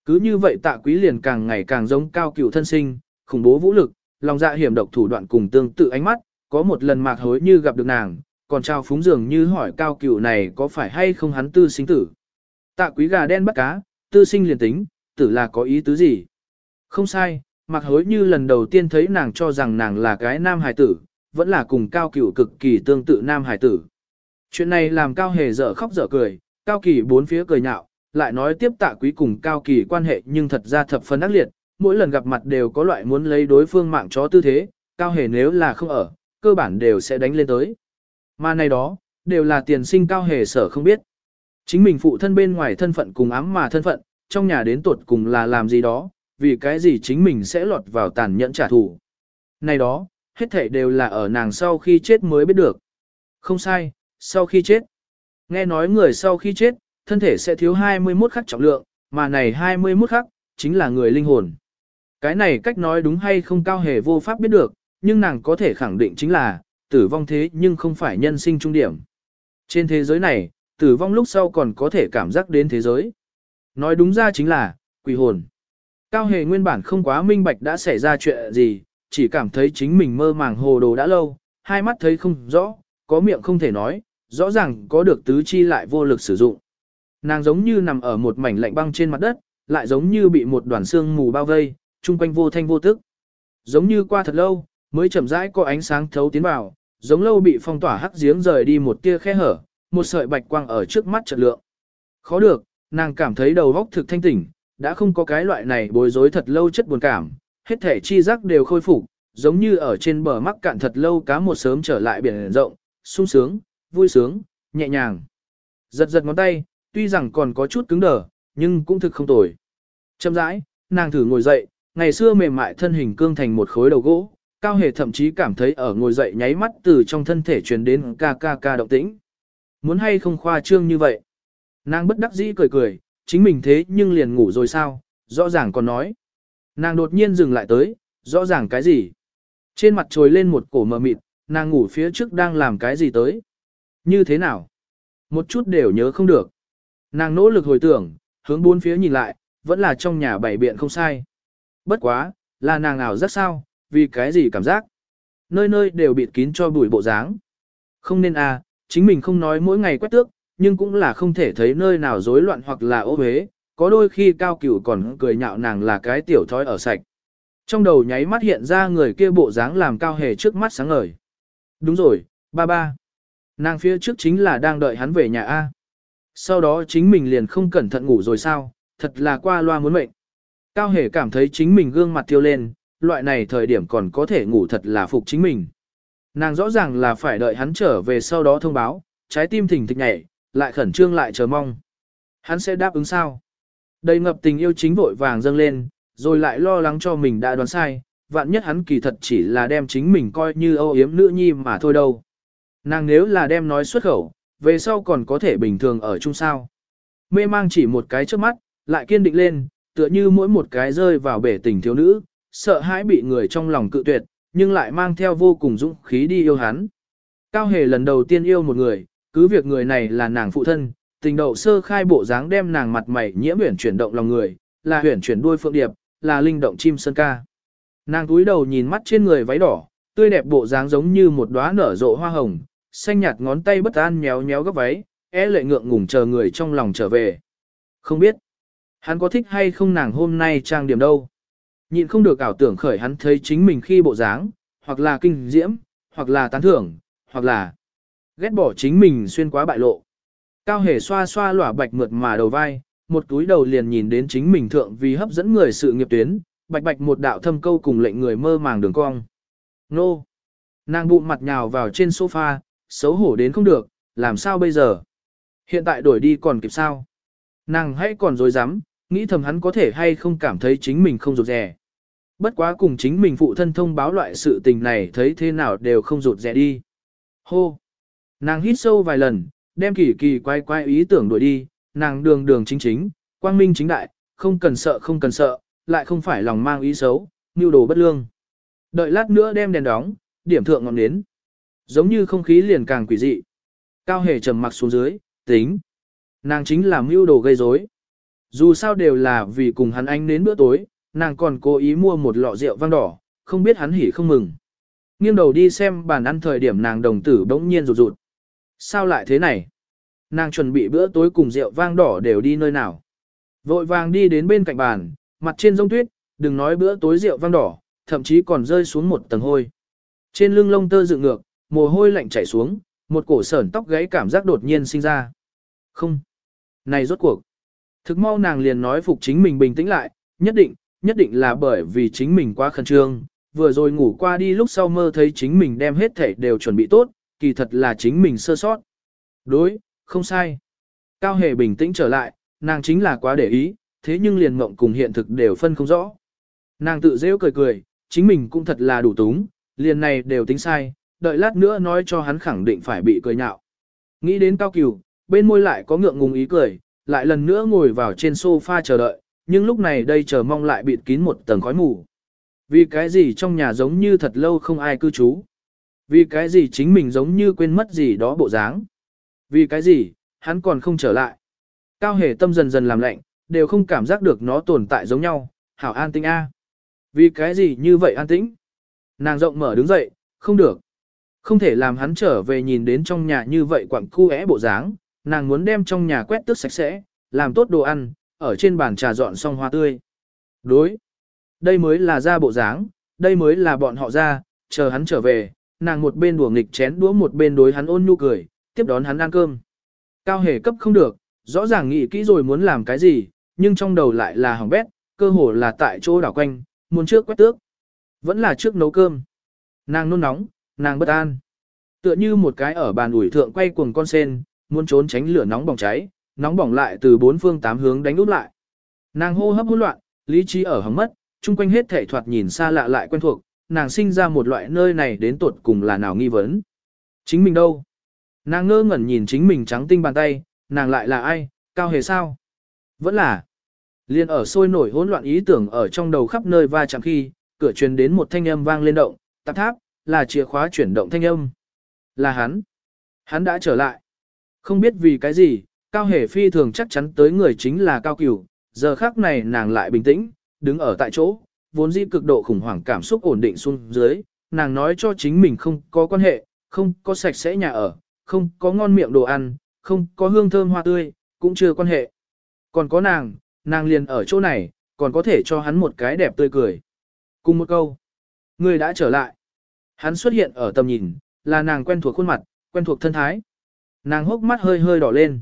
Cứ như vậy tạ quý liền càng ngày càng giống cao cửu thân sinh, khủng bố vũ lực, lòng dạ hiểm độc thủ đoạn cùng tương tự ánh mắt, có một lần mạc hối như gặp được nàng, còn trao phúng dường như hỏi cao cửu này có phải hay không hắn tư sinh tử. Tạ quý gà đen bắt cá, tư sinh liền tính, tử là có ý tứ gì. Không sai, mặc hối như lần đầu tiên thấy nàng cho rằng nàng là cái nam hài tử, vẫn là cùng cao cửu cực kỳ tương tự nam hải tử. Chuyện này làm cao hề dở khóc dở cười, cao kỳ bốn phía cười nhạo, lại nói tiếp tạ quý cùng cao kỳ quan hệ nhưng thật ra thập phân ác liệt, mỗi lần gặp mặt đều có loại muốn lấy đối phương mạng chó tư thế, cao hề nếu là không ở, cơ bản đều sẽ đánh lên tới. Mà này đó, đều là tiền sinh cao hề sở không biết. Chính mình phụ thân bên ngoài thân phận cùng ám mà thân phận, trong nhà đến tuột cùng là làm gì đó, vì cái gì chính mình sẽ lọt vào tàn nhẫn trả thù. Này đó, hết thảy đều là ở nàng sau khi chết mới biết được. Không sai, sau khi chết. Nghe nói người sau khi chết, thân thể sẽ thiếu 21 khắc trọng lượng, mà này 21 khắc, chính là người linh hồn. Cái này cách nói đúng hay không cao hề vô pháp biết được, nhưng nàng có thể khẳng định chính là, tử vong thế nhưng không phải nhân sinh trung điểm. Trên thế giới này, tử vong lúc sau còn có thể cảm giác đến thế giới. Nói đúng ra chính là, quỷ hồn. Cao hề nguyên bản không quá minh bạch đã xảy ra chuyện gì, chỉ cảm thấy chính mình mơ màng hồ đồ đã lâu, hai mắt thấy không rõ, có miệng không thể nói, rõ ràng có được tứ chi lại vô lực sử dụng. Nàng giống như nằm ở một mảnh lạnh băng trên mặt đất, lại giống như bị một đoàn xương mù bao vây, chung quanh vô thanh vô tức. Giống như qua thật lâu, mới chậm rãi có ánh sáng thấu tiến vào, giống lâu bị phong tỏa hắc giếng rời đi một tia khe hở, một sợi bạch quang ở trước mắt chợt lượng. Khó được, nàng cảm thấy đầu óc thực thanh tỉnh, đã không có cái loại này bối rối thật lâu chất buồn cảm, hết thể chi giác đều khôi phục, giống như ở trên bờ mắc cạn thật lâu cá một sớm trở lại biển rộng, sung sướng, vui sướng, nhẹ nhàng. Giật giật ngón tay, tuy rằng còn có chút cứng đờ, nhưng cũng thực không tồi. Chậm rãi, nàng thử ngồi dậy, ngày xưa mềm mại thân hình cương thành một khối đầu gỗ, cao hề thậm chí cảm thấy ở ngồi dậy nháy mắt từ trong thân thể truyền đến ca ca ca động tĩnh. Muốn hay không khoa trương như vậy? Nàng bất đắc dĩ cười cười, chính mình thế nhưng liền ngủ rồi sao, rõ ràng còn nói. Nàng đột nhiên dừng lại tới, rõ ràng cái gì? Trên mặt trồi lên một cổ mờ mịt, nàng ngủ phía trước đang làm cái gì tới? Như thế nào? Một chút đều nhớ không được. Nàng nỗ lực hồi tưởng, hướng bốn phía nhìn lại, vẫn là trong nhà bảy biện không sai. Bất quá, là nàng nào rất sao, vì cái gì cảm giác? Nơi nơi đều bịt kín cho bụi bộ dáng. Không nên à, chính mình không nói mỗi ngày quét tước, nhưng cũng là không thể thấy nơi nào rối loạn hoặc là ô uế, có đôi khi cao cửu còn cười nhạo nàng là cái tiểu thói ở sạch. Trong đầu nháy mắt hiện ra người kia bộ dáng làm cao hề trước mắt sáng ngời. Đúng rồi, ba ba. Nàng phía trước chính là đang đợi hắn về nhà A. Sau đó chính mình liền không cẩn thận ngủ rồi sao, thật là qua loa muốn mệnh. Cao hề cảm thấy chính mình gương mặt tiêu lên, loại này thời điểm còn có thể ngủ thật là phục chính mình. Nàng rõ ràng là phải đợi hắn trở về sau đó thông báo, trái tim thình thịch nhảy, lại khẩn trương lại chờ mong. Hắn sẽ đáp ứng sao? Đầy ngập tình yêu chính vội vàng dâng lên, rồi lại lo lắng cho mình đã đoán sai, vạn nhất hắn kỳ thật chỉ là đem chính mình coi như âu yếm nữ nhi mà thôi đâu. Nàng nếu là đem nói xuất khẩu, về sau còn có thể bình thường ở chung sao. Mê mang chỉ một cái trước mắt, lại kiên định lên, tựa như mỗi một cái rơi vào bể tình thiếu nữ, sợ hãi bị người trong lòng cự tuyệt, nhưng lại mang theo vô cùng dũng khí đi yêu hắn. Cao hề lần đầu tiên yêu một người, cứ việc người này là nàng phụ thân, tình đậu sơ khai bộ dáng đem nàng mặt mày nhiễm huyển chuyển động lòng người, là huyển chuyển đuôi phượng điệp, là linh động chim sơn ca. Nàng túi đầu nhìn mắt trên người váy đỏ, tươi đẹp bộ dáng giống như một đóa nở rộ hoa hồng, xanh nhạt ngón tay bất an nhéo nhéo góc váy, é lệ ngượng ngùng chờ người trong lòng trở về. Không biết, hắn có thích hay không nàng hôm nay trang điểm đâu. Nhịn không được ảo tưởng khởi hắn thấy chính mình khi bộ dáng, hoặc là kinh diễm, hoặc là tán thưởng, hoặc là ghét bỏ chính mình xuyên quá bại lộ. Cao hề xoa xoa lỏa bạch mượt mà đầu vai, một túi đầu liền nhìn đến chính mình thượng vì hấp dẫn người sự nghiệp tuyến, bạch bạch một đạo thâm câu cùng lệnh người mơ màng đường cong. Nô! Nàng bụng mặt nhào vào trên sofa, xấu hổ đến không được, làm sao bây giờ? Hiện tại đổi đi còn kịp sao? Nàng hãy còn dối dám, nghĩ thầm hắn có thể hay không cảm thấy chính mình không rụt rè. Bất quá cùng chính mình phụ thân thông báo loại sự tình này thấy thế nào đều không rụt rè đi. Hô! Nàng hít sâu vài lần, đem kỳ kỳ quay quay ý tưởng đuổi đi, nàng đường đường chính chính, quang minh chính đại, không cần sợ không cần sợ, lại không phải lòng mang ý xấu, như đồ bất lương. Đợi lát nữa đem đèn đóng, điểm thượng ngọn nến. Giống như không khí liền càng quỷ dị. Cao hề trầm mặc xuống dưới, tính. Nàng chính là mưu đồ gây rối. Dù sao đều là vì cùng hắn anh đến bữa tối, nàng còn cố ý mua một lọ rượu vang đỏ, không biết hắn hỉ không mừng. Nghiêng đầu đi xem bàn ăn thời điểm nàng đồng tử bỗng nhiên rụt rụt. Sao lại thế này? Nàng chuẩn bị bữa tối cùng rượu vang đỏ đều đi nơi nào? Vội vàng đi đến bên cạnh bàn, mặt trên rông tuyết, đừng nói bữa tối rượu vang đỏ, thậm chí còn rơi xuống một tầng hôi. Trên lưng lông tơ dựng ngược, mồ hôi lạnh chảy xuống, một cổ sởn tóc gáy cảm giác đột nhiên sinh ra. Không. Này rốt cuộc. Thực mau nàng liền nói phục chính mình bình tĩnh lại, nhất định, nhất định là bởi vì chính mình quá khẩn trương, vừa rồi ngủ qua đi lúc sau mơ thấy chính mình đem hết thể đều chuẩn bị tốt, kỳ thật là chính mình sơ sót. Đối, không sai. Cao hề bình tĩnh trở lại, nàng chính là quá để ý, thế nhưng liền mộng cùng hiện thực đều phân không rõ. Nàng tự rêu cười cười, chính mình cũng thật là đủ túng, liền này đều tính sai, đợi lát nữa nói cho hắn khẳng định phải bị cười nhạo. Nghĩ đến cao cửu, bên môi lại có ngượng ngùng ý cười, lại lần nữa ngồi vào trên sofa chờ đợi, nhưng lúc này đây chờ mong lại bịt kín một tầng khói mù. Vì cái gì trong nhà giống như thật lâu không ai cư trú. Vì cái gì chính mình giống như quên mất gì đó bộ dáng. Vì cái gì, hắn còn không trở lại. Cao hề tâm dần dần làm lạnh, đều không cảm giác được nó tồn tại giống nhau, hảo an tĩnh a. Vì cái gì như vậy an tĩnh? Nàng rộng mở đứng dậy, không được. Không thể làm hắn trở về nhìn đến trong nhà như vậy quặng cu é bộ dáng, nàng muốn đem trong nhà quét tước sạch sẽ, làm tốt đồ ăn, ở trên bàn trà dọn xong hoa tươi. Đối. Đây mới là ra bộ dáng, đây mới là bọn họ ra, chờ hắn trở về, nàng một bên đùa nghịch chén đũa một bên đối hắn ôn nhu cười, tiếp đón hắn ăn cơm. Cao hề cấp không được, rõ ràng nghĩ kỹ rồi muốn làm cái gì, nhưng trong đầu lại là hỏng bét, cơ hồ là tại chỗ đảo quanh, muốn trước quét tước. Vẫn là trước nấu cơm. Nàng nôn nóng, nàng bất an. Tựa như một cái ở bàn ủi thượng quay cuồng con sen, muốn trốn tránh lửa nóng bỏng cháy, nóng bỏng lại từ bốn phương tám hướng đánh úp lại. Nàng hô hấp hỗn loạn, lý trí ở hóng mất, chung quanh hết thể thoạt nhìn xa lạ lại quen thuộc, nàng sinh ra một loại nơi này đến tột cùng là nào nghi vấn. Chính mình đâu? Nàng ngơ ngẩn nhìn chính mình trắng tinh bàn tay, nàng lại là ai, cao hề sao? Vẫn là. Liên ở sôi nổi hỗn loạn ý tưởng ở trong đầu khắp nơi va chạm khi, cửa truyền đến một thanh âm vang lên động, tạp tháp, là chìa khóa chuyển động thanh âm. Là hắn. Hắn đã trở lại. Không biết vì cái gì, cao hề phi thường chắc chắn tới người chính là cao cửu, giờ khác này nàng lại bình tĩnh, đứng ở tại chỗ, vốn dĩ cực độ khủng hoảng cảm xúc ổn định xuống dưới, nàng nói cho chính mình không có quan hệ, không có sạch sẽ nhà ở, không có ngon miệng đồ ăn, không có hương thơm hoa tươi, cũng chưa quan hệ. Còn có nàng, nàng liền ở chỗ này, còn có thể cho hắn một cái đẹp tươi cười. Cùng một câu, người đã trở lại. Hắn xuất hiện ở tầm nhìn, là nàng quen thuộc khuôn mặt, quen thuộc thân thái. Nàng hốc mắt hơi hơi đỏ lên.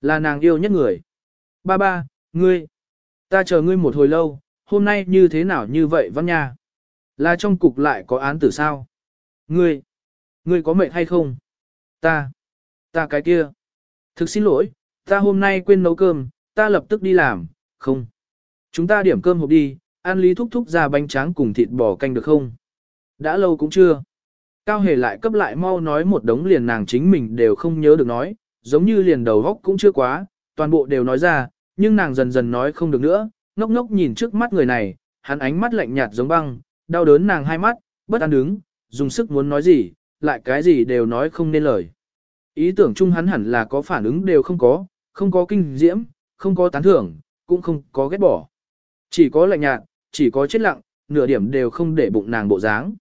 Là nàng yêu nhất người. Ba ba, ngươi. Ta chờ ngươi một hồi lâu, hôm nay như thế nào như vậy văn nha? Là trong cục lại có án tử sao? Ngươi, ngươi có mệt hay không? Ta, ta cái kia. Thực xin lỗi, ta hôm nay quên nấu cơm, ta lập tức đi làm, không. Chúng ta điểm cơm hộp đi, ăn lý thúc thúc ra bánh tráng cùng thịt bò canh được không? Đã lâu cũng chưa. Cao hề lại cấp lại mau nói một đống liền nàng chính mình đều không nhớ được nói, giống như liền đầu góc cũng chưa quá, toàn bộ đều nói ra, nhưng nàng dần dần nói không được nữa, ngốc ngốc nhìn trước mắt người này, hắn ánh mắt lạnh nhạt giống băng, đau đớn nàng hai mắt, bất an đứng, dùng sức muốn nói gì, lại cái gì đều nói không nên lời. Ý tưởng chung hắn hẳn là có phản ứng đều không có, không có kinh diễm, không có tán thưởng, cũng không có ghét bỏ. Chỉ có lạnh nhạt, chỉ có chết lặng, nửa điểm đều không để bụng nàng bộ dáng.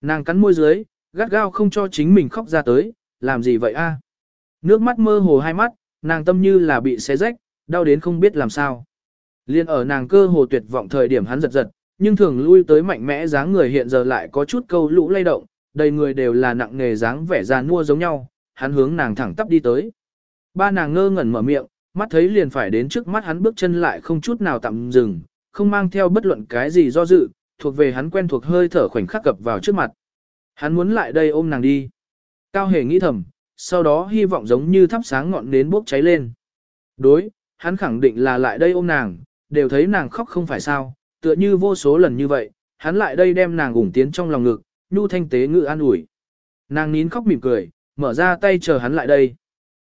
Nàng cắn môi dưới, gắt gao không cho chính mình khóc ra tới, làm gì vậy a? Nước mắt mơ hồ hai mắt, nàng tâm như là bị xé rách, đau đến không biết làm sao. Liên ở nàng cơ hồ tuyệt vọng thời điểm hắn giật giật, nhưng thường lui tới mạnh mẽ dáng người hiện giờ lại có chút câu lũ lay động, đầy người đều là nặng nghề dáng vẻ già nua giống nhau, hắn hướng nàng thẳng tắp đi tới. Ba nàng ngơ ngẩn mở miệng, mắt thấy liền phải đến trước mắt hắn bước chân lại không chút nào tạm dừng, không mang theo bất luận cái gì do dự, thuộc về hắn quen thuộc hơi thở khoảnh khắc cập vào trước mặt. Hắn muốn lại đây ôm nàng đi. Cao hề nghĩ thầm, sau đó hy vọng giống như thắp sáng ngọn nến bốc cháy lên. Đối, hắn khẳng định là lại đây ôm nàng, đều thấy nàng khóc không phải sao, tựa như vô số lần như vậy, hắn lại đây đem nàng ủng tiến trong lòng ngực, nhu thanh tế ngự an ủi. Nàng nín khóc mỉm cười, mở ra tay chờ hắn lại đây.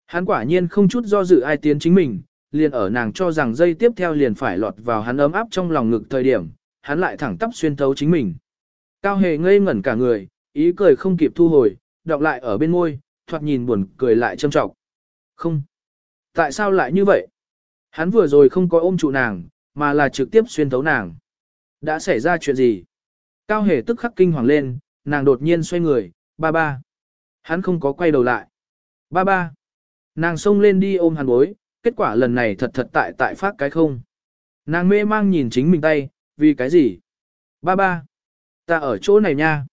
Hắn quả nhiên không chút do dự ai tiến chính mình, liền ở nàng cho rằng dây tiếp theo liền phải lọt vào hắn ấm áp trong lòng ngực thời điểm, hắn lại thẳng tắp xuyên thấu chính mình. Cao hề ngây ngẩn cả người, ý cười không kịp thu hồi, đọc lại ở bên môi, thoạt nhìn buồn cười lại châm trọng. Không. Tại sao lại như vậy? Hắn vừa rồi không có ôm trụ nàng, mà là trực tiếp xuyên thấu nàng. Đã xảy ra chuyện gì? Cao hề tức khắc kinh hoàng lên, nàng đột nhiên xoay người, ba ba. Hắn không có quay đầu lại. Ba ba. Nàng xông lên đi ôm hắn bối, kết quả lần này thật thật tại tại phát cái không. Nàng mê mang nhìn chính mình tay, vì cái gì? Ba ba. Ta ở chỗ này nha.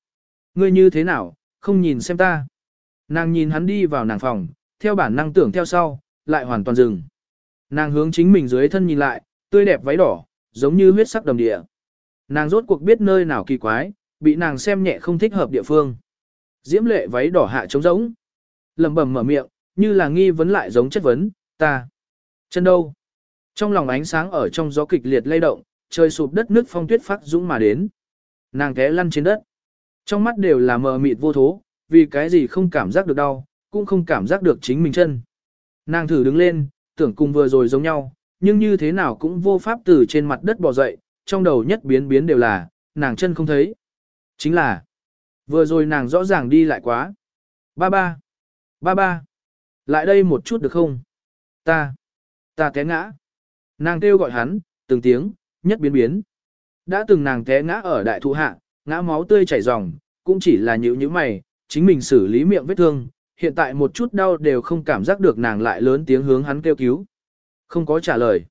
Ngươi như thế nào, không nhìn xem ta. Nàng nhìn hắn đi vào nàng phòng, theo bản năng tưởng theo sau, lại hoàn toàn dừng. Nàng hướng chính mình dưới thân nhìn lại, tươi đẹp váy đỏ, giống như huyết sắc đầm địa. Nàng rốt cuộc biết nơi nào kỳ quái, bị nàng xem nhẹ không thích hợp địa phương. Diễm lệ váy đỏ hạ trống rỗng. lẩm bẩm mở miệng, như là nghi vấn lại giống chất vấn, ta. Chân đâu? Trong lòng ánh sáng ở trong gió kịch liệt lay động, trời sụp đất nước phong tuyết phát dũng mà đến. Nàng té lăn trên đất. Trong mắt đều là mờ mịt vô thố, vì cái gì không cảm giác được đau, cũng không cảm giác được chính mình chân. Nàng thử đứng lên, tưởng cùng vừa rồi giống nhau, nhưng như thế nào cũng vô pháp từ trên mặt đất bò dậy, trong đầu nhất biến biến đều là, nàng chân không thấy. Chính là, vừa rồi nàng rõ ràng đi lại quá. Ba ba, ba ba, lại đây một chút được không? Ta, ta té ngã. Nàng kêu gọi hắn, từng tiếng, nhất biến biến. Đã từng nàng té ngã ở đại thụ hạ, ngã máu tươi chảy ròng, cũng chỉ là nhữ nhữ mày, chính mình xử lý miệng vết thương, hiện tại một chút đau đều không cảm giác được nàng lại lớn tiếng hướng hắn kêu cứu. Không có trả lời.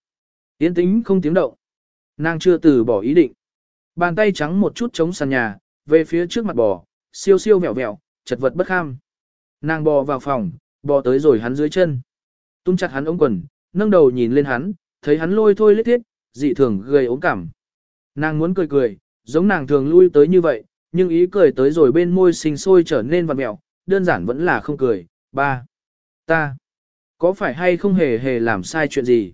Yên tĩnh không tiếng động. Nàng chưa từ bỏ ý định. Bàn tay trắng một chút chống sàn nhà, về phía trước mặt bò, siêu siêu vẹo vẹo, chật vật bất kham. Nàng bò vào phòng, bò tới rồi hắn dưới chân. Tung chặt hắn ống quần, nâng đầu nhìn lên hắn, thấy hắn lôi thôi lết thiết, dị thường gây ốm cảm. Nàng muốn cười cười, giống nàng thường lui tới như vậy, nhưng ý cười tới rồi bên môi sinh sôi trở nên vặn mẹo, đơn giản vẫn là không cười. Ba, ta, có phải hay không hề hề làm sai chuyện gì?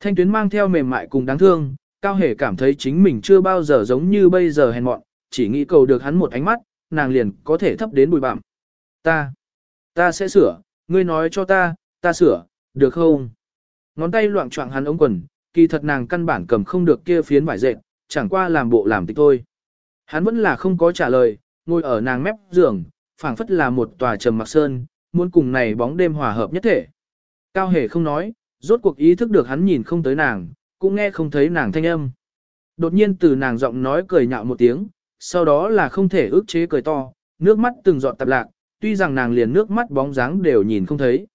Thanh tuyến mang theo mềm mại cùng đáng thương, cao hề cảm thấy chính mình chưa bao giờ giống như bây giờ hèn mọn, chỉ nghĩ cầu được hắn một ánh mắt, nàng liền có thể thấp đến bụi bặm. Ta, ta sẽ sửa, ngươi nói cho ta, ta sửa, được không? Ngón tay loạn choạng hắn ống quần, kỳ thật nàng căn bản cầm không được kia phiến vải dệt, chẳng qua làm bộ làm tịch thôi. Hắn vẫn là không có trả lời, ngồi ở nàng mép giường, phảng phất là một tòa trầm mặc sơn, muốn cùng này bóng đêm hòa hợp nhất thể. Cao hề không nói, rốt cuộc ý thức được hắn nhìn không tới nàng, cũng nghe không thấy nàng thanh âm. Đột nhiên từ nàng giọng nói cười nhạo một tiếng, sau đó là không thể ước chế cười to, nước mắt từng giọt tạp lạc, tuy rằng nàng liền nước mắt bóng dáng đều nhìn không thấy.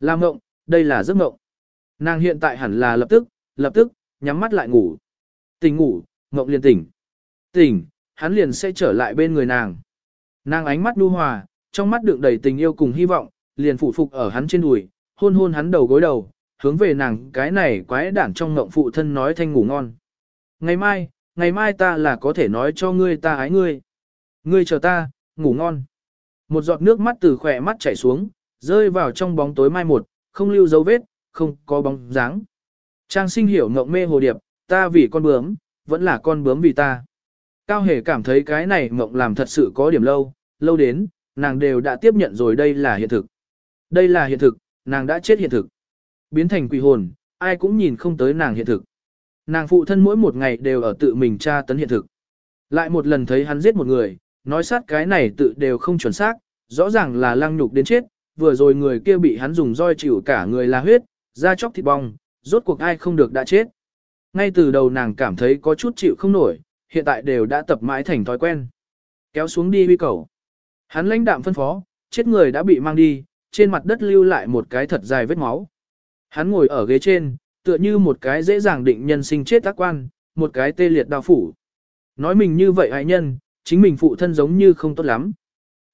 Làm ngộng, đây là giấc ngộng. Nàng hiện tại hẳn là lập tức, lập tức, nhắm mắt lại ngủ. tình ngủ, ngộng liền tỉnh. Tỉnh, hắn liền sẽ trở lại bên người nàng. Nàng ánh mắt đu hòa, trong mắt đựng đầy tình yêu cùng hy vọng, liền phụ phục ở hắn trên đùi, hôn hôn hắn đầu gối đầu, hướng về nàng cái này quái đản trong ngộng phụ thân nói thanh ngủ ngon. Ngày mai, ngày mai ta là có thể nói cho ngươi ta ái ngươi. Ngươi chờ ta, ngủ ngon. Một giọt nước mắt từ khỏe mắt chảy xuống, rơi vào trong bóng tối mai một, không lưu dấu vết, không có bóng dáng. Trang sinh hiểu ngộng mê hồ điệp, ta vì con bướm, vẫn là con bướm vì ta. Cao hề cảm thấy cái này mộng làm thật sự có điểm lâu, lâu đến, nàng đều đã tiếp nhận rồi đây là hiện thực. Đây là hiện thực, nàng đã chết hiện thực. Biến thành quỷ hồn, ai cũng nhìn không tới nàng hiện thực. Nàng phụ thân mỗi một ngày đều ở tự mình tra tấn hiện thực. Lại một lần thấy hắn giết một người, nói sát cái này tự đều không chuẩn xác, rõ ràng là lăng nhục đến chết, vừa rồi người kia bị hắn dùng roi chịu cả người là huyết, da chóc thịt bong, rốt cuộc ai không được đã chết. Ngay từ đầu nàng cảm thấy có chút chịu không nổi, hiện tại đều đã tập mãi thành thói quen. Kéo xuống đi huy cầu. Hắn lãnh đạm phân phó, chết người đã bị mang đi, trên mặt đất lưu lại một cái thật dài vết máu. Hắn ngồi ở ghế trên, tựa như một cái dễ dàng định nhân sinh chết tác quan, một cái tê liệt đau phủ. Nói mình như vậy hại nhân, chính mình phụ thân giống như không tốt lắm.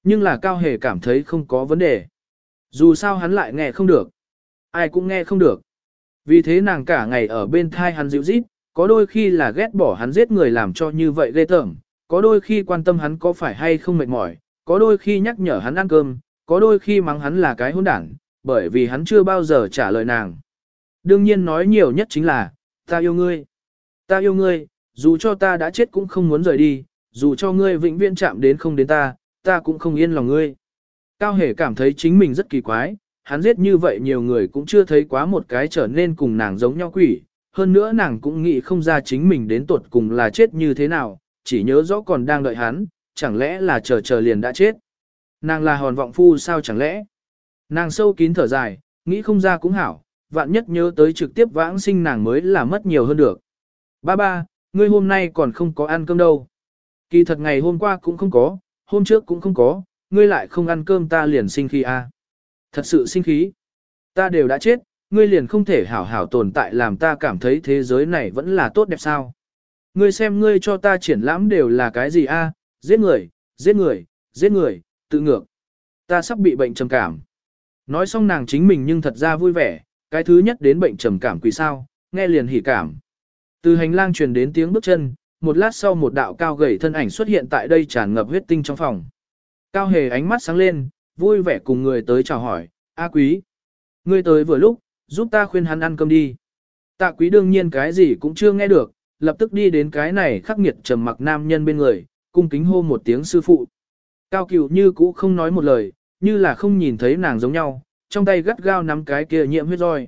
Nhưng là cao hề cảm thấy không có vấn đề. Dù sao hắn lại nghe không được. Ai cũng nghe không được. Vì thế nàng cả ngày ở bên thai hắn dịu rít, có đôi khi là ghét bỏ hắn giết người làm cho như vậy ghê tởm, có đôi khi quan tâm hắn có phải hay không mệt mỏi, có đôi khi nhắc nhở hắn ăn cơm, có đôi khi mắng hắn là cái hỗn đảng, bởi vì hắn chưa bao giờ trả lời nàng. Đương nhiên nói nhiều nhất chính là, ta yêu ngươi. Ta yêu ngươi, dù cho ta đã chết cũng không muốn rời đi, dù cho ngươi vĩnh viễn chạm đến không đến ta, ta cũng không yên lòng ngươi. Cao hề cảm thấy chính mình rất kỳ quái, hắn giết như vậy nhiều người cũng chưa thấy quá một cái trở nên cùng nàng giống nhau quỷ, hơn nữa nàng cũng nghĩ không ra chính mình đến tuột cùng là chết như thế nào, chỉ nhớ rõ còn đang đợi hắn, chẳng lẽ là chờ chờ liền đã chết. Nàng là hòn vọng phu sao chẳng lẽ? Nàng sâu kín thở dài, nghĩ không ra cũng hảo, vạn nhất nhớ tới trực tiếp vãng sinh nàng mới là mất nhiều hơn được. Ba ba, ngươi hôm nay còn không có ăn cơm đâu. Kỳ thật ngày hôm qua cũng không có, hôm trước cũng không có, ngươi lại không ăn cơm ta liền sinh khi a. À. Thật sự sinh khí. Ta đều đã chết, ngươi liền không thể hảo hảo tồn tại làm ta cảm thấy thế giới này vẫn là tốt đẹp sao. Ngươi xem ngươi cho ta triển lãm đều là cái gì a? À? giết người, giết người, giết người, tự ngược. Ta sắp bị bệnh trầm cảm. Nói xong nàng chính mình nhưng thật ra vui vẻ, cái thứ nhất đến bệnh trầm cảm quỷ sao, nghe liền hỉ cảm. Từ hành lang truyền đến tiếng bước chân, một lát sau một đạo cao gầy thân ảnh xuất hiện tại đây tràn ngập huyết tinh trong phòng. Cao hề ánh mắt sáng lên, vui vẻ cùng người tới chào hỏi, A quý. Ngươi tới vừa lúc, giúp ta khuyên hắn ăn cơm đi. Tạ quý đương nhiên cái gì cũng chưa nghe được, lập tức đi đến cái này khắc nghiệt trầm mặc nam nhân bên người, cung kính hô một tiếng sư phụ. Cao cửu như cũ không nói một lời, như là không nhìn thấy nàng giống nhau, trong tay gắt gao nắm cái kia nhiễm huyết roi.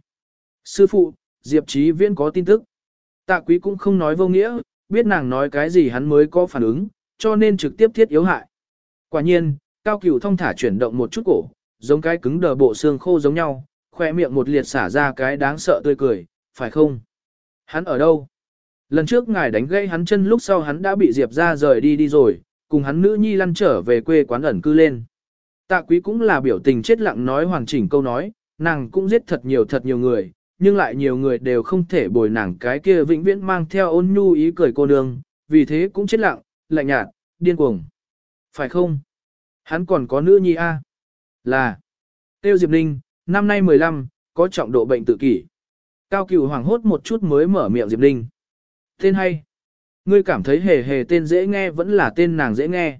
Sư phụ, Diệp Chí Viễn có tin tức. Tạ quý cũng không nói vô nghĩa, biết nàng nói cái gì hắn mới có phản ứng, cho nên trực tiếp thiết yếu hại. Quả nhiên, cao cửu thông thả chuyển động một chút cổ, giống cái cứng đờ bộ xương khô giống nhau, khoe miệng một liệt xả ra cái đáng sợ tươi cười, phải không? Hắn ở đâu? Lần trước ngài đánh gãy hắn chân lúc sau hắn đã bị Diệp ra rời đi đi rồi, cùng hắn nữ nhi lăn trở về quê quán ẩn cư lên. Tạ quý cũng là biểu tình chết lặng nói hoàn chỉnh câu nói, nàng cũng giết thật nhiều thật nhiều người, nhưng lại nhiều người đều không thể bồi nàng cái kia vĩnh viễn mang theo ôn nhu ý cười cô nương, vì thế cũng chết lặng, lạnh nhạt, điên cuồng. Phải không? Hắn còn có nữ nhi a Là. Tiêu Diệp Ninh, năm nay 15, có trọng độ bệnh tự kỷ. Cao cửu hoàng hốt một chút mới mở miệng Diệp Ninh. Tên hay. Ngươi cảm thấy hề hề tên dễ nghe vẫn là tên nàng dễ nghe.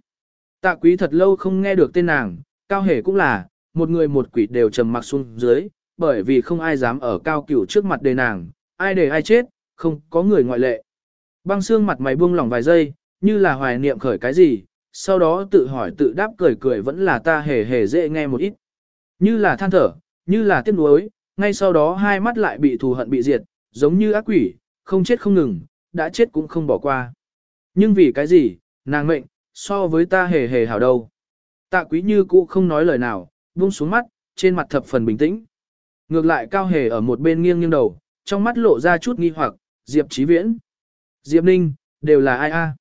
Tạ quý thật lâu không nghe được tên nàng, cao hề cũng là, một người một quỷ đều trầm mặc xuống dưới, bởi vì không ai dám ở cao cửu trước mặt đề nàng, ai để ai chết, không có người ngoại lệ. Băng xương mặt mày buông lỏng vài giây, như là hoài niệm khởi cái gì, sau đó tự hỏi tự đáp cười cười vẫn là ta hề hề dễ nghe một ít. Như là than thở, như là tiếc nuối, ngay sau đó hai mắt lại bị thù hận bị diệt, giống như ác quỷ, không chết không ngừng, đã chết cũng không bỏ qua. Nhưng vì cái gì, nàng mệnh, so với ta hề hề hảo đâu. Tạ quý như cũ không nói lời nào, buông xuống mắt, trên mặt thập phần bình tĩnh. Ngược lại cao hề ở một bên nghiêng nghiêng đầu, trong mắt lộ ra chút nghi hoặc, Diệp Chí Viễn. Diệp Ninh, đều là ai a?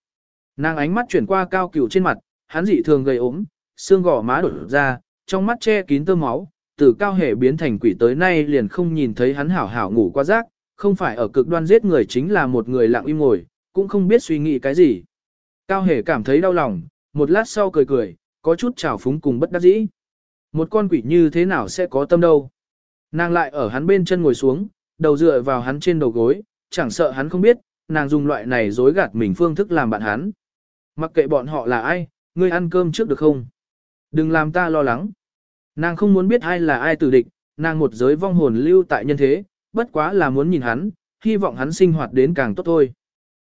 Nàng ánh mắt chuyển qua cao cửu trên mặt, hắn dị thường gầy ốm, xương gò má đổ ra, trong mắt che kín tơ máu, từ cao hệ biến thành quỷ tới nay liền không nhìn thấy hắn hảo hảo ngủ qua giấc, không phải ở cực đoan giết người chính là một người lặng im ngồi, cũng không biết suy nghĩ cái gì. Cao hề cảm thấy đau lòng, một lát sau cười cười, có chút trào phúng cùng bất đắc dĩ. Một con quỷ như thế nào sẽ có tâm đâu. Nàng lại ở hắn bên chân ngồi xuống, đầu dựa vào hắn trên đầu gối, chẳng sợ hắn không biết, nàng dùng loại này dối gạt mình phương thức làm bạn hắn. Mặc kệ bọn họ là ai, ngươi ăn cơm trước được không? Đừng làm ta lo lắng. Nàng không muốn biết ai là ai tử địch, nàng một giới vong hồn lưu tại nhân thế, bất quá là muốn nhìn hắn, hy vọng hắn sinh hoạt đến càng tốt thôi.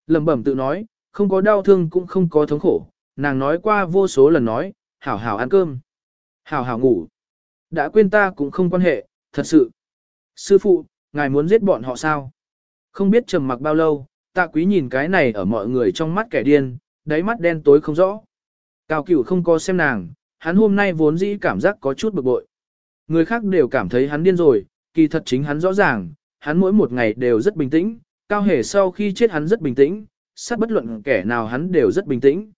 Lẩm bẩm tự nói, không có đau thương cũng không có thống khổ, nàng nói qua vô số lần nói, hảo hảo ăn cơm, hảo hảo ngủ. Đã quên ta cũng không quan hệ, thật sự. Sư phụ, ngài muốn giết bọn họ sao? Không biết trầm mặc bao lâu, tạ quý nhìn cái này ở mọi người trong mắt kẻ điên, đáy mắt đen tối không rõ. Cao cửu không có xem nàng, hắn hôm nay vốn dĩ cảm giác có chút bực bội. Người khác đều cảm thấy hắn điên rồi, kỳ thật chính hắn rõ ràng, hắn mỗi một ngày đều rất bình tĩnh, cao hề sau khi chết hắn rất bình tĩnh, sát bất luận kẻ nào hắn đều rất bình tĩnh.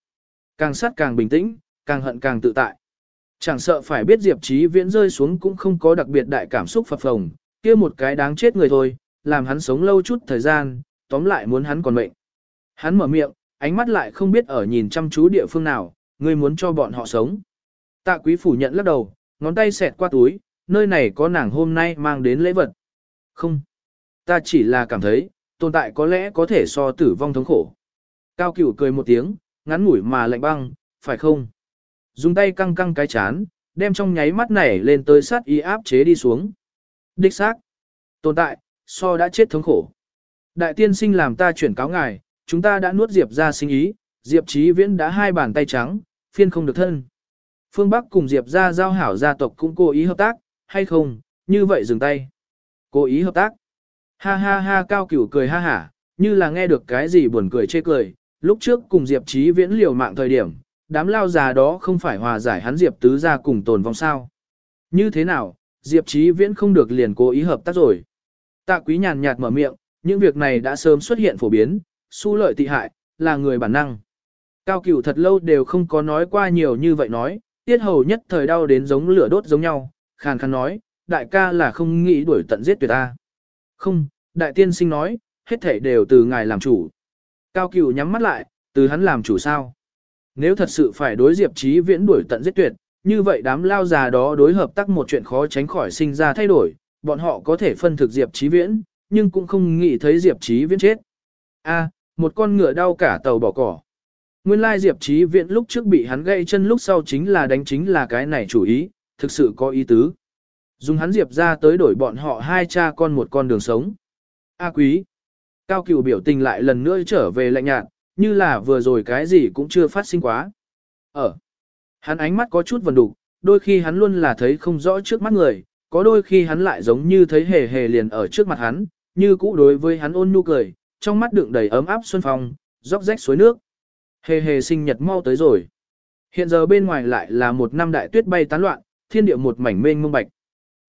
Càng sát càng bình tĩnh, càng hận càng tự tại. Chẳng sợ phải biết Diệp Chí Viễn rơi xuống cũng không có đặc biệt đại cảm xúc phập phồng, kia một cái đáng chết người thôi, làm hắn sống lâu chút thời gian, tóm lại muốn hắn còn mệnh. Hắn mở miệng, ánh mắt lại không biết ở nhìn chăm chú địa phương nào, Ngươi muốn cho bọn họ sống. Tạ quý phủ nhận lắc đầu, ngón tay xẹt qua túi, nơi này có nàng hôm nay mang đến lễ vật. Không, ta chỉ là cảm thấy, tồn tại có lẽ có thể so tử vong thống khổ. Cao cửu cười một tiếng, ngắn ngủi mà lạnh băng, phải không? Dùng tay căng căng cái chán, đem trong nháy mắt nảy lên tới sát y áp chế đi xuống. Đích xác. Tồn tại, so đã chết thống khổ. Đại tiên sinh làm ta chuyển cáo ngài, chúng ta đã nuốt Diệp ra sinh ý, Diệp Chí Viễn đã hai bàn tay trắng, phiên không được thân. Phương Bắc cùng Diệp ra giao hảo gia tộc cũng cố ý hợp tác, hay không, như vậy dừng tay. Cố ý hợp tác. Ha ha ha cao cửu cười ha hả, như là nghe được cái gì buồn cười chê cười, lúc trước cùng Diệp Chí Viễn liều mạng thời điểm, đám lao già đó không phải hòa giải hắn Diệp tứ ra cùng tồn vong sao. Như thế nào, Diệp Chí Viễn không được liền cố ý hợp tác rồi. Tạ quý nhàn nhạt mở miệng, những việc này đã sớm xuất hiện phổ biến, su lợi tị hại, là người bản năng. Cao cửu thật lâu đều không có nói qua nhiều như vậy nói, tiết hầu nhất thời đau đến giống lửa đốt giống nhau, khàn khàn nói, đại ca là không nghĩ đuổi tận giết tuyệt ta. Không, đại tiên sinh nói, hết thể đều từ ngài làm chủ. Cao cửu nhắm mắt lại, từ hắn làm chủ sao. Nếu thật sự phải đối diệp trí viễn đuổi tận giết tuyệt, như vậy đám lao già đó đối hợp tác một chuyện khó tránh khỏi sinh ra thay đổi, bọn họ có thể phân thực diệp trí viễn, nhưng cũng không nghĩ thấy diệp trí viễn chết. A, một con ngựa đau cả tàu bỏ cỏ. Nguyên lai diệp Chí viễn lúc trước bị hắn gây chân lúc sau chính là đánh chính là cái này chủ ý, thực sự có ý tứ. Dùng hắn diệp ra tới đổi bọn họ hai cha con một con đường sống. A quý. Cao cửu biểu tình lại lần nữa trở về lạnh nhạt, như là vừa rồi cái gì cũng chưa phát sinh quá. Ở. Hắn ánh mắt có chút vần đục, đôi khi hắn luôn là thấy không rõ trước mắt người, có đôi khi hắn lại giống như thấy hề hề liền ở trước mặt hắn, như cũ đối với hắn ôn nhu cười, trong mắt đựng đầy ấm áp xuân phong, róc rách suối nước. Hề hề sinh nhật mau tới rồi. Hiện giờ bên ngoài lại là một năm đại tuyết bay tán loạn, thiên địa một mảnh mênh mông bạch.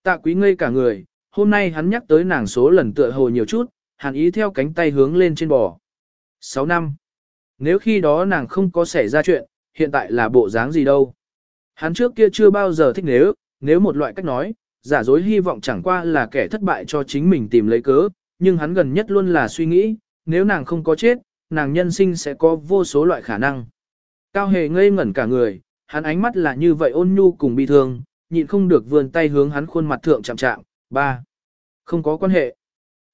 Tạ quý ngây cả người, hôm nay hắn nhắc tới nàng số lần tựa hồ nhiều chút, hàn ý theo cánh tay hướng lên trên bò. 6 năm. Nếu khi đó nàng không có xảy ra chuyện, hiện tại là bộ dáng gì đâu. Hắn trước kia chưa bao giờ thích nếu, nếu một loại cách nói, giả dối hy vọng chẳng qua là kẻ thất bại cho chính mình tìm lấy cớ, nhưng hắn gần nhất luôn là suy nghĩ, nếu nàng không có chết, nàng nhân sinh sẽ có vô số loại khả năng. Cao hề ngây ngẩn cả người, hắn ánh mắt là như vậy ôn nhu cùng bi thương, nhịn không được vươn tay hướng hắn khuôn mặt thượng chạm chạm. Ba, không có quan hệ.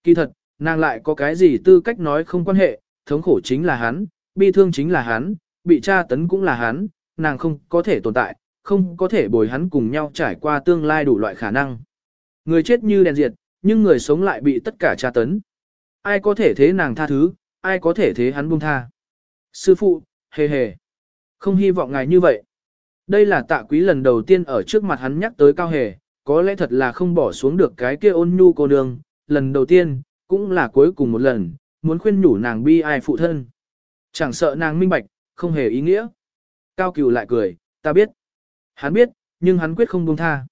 Kỳ thật, nàng lại có cái gì tư cách nói không quan hệ, thống khổ chính là hắn, bi thương chính là hắn, bị tra tấn cũng là hắn, nàng không có thể tồn tại, không có thể bồi hắn cùng nhau trải qua tương lai đủ loại khả năng. Người chết như đèn diệt, nhưng người sống lại bị tất cả tra tấn. Ai có thể thế nàng tha thứ, ai có thể thế hắn buông tha. Sư phụ, hề hề. Không hy vọng ngài như vậy. Đây là tạ quý lần đầu tiên ở trước mặt hắn nhắc tới cao hề, có lẽ thật là không bỏ xuống được cái kia ôn nhu cô nương, lần đầu tiên, cũng là cuối cùng một lần, muốn khuyên nhủ nàng bi ai phụ thân. Chẳng sợ nàng minh bạch, không hề ý nghĩa. Cao cửu lại cười, ta biết. Hắn biết, nhưng hắn quyết không buông tha.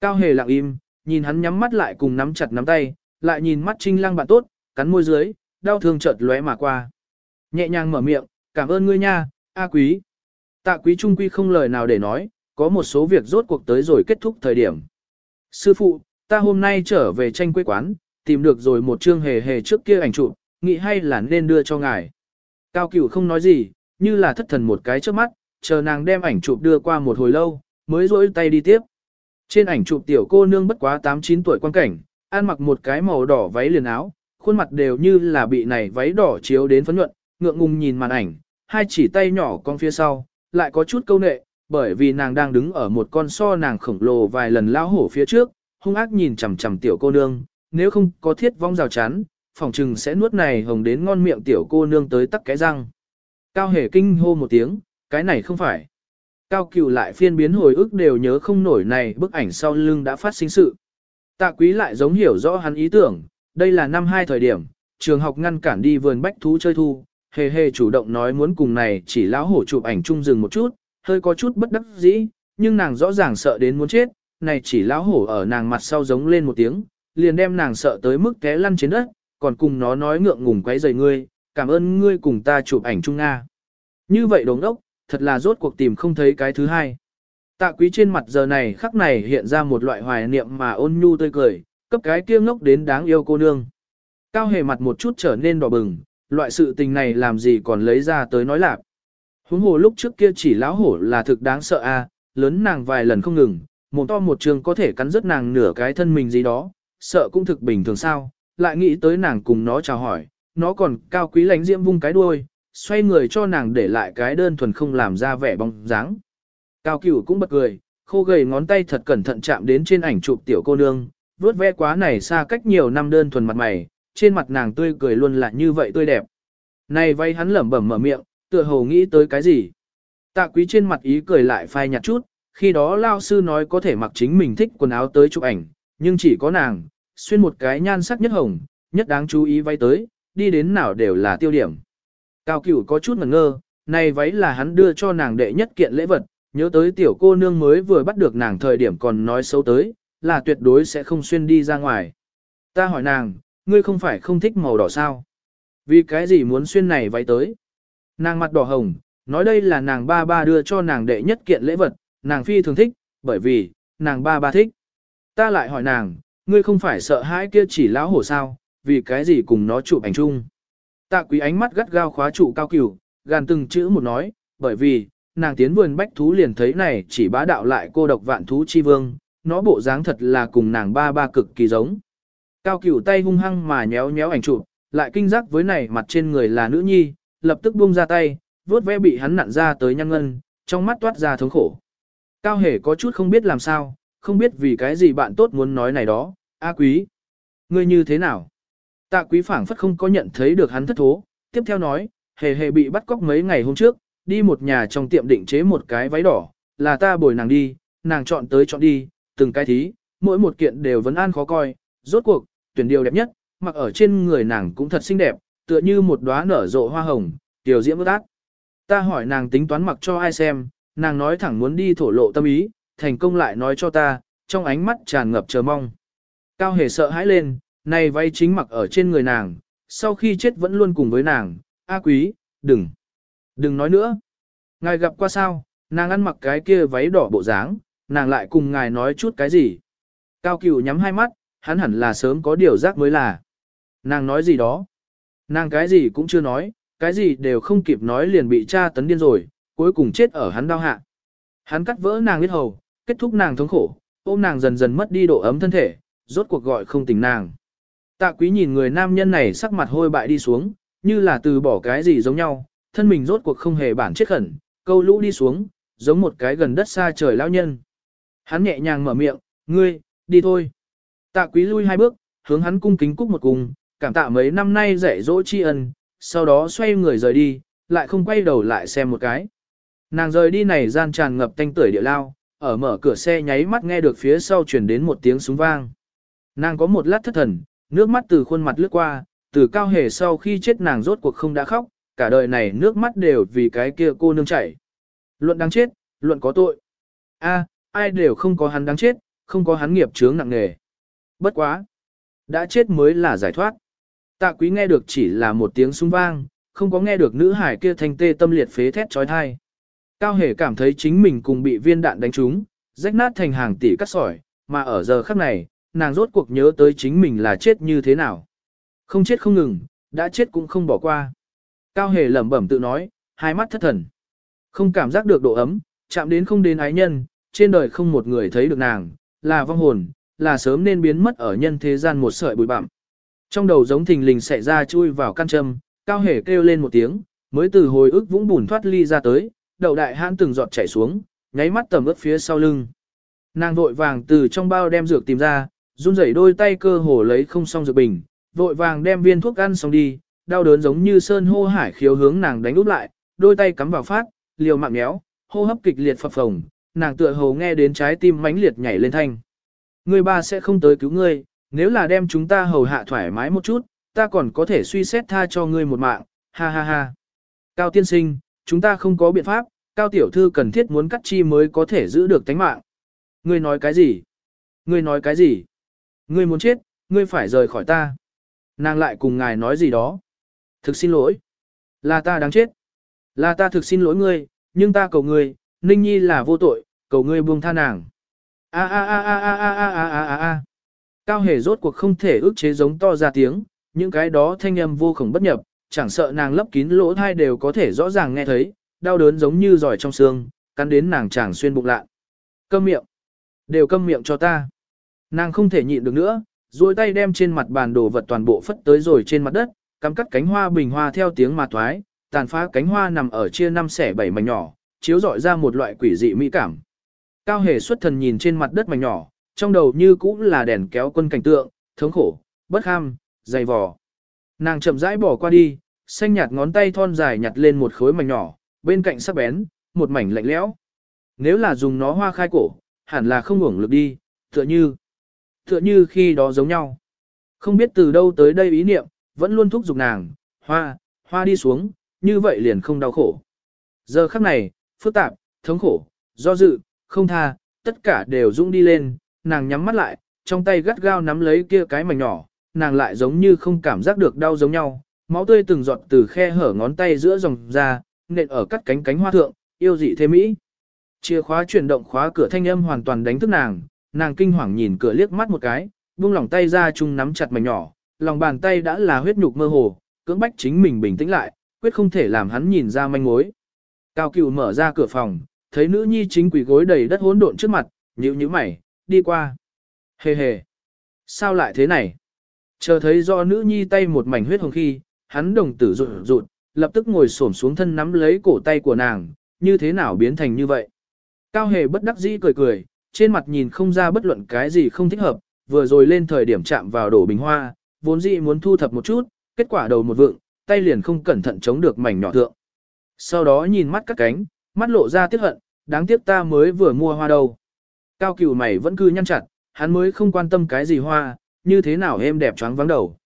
Cao hề lặng im, nhìn hắn nhắm mắt lại cùng nắm chặt nắm tay, lại nhìn mắt trinh lăng bạn tốt, cắn môi dưới, đau thương chợt lóe mà qua. Nhẹ nhàng mở miệng, cảm ơn ngươi nha, A quý. Tạ quý trung quy không lời nào để nói, có một số việc rốt cuộc tới rồi kết thúc thời điểm. Sư phụ, ta hôm nay trở về tranh quê quán, tìm được rồi một chương hề hề trước kia ảnh chụp, nghĩ hay là nên đưa cho ngài. Cao cửu không nói gì, như là thất thần một cái trước mắt, chờ nàng đem ảnh chụp đưa qua một hồi lâu, mới rỗi tay đi tiếp. Trên ảnh chụp tiểu cô nương bất quá 8-9 tuổi quan cảnh, ăn mặc một cái màu đỏ váy liền áo, khuôn mặt đều như là bị này váy đỏ chiếu đến phấn nhuận, ngượng ngùng nhìn màn ảnh, hai chỉ tay nhỏ con phía sau, lại có chút câu nệ, bởi vì nàng đang đứng ở một con so nàng khổng lồ vài lần lao hổ phía trước, hung ác nhìn chằm chằm tiểu cô nương, nếu không có thiết vong rào chắn, phòng trừng sẽ nuốt này hồng đến ngon miệng tiểu cô nương tới tắc cái răng. Cao hề kinh hô một tiếng, cái này không phải. Cao cửu lại phiên biến hồi ức đều nhớ không nổi này bức ảnh sau lưng đã phát sinh sự. Tạ quý lại giống hiểu rõ hắn ý tưởng, đây là năm hai thời điểm, trường học ngăn cản đi vườn bách thú chơi thu, hề hề chủ động nói muốn cùng này chỉ lão hổ chụp ảnh chung rừng một chút, hơi có chút bất đắc dĩ, nhưng nàng rõ ràng sợ đến muốn chết, này chỉ lão hổ ở nàng mặt sau giống lên một tiếng, liền đem nàng sợ tới mức té lăn trên đất, còn cùng nó nói ngượng ngùng quấy rầy ngươi, cảm ơn ngươi cùng ta chụp ảnh chung Nga. Như vậy đồng đốc, thật là rốt cuộc tìm không thấy cái thứ hai. Tạ quý trên mặt giờ này khắc này hiện ra một loại hoài niệm mà ôn nhu tươi cười, cấp cái kia ngốc đến đáng yêu cô nương. Cao hề mặt một chút trở nên đỏ bừng, loại sự tình này làm gì còn lấy ra tới nói lạc. Huống hồ lúc trước kia chỉ lão hổ là thực đáng sợ a, lớn nàng vài lần không ngừng, mồm to một trường có thể cắn rứt nàng nửa cái thân mình gì đó, sợ cũng thực bình thường sao, lại nghĩ tới nàng cùng nó chào hỏi, nó còn cao quý lánh diễm vung cái đuôi, xoay người cho nàng để lại cái đơn thuần không làm ra vẻ bóng dáng. Cao cửu cũng bật cười, khô gầy ngón tay thật cẩn thận chạm đến trên ảnh chụp tiểu cô nương, vớt ve quá này xa cách nhiều năm đơn thuần mặt mày, trên mặt nàng tươi cười luôn là như vậy tươi đẹp. Này vay hắn lẩm bẩm mở miệng, tựa hồ nghĩ tới cái gì. Tạ quý trên mặt ý cười lại phai nhạt chút, khi đó lao sư nói có thể mặc chính mình thích quần áo tới chụp ảnh, nhưng chỉ có nàng, xuyên một cái nhan sắc nhất hồng, nhất đáng chú ý vay tới, đi đến nào đều là tiêu điểm. Cao cửu có chút ngẩn ngơ, này váy là hắn đưa cho nàng đệ nhất kiện lễ vật, nhớ tới tiểu cô nương mới vừa bắt được nàng thời điểm còn nói xấu tới, là tuyệt đối sẽ không xuyên đi ra ngoài. Ta hỏi nàng, ngươi không phải không thích màu đỏ sao? Vì cái gì muốn xuyên này váy tới? Nàng mặt đỏ hồng, nói đây là nàng ba ba đưa cho nàng đệ nhất kiện lễ vật, nàng phi thường thích, bởi vì, nàng ba ba thích. Ta lại hỏi nàng, ngươi không phải sợ hãi kia chỉ lão hổ sao, vì cái gì cùng nó chụp ảnh chung. Tạ quý ánh mắt gắt gao khóa trụ cao cửu, gàn từng chữ một nói, bởi vì, nàng tiến vườn bách thú liền thấy này chỉ bá đạo lại cô độc vạn thú chi vương, nó bộ dáng thật là cùng nàng ba ba cực kỳ giống. Cao cửu tay hung hăng mà nhéo nhéo ảnh chụp, lại kinh giác với này mặt trên người là nữ nhi, lập tức buông ra tay, vuốt ve bị hắn nặn ra tới nhăn ngân, trong mắt toát ra thống khổ. Cao hề có chút không biết làm sao, không biết vì cái gì bạn tốt muốn nói này đó, A quý. Ngươi như thế nào? Tạ quý phảng phất không có nhận thấy được hắn thất thố, tiếp theo nói, hề hề bị bắt cóc mấy ngày hôm trước, đi một nhà trong tiệm định chế một cái váy đỏ, là ta bồi nàng đi, nàng chọn tới chọn đi, từng cái thí, mỗi một kiện đều vẫn an khó coi, rốt cuộc, tuyển điều đẹp nhất, mặc ở trên người nàng cũng thật xinh đẹp, tựa như một đóa nở rộ hoa hồng, tiểu diễm ước ác. Ta hỏi nàng tính toán mặc cho ai xem, nàng nói thẳng muốn đi thổ lộ tâm ý, thành công lại nói cho ta, trong ánh mắt tràn ngập chờ mong. Cao hề sợ hãi lên, này váy chính mặc ở trên người nàng, sau khi chết vẫn luôn cùng với nàng, A quý, đừng, đừng nói nữa. Ngài gặp qua sao, Nàng ăn mặc cái kia váy đỏ bộ dáng, nàng lại cùng ngài nói chút cái gì. Cao cửu nhắm hai mắt, hắn hẳn là sớm có điều giác mới là. Nàng nói gì đó. Nàng cái gì cũng chưa nói, cái gì đều không kịp nói liền bị cha tấn điên rồi, cuối cùng chết ở hắn đau hạ. Hắn cắt vỡ nàng huyết hầu, kết thúc nàng thống khổ, ôm nàng dần dần mất đi độ ấm thân thể, rốt cuộc gọi không tỉnh nàng. Tạ quý nhìn người nam nhân này sắc mặt hôi bại đi xuống, như là từ bỏ cái gì giống nhau, thân mình rốt cuộc không hề bản chết khẩn, câu lũ đi xuống, giống một cái gần đất xa trời lão nhân. Hắn nhẹ nhàng mở miệng, ngươi, đi thôi. Tạ quý lui hai bước, hướng hắn cung kính cúc một cung, cảm tạ mấy năm nay dạy dỗ tri ân, sau đó xoay người rời đi, lại không quay đầu lại xem một cái. Nàng rời đi này gian tràn ngập tanh tưởi địa lao, ở mở cửa xe nháy mắt nghe được phía sau chuyển đến một tiếng súng vang. Nàng có một lát thất thần, nước mắt từ khuôn mặt lướt qua, từ cao hề sau khi chết nàng rốt cuộc không đã khóc, cả đời này nước mắt đều vì cái kia cô nương chảy. Luận đáng chết, luận có tội. a ai đều không có hắn đáng chết, không có hắn nghiệp chướng nặng nề. Bất quá. Đã chết mới là giải thoát. Tạ quý nghe được chỉ là một tiếng súng vang, không có nghe được nữ hải kia thanh tê tâm liệt phế thét trói thai. Cao hề cảm thấy chính mình cùng bị viên đạn đánh trúng, rách nát thành hàng tỷ cắt sỏi, mà ở giờ khắc này, nàng rốt cuộc nhớ tới chính mình là chết như thế nào. Không chết không ngừng, đã chết cũng không bỏ qua. Cao hề lẩm bẩm tự nói, hai mắt thất thần. Không cảm giác được độ ấm, chạm đến không đến ái nhân, trên đời không một người thấy được nàng, là vong hồn, là sớm nên biến mất ở nhân thế gian một sợi bụi bặm. Trong đầu giống thình lình xảy ra chui vào căn châm, cao hề kêu lên một tiếng, mới từ hồi ức vũng bùn thoát ly ra tới, đầu đại hãn từng giọt chảy xuống, nháy mắt tầm ướt phía sau lưng. Nàng vội vàng từ trong bao đem dược tìm ra, run rẩy đôi tay cơ hồ lấy không xong dược bình, vội vàng đem viên thuốc ăn xong đi, đau đớn giống như sơn hô hải khiếu hướng nàng đánh úp lại, đôi tay cắm vào phát, liều mạng méo, hô hấp kịch liệt phập phồng, nàng tựa hồ nghe đến trái tim mãnh liệt nhảy lên thanh. Người ba sẽ không tới cứu ngươi, nếu là đem chúng ta hầu hạ thoải mái một chút, ta còn có thể suy xét tha cho ngươi một mạng, ha ha ha. Cao tiên sinh, chúng ta không có biện pháp, cao tiểu thư cần thiết muốn cắt chi mới có thể giữ được tánh mạng. Ngươi nói cái gì? Ngươi nói cái gì? Ngươi muốn chết, ngươi phải rời khỏi ta. Nàng lại cùng ngài nói gì đó. Thực xin lỗi. Là ta đáng chết. Là ta thực xin lỗi ngươi, nhưng ta cầu ngươi, Ninh Nhi là vô tội, cầu ngươi buông tha nàng. A a a a a a a a a a. Cao hề rốt cuộc không thể ước chế giống to ra tiếng, những cái đó thanh âm vô cùng bất nhập, chẳng sợ nàng lấp kín lỗ thai đều có thể rõ ràng nghe thấy, đau đớn giống như giỏi trong xương, cắn đến nàng chẳng xuyên bụng lạ. Câm miệng. Đều câm miệng cho ta. Nàng không thể nhịn được nữa, duỗi tay đem trên mặt bàn đồ vật toàn bộ phất tới rồi trên mặt đất, cắm cắt cánh hoa bình hoa theo tiếng mà thoái, tàn phá cánh hoa nằm ở chia năm xẻ bảy mảnh nhỏ, chiếu rọi ra một loại quỷ dị mỹ cảm. Cao hề xuất thần nhìn trên mặt đất mảnh nhỏ, trong đầu như cũng là đèn kéo quân cảnh tượng, thống khổ, bất ham, dày vò. Nàng chậm rãi bỏ qua đi, xanh nhạt ngón tay thon dài nhặt lên một khối mảnh nhỏ, bên cạnh sắc bén, một mảnh lạnh lẽo. Nếu là dùng nó hoa khai cổ, hẳn là không uổng lực đi, tựa như, tựa như khi đó giống nhau. Không biết từ đâu tới đây ý niệm, vẫn luôn thúc giục nàng, hoa, hoa đi xuống, như vậy liền không đau khổ. Giờ khắc này, phức tạp, thống khổ, do dự, không tha, tất cả đều dũng đi lên, nàng nhắm mắt lại, trong tay gắt gao nắm lấy kia cái mảnh nhỏ, nàng lại giống như không cảm giác được đau giống nhau, máu tươi từng giọt từ khe hở ngón tay giữa dòng ra, nện ở cắt cánh cánh hoa thượng, yêu dị thế mỹ. Chìa khóa chuyển động khóa cửa thanh âm hoàn toàn đánh thức nàng, nàng kinh hoàng nhìn cửa liếc mắt một cái, buông lỏng tay ra chung nắm chặt mảnh nhỏ, lòng bàn tay đã là huyết nhục mơ hồ, cưỡng bách chính mình bình tĩnh lại, quyết không thể làm hắn nhìn ra manh mối. Cao Cửu mở ra cửa phòng, thấy nữ nhi chính quỷ gối đầy đất hỗn độn trước mặt, nhíu nhíu mày, đi qua. Hề hề. Sao lại thế này? Chờ thấy do nữ nhi tay một mảnh huyết hồng khi, hắn đồng tử rụt rụt, lập tức ngồi xổm xuống thân nắm lấy cổ tay của nàng, như thế nào biến thành như vậy? Cao hề bất đắc dĩ cười cười, trên mặt nhìn không ra bất luận cái gì không thích hợp, vừa rồi lên thời điểm chạm vào đổ bình hoa, vốn dĩ muốn thu thập một chút, kết quả đầu một vượng, tay liền không cẩn thận chống được mảnh nhỏ thượng. Sau đó nhìn mắt các cánh, mắt lộ ra tiếc hận, đáng tiếc ta mới vừa mua hoa đâu. Cao cửu mày vẫn cứ nhăn chặt, hắn mới không quan tâm cái gì hoa, như thế nào em đẹp choáng vắng đầu.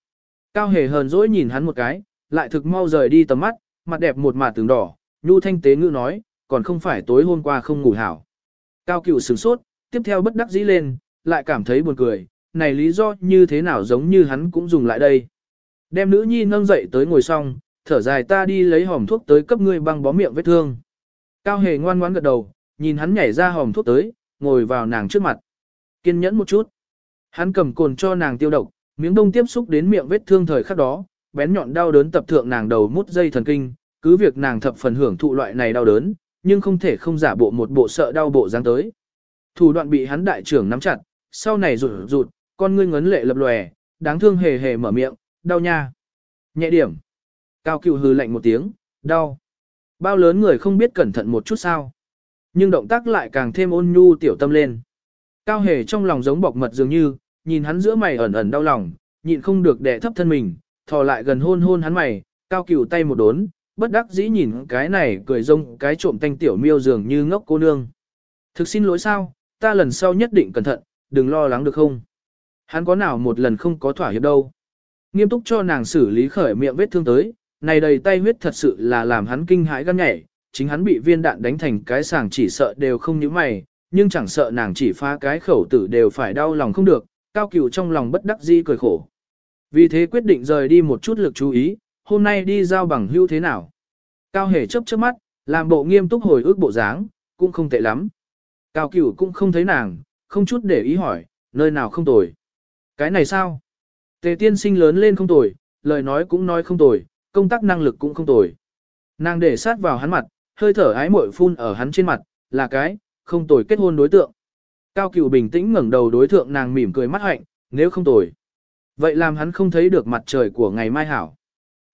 Cao hề hờn dỗi nhìn hắn một cái, lại thực mau rời đi tầm mắt, mặt đẹp một mà tường đỏ, nhu thanh tế ngữ nói, còn không phải tối hôm qua không ngủ hảo. Cao cửu sửng sốt, tiếp theo bất đắc dĩ lên, lại cảm thấy buồn cười, này lý do như thế nào giống như hắn cũng dùng lại đây. Đem nữ nhi nâng dậy tới ngồi xong, thở dài ta đi lấy hòm thuốc tới cấp ngươi băng bó miệng vết thương. Cao hề ngoan ngoãn gật đầu, nhìn hắn nhảy ra hòm thuốc tới, ngồi vào nàng trước mặt. Kiên nhẫn một chút. Hắn cầm cồn cho nàng tiêu độc, miếng đông tiếp xúc đến miệng vết thương thời khắc đó, bén nhọn đau đớn tập thượng nàng đầu mút dây thần kinh, cứ việc nàng thập phần hưởng thụ loại này đau đớn, nhưng không thể không giả bộ một bộ sợ đau bộ dáng tới. Thủ đoạn bị hắn đại trưởng nắm chặt, sau này rụt rụt, con ngươi ngấn lệ lập lòe, đáng thương hề hề mở miệng, đau nha. Nhẹ điểm. Cao cựu hừ lạnh một tiếng, đau. Bao lớn người không biết cẩn thận một chút sao. Nhưng động tác lại càng thêm ôn nhu tiểu tâm lên. Cao hề trong lòng giống bọc mật dường như, nhìn hắn giữa mày ẩn ẩn đau lòng, nhịn không được đè thấp thân mình, thò lại gần hôn hôn hắn mày, cao Cựu tay một đốn, bất đắc dĩ nhìn cái này cười rông cái trộm tanh tiểu miêu dường như ngốc cô nương. Thực xin lỗi sao, ta lần sau nhất định cẩn thận, đừng lo lắng được không? Hắn có nào một lần không có thỏa hiệp đâu. Nghiêm túc cho nàng xử lý khởi miệng vết thương tới, này đầy tay huyết thật sự là làm hắn kinh hãi gan nhảy, chính hắn bị viên đạn đánh thành cái sàng chỉ sợ đều không như mày, nhưng chẳng sợ nàng chỉ phá cái khẩu tử đều phải đau lòng không được, cao cửu trong lòng bất đắc dĩ cười khổ. Vì thế quyết định rời đi một chút lực chú ý, hôm nay đi giao bằng hưu thế nào. Cao hề chấp chớp mắt, làm bộ nghiêm túc hồi ức bộ dáng, cũng không tệ lắm. Cao cửu cũng không thấy nàng, không chút để ý hỏi, nơi nào không tồi. Cái này sao? Tề tiên sinh lớn lên không tồi, lời nói cũng nói không tồi, công tác năng lực cũng không tồi. Nàng để sát vào hắn mặt, hơi thở ái muội phun ở hắn trên mặt, là cái, không tồi kết hôn đối tượng. Cao cửu bình tĩnh ngẩng đầu đối thượng nàng mỉm cười mắt hạnh, nếu không tồi. Vậy làm hắn không thấy được mặt trời của ngày mai hảo.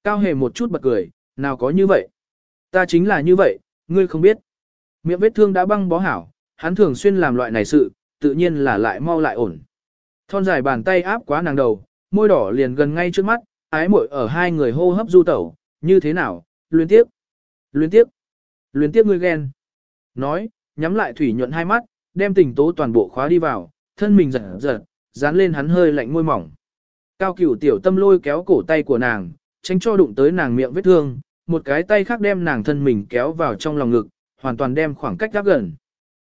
Cao hề một chút bật cười, nào có như vậy. Ta chính là như vậy, ngươi không biết. Miệng vết thương đã băng bó hảo, hắn thường xuyên làm loại này sự, tự nhiên là lại mau lại ổn. Thon dài bàn tay áp quá nàng đầu, môi đỏ liền gần ngay trước mắt, ái muội ở hai người hô hấp du tẩu, như thế nào, luyến tiếp, luyến tiếp, luyến tiếp ngươi ghen. Nói, nhắm lại thủy nhuận hai mắt, đem tình tố toàn bộ khóa đi vào, thân mình giật giật, dán lên hắn hơi lạnh môi mỏng. Cao cửu tiểu tâm lôi kéo cổ tay của nàng, tránh cho đụng tới nàng miệng vết thương, một cái tay khác đem nàng thân mình kéo vào trong lòng ngực, hoàn toàn đem khoảng cách đáp gần.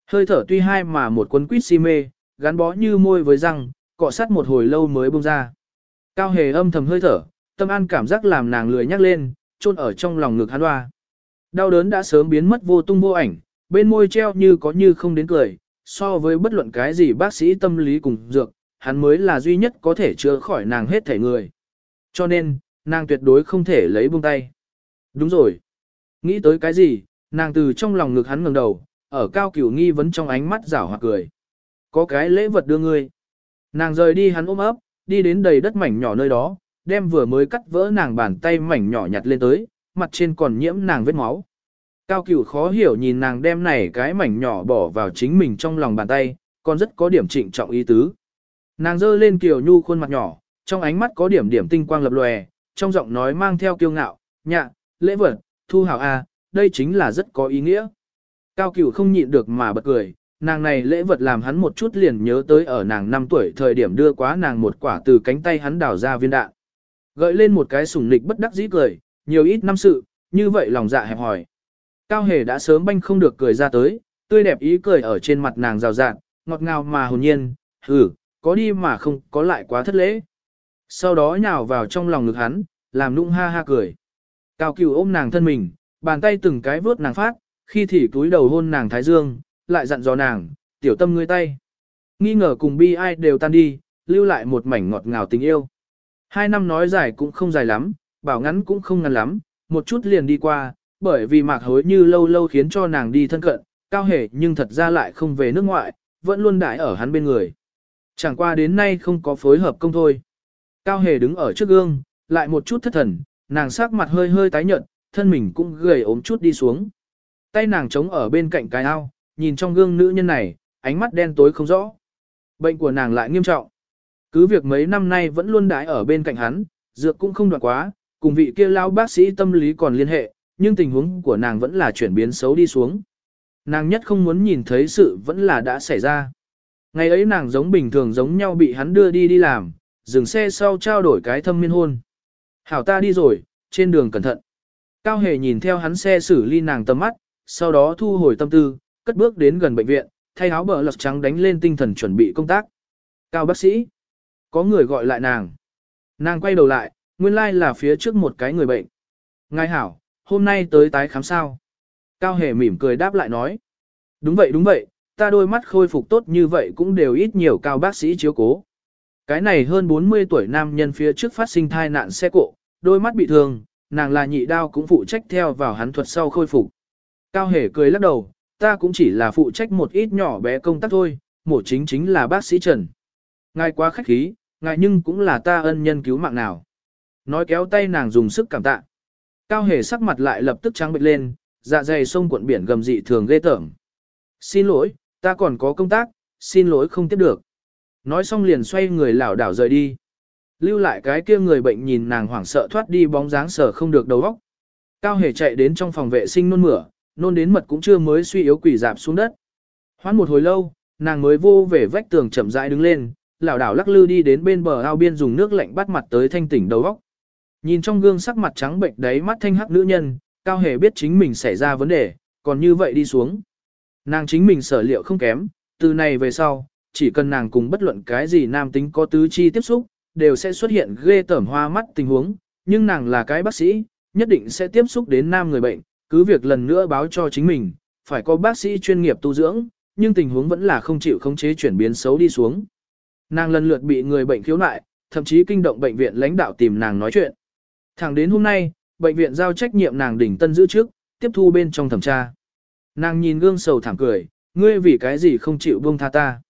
Hơi thở tuy hai mà một cuốn quýt si mê, gắn bó như môi với răng, cọ sát một hồi lâu mới bông ra. Cao hề âm thầm hơi thở, tâm an cảm giác làm nàng lười nhắc lên, chôn ở trong lòng ngực hắn hoa. Đau đớn đã sớm biến mất vô tung vô ảnh, bên môi treo như có như không đến cười, so với bất luận cái gì bác sĩ tâm lý cùng dược, hắn mới là duy nhất có thể chữa khỏi nàng hết thể người. Cho nên, nàng tuyệt đối không thể lấy buông tay. Đúng rồi. Nghĩ tới cái gì, nàng từ trong lòng ngực hắn ngẩng đầu, ở cao cửu nghi vấn trong ánh mắt rảo hoặc cười. Có cái lễ vật đưa ngươi. Nàng rời đi hắn ôm ấp, đi đến đầy đất mảnh nhỏ nơi đó, đem vừa mới cắt vỡ nàng bàn tay mảnh nhỏ nhặt lên tới, mặt trên còn nhiễm nàng vết máu. Cao cửu khó hiểu nhìn nàng đem này cái mảnh nhỏ bỏ vào chính mình trong lòng bàn tay, còn rất có điểm trịnh trọng ý tứ. Nàng giơ lên kiều nhu khuôn mặt nhỏ, trong ánh mắt có điểm điểm tinh quang lập lòe, trong giọng nói mang theo kiêu ngạo, nhạ, lễ vật, thu hảo a, đây chính là rất có ý nghĩa. Cao cửu không nhịn được mà bật cười, nàng này lễ vật làm hắn một chút liền nhớ tới ở nàng 5 tuổi thời điểm đưa quá nàng một quả từ cánh tay hắn đào ra viên đạn. Gợi lên một cái sủng nịch bất đắc dĩ cười, nhiều ít năm sự, như vậy lòng dạ hẹp hỏi. Cao hề đã sớm banh không được cười ra tới, tươi đẹp ý cười ở trên mặt nàng rào rạt, ngọt ngào mà hồn nhiên, hừ, có đi mà không có lại quá thất lễ. Sau đó nhào vào trong lòng ngực hắn, làm nũng ha ha cười. Cao cửu ôm nàng thân mình, bàn tay từng cái vớt nàng phát, khi thì túi đầu hôn nàng thái dương, lại dặn dò nàng, tiểu tâm ngươi tay. Nghi ngờ cùng bi ai đều tan đi, lưu lại một mảnh ngọt ngào tình yêu. Hai năm nói dài cũng không dài lắm, bảo ngắn cũng không ngắn lắm, một chút liền đi qua, bởi vì mạc hối như lâu lâu khiến cho nàng đi thân cận, cao hề nhưng thật ra lại không về nước ngoại, vẫn luôn đãi ở hắn bên người. Chẳng qua đến nay không có phối hợp công thôi. Cao hề đứng ở trước gương, lại một chút thất thần, nàng sắc mặt hơi hơi tái nhợt, thân mình cũng gầy ốm chút đi xuống. Tay nàng chống ở bên cạnh cái ao, nhìn trong gương nữ nhân này, ánh mắt đen tối không rõ. Bệnh của nàng lại nghiêm trọng. Cứ việc mấy năm nay vẫn luôn đái ở bên cạnh hắn, dược cũng không đoạn quá, cùng vị kia lao bác sĩ tâm lý còn liên hệ, nhưng tình huống của nàng vẫn là chuyển biến xấu đi xuống. Nàng nhất không muốn nhìn thấy sự vẫn là đã xảy ra. Ngày ấy nàng giống bình thường giống nhau bị hắn đưa đi đi làm, dừng xe sau trao đổi cái thâm miên hôn. Hảo ta đi rồi, trên đường cẩn thận. Cao hề nhìn theo hắn xe xử ly nàng tầm mắt, sau đó thu hồi tâm tư, cất bước đến gần bệnh viện, thay áo bờ lật trắng đánh lên tinh thần chuẩn bị công tác. Cao bác sĩ. Có người gọi lại nàng. Nàng quay đầu lại, nguyên lai like là phía trước một cái người bệnh. Ngài hảo, hôm nay tới tái khám sao. Cao hề mỉm cười đáp lại nói. Đúng vậy đúng vậy, ta đôi mắt khôi phục tốt như vậy cũng đều ít nhiều cao bác sĩ chiếu cố. Cái này hơn 40 tuổi nam nhân phía trước phát sinh thai nạn xe cộ, đôi mắt bị thương, nàng là nhị đao cũng phụ trách theo vào hắn thuật sau khôi phục. Cao hề cười lắc đầu, ta cũng chỉ là phụ trách một ít nhỏ bé công tác thôi, mổ chính chính là bác sĩ Trần. Ngài quá khách khí, ngài nhưng cũng là ta ân nhân cứu mạng nào. Nói kéo tay nàng dùng sức cảm tạ. Cao hề sắc mặt lại lập tức trắng bệch lên, dạ dày sông cuộn biển gầm dị thường ghê tởm. Xin lỗi, ta còn có công tác, xin lỗi không tiếp được. Nói xong liền xoay người lảo đảo rời đi. Lưu lại cái kia người bệnh nhìn nàng hoảng sợ thoát đi bóng dáng sở không được đầu óc. Cao hề chạy đến trong phòng vệ sinh nôn mửa, nôn đến mật cũng chưa mới suy yếu quỷ dạp xuống đất. Hoán một hồi lâu, nàng mới vô về vách tường chậm rãi đứng lên, lảo đảo lắc lư đi đến bên bờ ao biên dùng nước lạnh bắt mặt tới thanh tỉnh đầu óc. Nhìn trong gương sắc mặt trắng bệnh đấy mắt thanh hắc nữ nhân, cao hề biết chính mình xảy ra vấn đề, còn như vậy đi xuống. Nàng chính mình sở liệu không kém, từ này về sau, chỉ cần nàng cùng bất luận cái gì nam tính có tứ chi tiếp xúc, đều sẽ xuất hiện ghê tởm hoa mắt tình huống, nhưng nàng là cái bác sĩ, nhất định sẽ tiếp xúc đến nam người bệnh, cứ việc lần nữa báo cho chính mình, phải có bác sĩ chuyên nghiệp tu dưỡng, nhưng tình huống vẫn là không chịu khống chế chuyển biến xấu đi xuống. Nàng lần lượt bị người bệnh khiếu nại, thậm chí kinh động bệnh viện lãnh đạo tìm nàng nói chuyện. Thẳng đến hôm nay, bệnh viện giao trách nhiệm nàng đỉnh tân giữ trước, tiếp thu bên trong thẩm tra. Nàng nhìn gương sầu thảm cười, ngươi vì cái gì không chịu buông tha ta.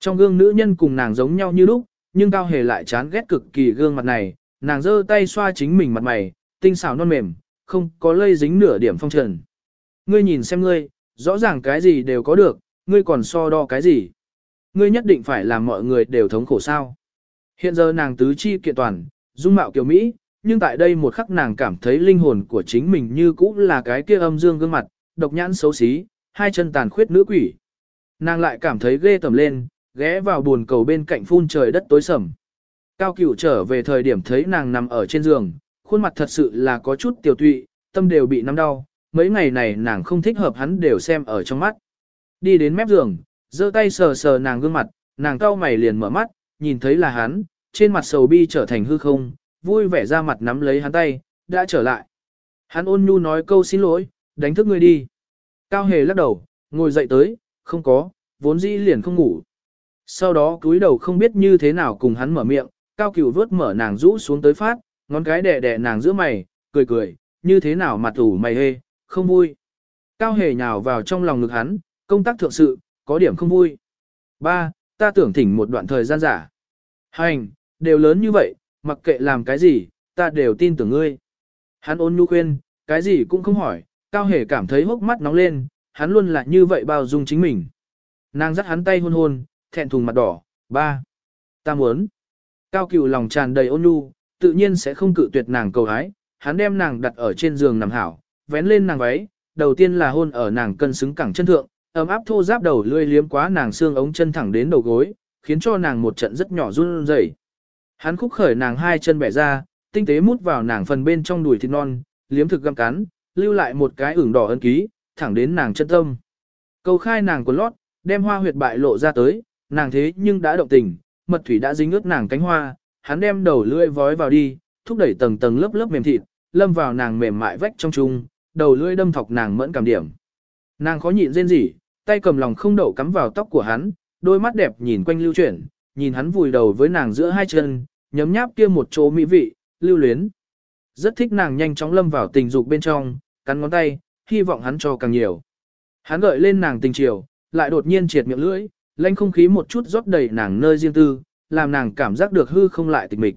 Trong gương nữ nhân cùng nàng giống nhau như lúc, nhưng cao hề lại chán ghét cực kỳ gương mặt này, nàng giơ tay xoa chính mình mặt mày, tinh xảo non mềm, không có lây dính nửa điểm phong trần. Ngươi nhìn xem ngươi, rõ ràng cái gì đều có được, ngươi còn so đo cái gì. Ngươi nhất định phải làm mọi người đều thống khổ sao. Hiện giờ nàng tứ chi kiện toàn, dung mạo kiều Mỹ, nhưng tại đây một khắc nàng cảm thấy linh hồn của chính mình như cũ là cái kia âm dương gương mặt, độc nhãn xấu xí, hai chân tàn khuyết nữ quỷ. Nàng lại cảm thấy ghê tầm lên, ghé vào buồn cầu bên cạnh phun trời đất tối sầm. Cao cửu trở về thời điểm thấy nàng nằm ở trên giường, khuôn mặt thật sự là có chút tiểu tụy, tâm đều bị nắm đau, mấy ngày này nàng không thích hợp hắn đều xem ở trong mắt. Đi đến mép giường, giơ tay sờ sờ nàng gương mặt, nàng cau mày liền mở mắt, nhìn thấy là hắn, trên mặt sầu bi trở thành hư không, vui vẻ ra mặt nắm lấy hắn tay, đã trở lại. Hắn ôn nhu nói câu xin lỗi, đánh thức ngươi đi. Cao hề lắc đầu, ngồi dậy tới, không có, vốn dĩ liền không ngủ. Sau đó cúi đầu không biết như thế nào cùng hắn mở miệng, cao cửu vớt mở nàng rũ xuống tới phát, ngón cái đẻ đẻ nàng giữa mày, cười cười, như thế nào mặt ủ mày hê, không vui. Cao hề nhào vào trong lòng ngực hắn, công tác thượng sự, có điểm không vui. Ba, ta tưởng thỉnh một đoạn thời gian giả. Hành, đều lớn như vậy, mặc kệ làm cái gì, ta đều tin tưởng ngươi. Hắn ôn nhu khuyên, cái gì cũng không hỏi, cao hề cảm thấy hốc mắt nóng lên, hắn luôn là như vậy bao dung chính mình. Nàng dắt hắn tay hôn hôn, thẹn thùng mặt đỏ, ba. Ta muốn. Cao cửu lòng tràn đầy ôn nhu, tự nhiên sẽ không cự tuyệt nàng cầu hái, hắn đem nàng đặt ở trên giường nằm hảo, vén lên nàng váy, đầu tiên là hôn ở nàng cân xứng cẳng chân thượng, ấm áp thô giáp đầu lươi liếm quá nàng xương ống chân thẳng đến đầu gối, khiến cho nàng một trận rất nhỏ run rẩy. Hắn khúc khởi nàng hai chân bẻ ra, tinh tế mút vào nàng phần bên trong đùi thịt non, liếm thực găm cắn, lưu lại một cái ửng đỏ ân ký, thẳng đến nàng chân tâm. Cầu khai nàng quần lót, đem hoa huyệt bại lộ ra tới, nàng thế nhưng đã động tình, mật thủy đã dính ướt nàng cánh hoa, hắn đem đầu lưỡi vói vào đi, thúc đẩy tầng tầng lớp lớp mềm thịt, lâm vào nàng mềm mại vách trong trung, đầu lưỡi đâm thọc nàng mẫn cảm điểm. Nàng khó nhịn rên rỉ, tay cầm lòng không đậu cắm vào tóc của hắn, đôi mắt đẹp nhìn quanh lưu chuyển, nhìn hắn vùi đầu với nàng giữa hai chân, nhấm nháp kia một chỗ mỹ vị, lưu luyến. Rất thích nàng nhanh chóng lâm vào tình dục bên trong, cắn ngón tay, hy vọng hắn cho càng nhiều. Hắn gợi lên nàng tình chiều, lại đột nhiên triệt miệng lưỡi, lanh không khí một chút rót đầy nàng nơi riêng tư, làm nàng cảm giác được hư không lại tịch mịch.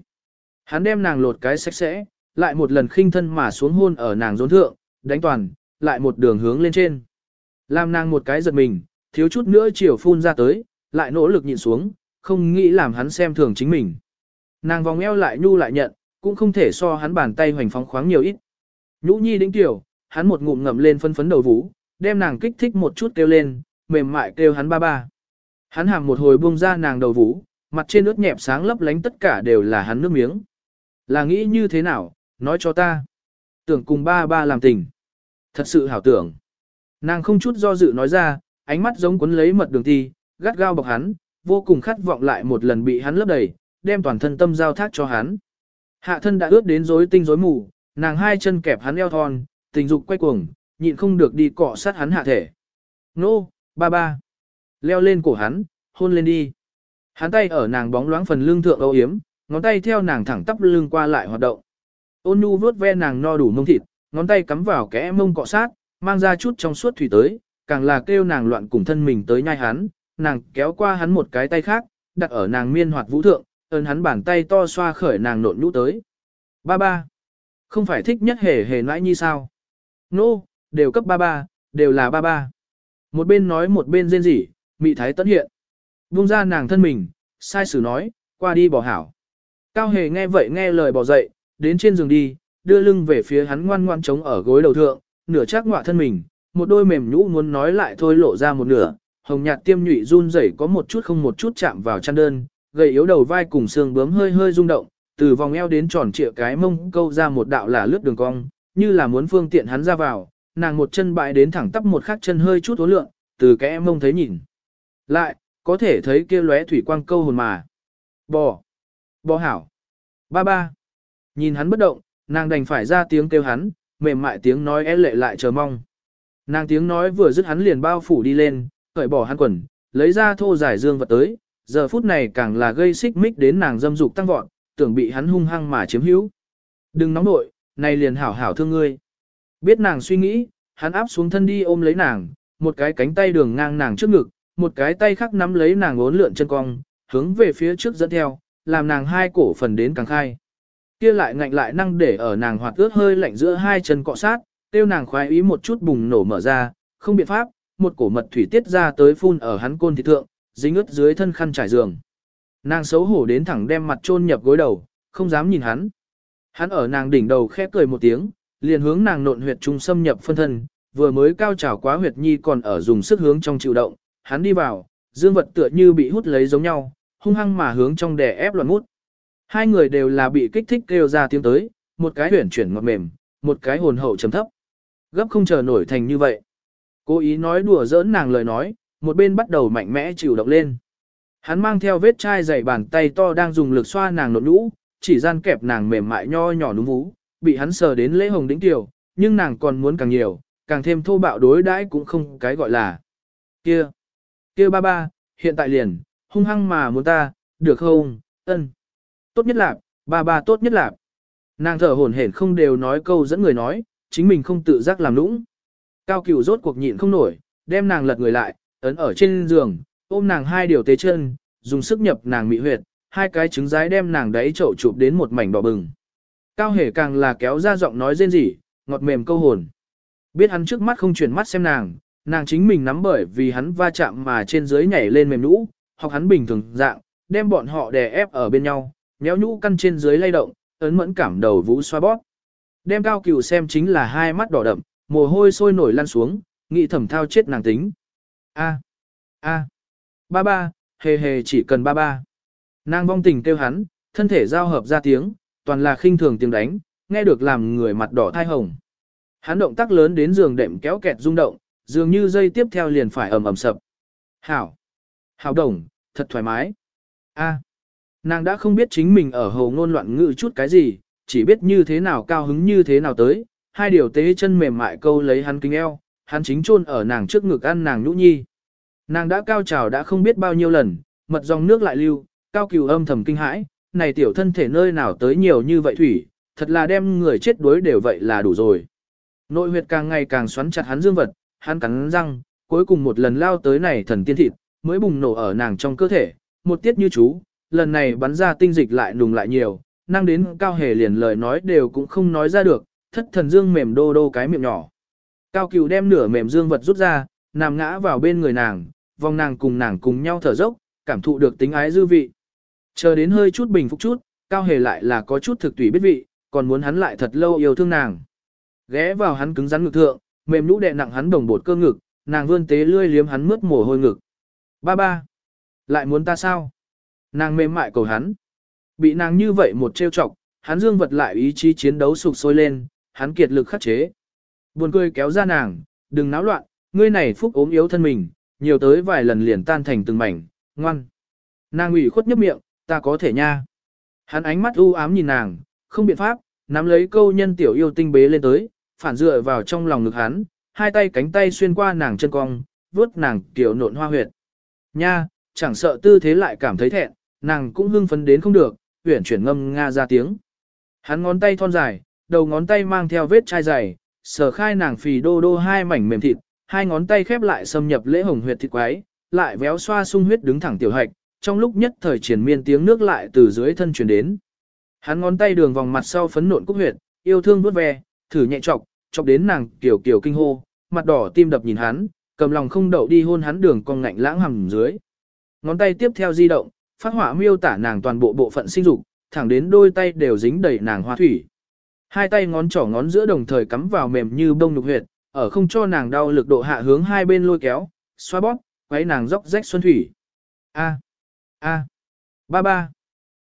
Hắn đem nàng lột cái sạch sẽ, lại một lần khinh thân mà xuống hôn ở nàng rốn thượng, đánh toàn, lại một đường hướng lên trên. Làm nàng một cái giật mình, thiếu chút nữa chiều phun ra tới, lại nỗ lực nhịn xuống, không nghĩ làm hắn xem thường chính mình. Nàng vòng eo lại nhu lại nhận, cũng không thể so hắn bàn tay hoành phóng khoáng nhiều ít. Nhũ nhi đĩnh tiểu, hắn một ngụm ngậm lên phân phấn đầu vũ, đem nàng kích thích một chút kêu lên, mềm mại kêu hắn ba ba. Hắn hàm một hồi buông ra nàng đầu vũ, mặt trên ướt nhẹp sáng lấp lánh tất cả đều là hắn nước miếng. Là nghĩ như thế nào, nói cho ta. Tưởng cùng ba ba làm tình. Thật sự hảo tưởng. Nàng không chút do dự nói ra, ánh mắt giống cuốn lấy mật đường thi, gắt gao bọc hắn, vô cùng khát vọng lại một lần bị hắn lấp đầy, đem toàn thân tâm giao thác cho hắn. Hạ thân đã ướt đến rối tinh rối mù, nàng hai chân kẹp hắn eo thon, tình dục quay cuồng, nhịn không được đi cọ sát hắn hạ thể. Nô, Ba ba. Leo lên cổ hắn, hôn lên đi. Hắn tay ở nàng bóng loáng phần lưng thượng âu yếm, ngón tay theo nàng thẳng tắp lưng qua lại hoạt động. Ôn nhu vuốt ve nàng no đủ mông thịt, ngón tay cắm vào kẽ mông cọ sát, mang ra chút trong suốt thủy tới, càng là kêu nàng loạn cùng thân mình tới nhai hắn, nàng kéo qua hắn một cái tay khác, đặt ở nàng miên hoạt vũ thượng, ơn hắn bàn tay to xoa khởi nàng nộn nhũ tới. Ba ba. Không phải thích nhất hề hề nãi như sao? Nô, no, đều cấp ba ba, đều là ba ba. Một bên nói một bên rên rỉ, mị thái tấn hiện. Vung ra nàng thân mình, sai sử nói, qua đi bỏ hảo. Cao hề nghe vậy nghe lời bỏ dậy, đến trên giường đi, đưa lưng về phía hắn ngoan ngoan trống ở gối đầu thượng, nửa chắc ngọa thân mình, một đôi mềm nhũ muốn nói lại thôi lộ ra một nửa, hồng nhạt tiêm nhụy run rẩy có một chút không một chút chạm vào chăn đơn, gầy yếu đầu vai cùng xương bướm hơi hơi rung động, từ vòng eo đến tròn trịa cái mông câu ra một đạo là lướt đường cong, như là muốn phương tiện hắn ra vào, nàng một chân bại đến thẳng tắp một khắc chân hơi chút hối lượng, từ cái em mông thấy nhìn. Lại, có thể thấy kia lóe thủy quang câu hồn mà. Bò. Bò hảo. Ba ba. Nhìn hắn bất động, nàng đành phải ra tiếng kêu hắn, mềm mại tiếng nói é lệ lại chờ mong. Nàng tiếng nói vừa dứt hắn liền bao phủ đi lên, cởi bỏ hắn quần, lấy ra thô giải dương vật tới, giờ phút này càng là gây xích mích đến nàng dâm dục tăng vọt, tưởng bị hắn hung hăng mà chiếm hữu. Đừng nóng nội, này liền hảo hảo thương ngươi. Biết nàng suy nghĩ, hắn áp xuống thân đi ôm lấy nàng, một cái cánh tay đường ngang nàng trước ngực, một cái tay khác nắm lấy nàng ốn lượn chân cong, hướng về phía trước dẫn theo, làm nàng hai cổ phần đến càng khai. Kia lại ngạnh lại năng để ở nàng hoạt ướt hơi lạnh giữa hai chân cọ sát, tiêu nàng khoái ý một chút bùng nổ mở ra, không biện pháp, một cổ mật thủy tiết ra tới phun ở hắn côn thịt thượng, dính ướt dưới thân khăn trải giường. Nàng xấu hổ đến thẳng đem mặt chôn nhập gối đầu, không dám nhìn hắn. Hắn ở nàng đỉnh đầu khẽ cười một tiếng, liền hướng nàng nộn huyệt trung xâm nhập phân thân, vừa mới cao trào quá huyệt nhi còn ở dùng sức hướng trong chịu động, hắn đi vào, dương vật tựa như bị hút lấy giống nhau, hung hăng mà hướng trong đè ép loạn mút. Hai người đều là bị kích thích kêu ra tiếng tới, một cái huyển chuyển ngọt mềm, một cái hồn hậu trầm thấp. Gấp không chờ nổi thành như vậy. Cố ý nói đùa giỡn nàng lời nói, một bên bắt đầu mạnh mẽ chịu động lên. Hắn mang theo vết chai dày bàn tay to đang dùng lực xoa nàng nộn nhũ, chỉ gian kẹp nàng mềm mại nho nhỏ núm vú, bị hắn sờ đến lễ hồng đỉnh tiểu, nhưng nàng còn muốn càng nhiều, càng thêm thô bạo đối đãi cũng không cái gọi là. Kia, kia ba ba, hiện tại liền, hung hăng mà muốn ta, được không, ân. Tốt nhất là, ba ba tốt nhất là. Nàng thở hổn hển không đều nói câu dẫn người nói, chính mình không tự giác làm nũng. Cao cửu rốt cuộc nhịn không nổi, đem nàng lật người lại, ấn ở trên giường, ôm nàng hai điều tế chân, dùng sức nhập nàng mị huyệt, hai cái trứng rái đem nàng đáy chậu chụp đến một mảnh đỏ bừng. Cao hề càng là kéo ra giọng nói rên rỉ, ngọt mềm câu hồn. Biết hắn trước mắt không chuyển mắt xem nàng, nàng chính mình nắm bởi vì hắn va chạm mà trên dưới nhảy lên mềm nhũ, hoặc hắn bình thường dạng, đem bọn họ đè ép ở bên nhau, méo nhũ căn trên dưới lay động, ấn mẫn cảm đầu vũ xoa bóp. Đem cao cửu xem chính là hai mắt đỏ đậm, mồ hôi sôi nổi lăn xuống, nghị thẩm thao chết nàng tính. A, a, ba ba, hề hề chỉ cần ba ba. Nàng vong tình kêu hắn, thân thể giao hợp ra tiếng, toàn là khinh thường tiếng đánh, nghe được làm người mặt đỏ thai hồng. Hắn động tác lớn đến giường đệm kéo kẹt rung động, dường như dây tiếp theo liền phải ầm ầm sập. Hảo, hảo đồng, thật thoải mái. A, nàng đã không biết chính mình ở hồ ngôn loạn ngữ chút cái gì, chỉ biết như thế nào cao hứng như thế nào tới, hai điều tế chân mềm mại câu lấy hắn kính eo, hắn chính chôn ở nàng trước ngực ăn nàng nhũ nhi. Nàng đã cao trào đã không biết bao nhiêu lần, mật dòng nước lại lưu, cao cửu âm thầm kinh hãi, này tiểu thân thể nơi nào tới nhiều như vậy thủy, thật là đem người chết đuối đều vậy là đủ rồi. Nội huyệt càng ngày càng xoắn chặt hắn dương vật, hắn cắn răng, cuối cùng một lần lao tới này thần tiên thịt, mới bùng nổ ở nàng trong cơ thể, một tiết như chú, lần này bắn ra tinh dịch lại nùng lại nhiều, năng đến cao hề liền lời nói đều cũng không nói ra được, thất thần dương mềm đô đô cái miệng nhỏ. Cao cửu đem nửa mềm dương vật rút ra, nằm ngã vào bên người nàng, vòng nàng cùng nàng cùng nhau thở dốc, cảm thụ được tính ái dư vị. Chờ đến hơi chút bình phục chút, cao hề lại là có chút thực tùy biết vị, còn muốn hắn lại thật lâu yêu thương nàng. Ghé vào hắn cứng rắn ngực thượng, mềm nhũ đè nặng hắn đồng bột cơ ngực, nàng vươn tế lươi liếm hắn mướt mồ hôi ngực. Ba ba, lại muốn ta sao? Nàng mềm mại cầu hắn. Bị nàng như vậy một trêu chọc, hắn dương vật lại ý chí chiến đấu sục sôi lên, hắn kiệt lực khắc chế. Buồn cười kéo ra nàng, đừng náo loạn, ngươi này phúc ốm yếu thân mình, nhiều tới vài lần liền tan thành từng mảnh, ngoan. Nàng ủy khuất nhấp miệng, ta có thể nha. Hắn ánh mắt u ám nhìn nàng, không biện pháp, nắm lấy câu nhân tiểu yêu tinh bế lên tới, phản dựa vào trong lòng ngực hắn, hai tay cánh tay xuyên qua nàng chân cong, vuốt nàng kiểu nộn hoa huyệt. Nha, chẳng sợ tư thế lại cảm thấy thẹn, nàng cũng hưng phấn đến không được, huyển chuyển ngâm nga ra tiếng. Hắn ngón tay thon dài, đầu ngón tay mang theo vết chai dày, sờ khai nàng phì đô đô hai mảnh mềm thịt, hai ngón tay khép lại xâm nhập lễ hồng huyệt thịt quái, lại véo xoa sung huyết đứng thẳng tiểu hạch, trong lúc nhất thời triển miên tiếng nước lại từ dưới thân truyền đến. Hắn ngón tay đường vòng mặt sau phấn nộn cúc huyệt, yêu thương vuốt ve, thử nhẹ chọc, chọc đến nàng kiểu kiểu kinh hô, mặt đỏ tim đập nhìn hắn, cầm lòng không đậu đi hôn hắn đường con ngạnh lãng hầm dưới. Ngón tay tiếp theo di động, phát hỏa miêu tả nàng toàn bộ bộ phận sinh dục, thẳng đến đôi tay đều dính đầy nàng hoa thủy. Hai tay ngón trỏ ngón giữa đồng thời cắm vào mềm như bông nhục huyệt, ở không cho nàng đau lực độ hạ hướng hai bên lôi kéo, xoa bóp, quấy nàng dốc rách xuân thủy. A. A. Ba ba.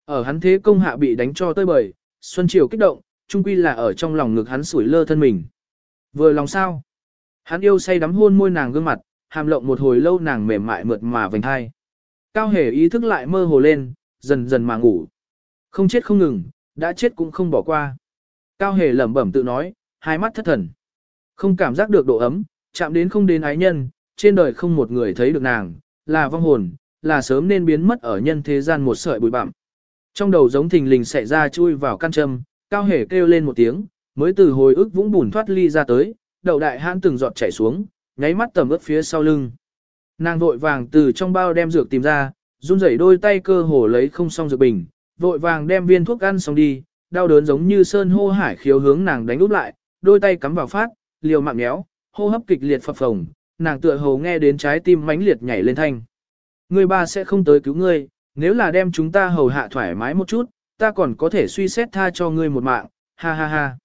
Ở hắn thế công hạ bị đánh cho tơi bời, Xuân Triều kích động, trung quy là ở trong lòng ngực hắn sủi lơ thân mình. Vừa lòng sao? Hắn yêu say đắm hôn môi nàng gương mặt, hàm lộng một hồi lâu nàng mềm mại mượt mà vành hai. Cao hề ý thức lại mơ hồ lên, dần dần mà ngủ. Không chết không ngừng, đã chết cũng không bỏ qua. Cao hề lẩm bẩm tự nói, hai mắt thất thần. Không cảm giác được độ ấm, chạm đến không đến ái nhân, trên đời không một người thấy được nàng, là vong hồn, là sớm nên biến mất ở nhân thế gian một sợi bụi bặm. Trong đầu giống thình lình xảy ra chui vào căn châm, cao hề kêu lên một tiếng, mới từ hồi ức vũng bùn thoát ly ra tới, đầu đại hãn từng giọt chảy xuống, nháy mắt tầm ướt phía sau lưng. Nàng vội vàng từ trong bao đem dược tìm ra, run rẩy đôi tay cơ hồ lấy không xong dược bình, vội vàng đem viên thuốc ăn xong đi, đau đớn giống như sơn hô hải khiếu hướng nàng đánh úp lại, đôi tay cắm vào phát, liều mạng méo, hô hấp kịch liệt phập phồng, nàng tựa hồ nghe đến trái tim mãnh liệt nhảy lên thanh. Người ba sẽ không tới cứu ngươi, nếu là đem chúng ta hầu hạ thoải mái một chút, ta còn có thể suy xét tha cho ngươi một mạng, ha ha ha.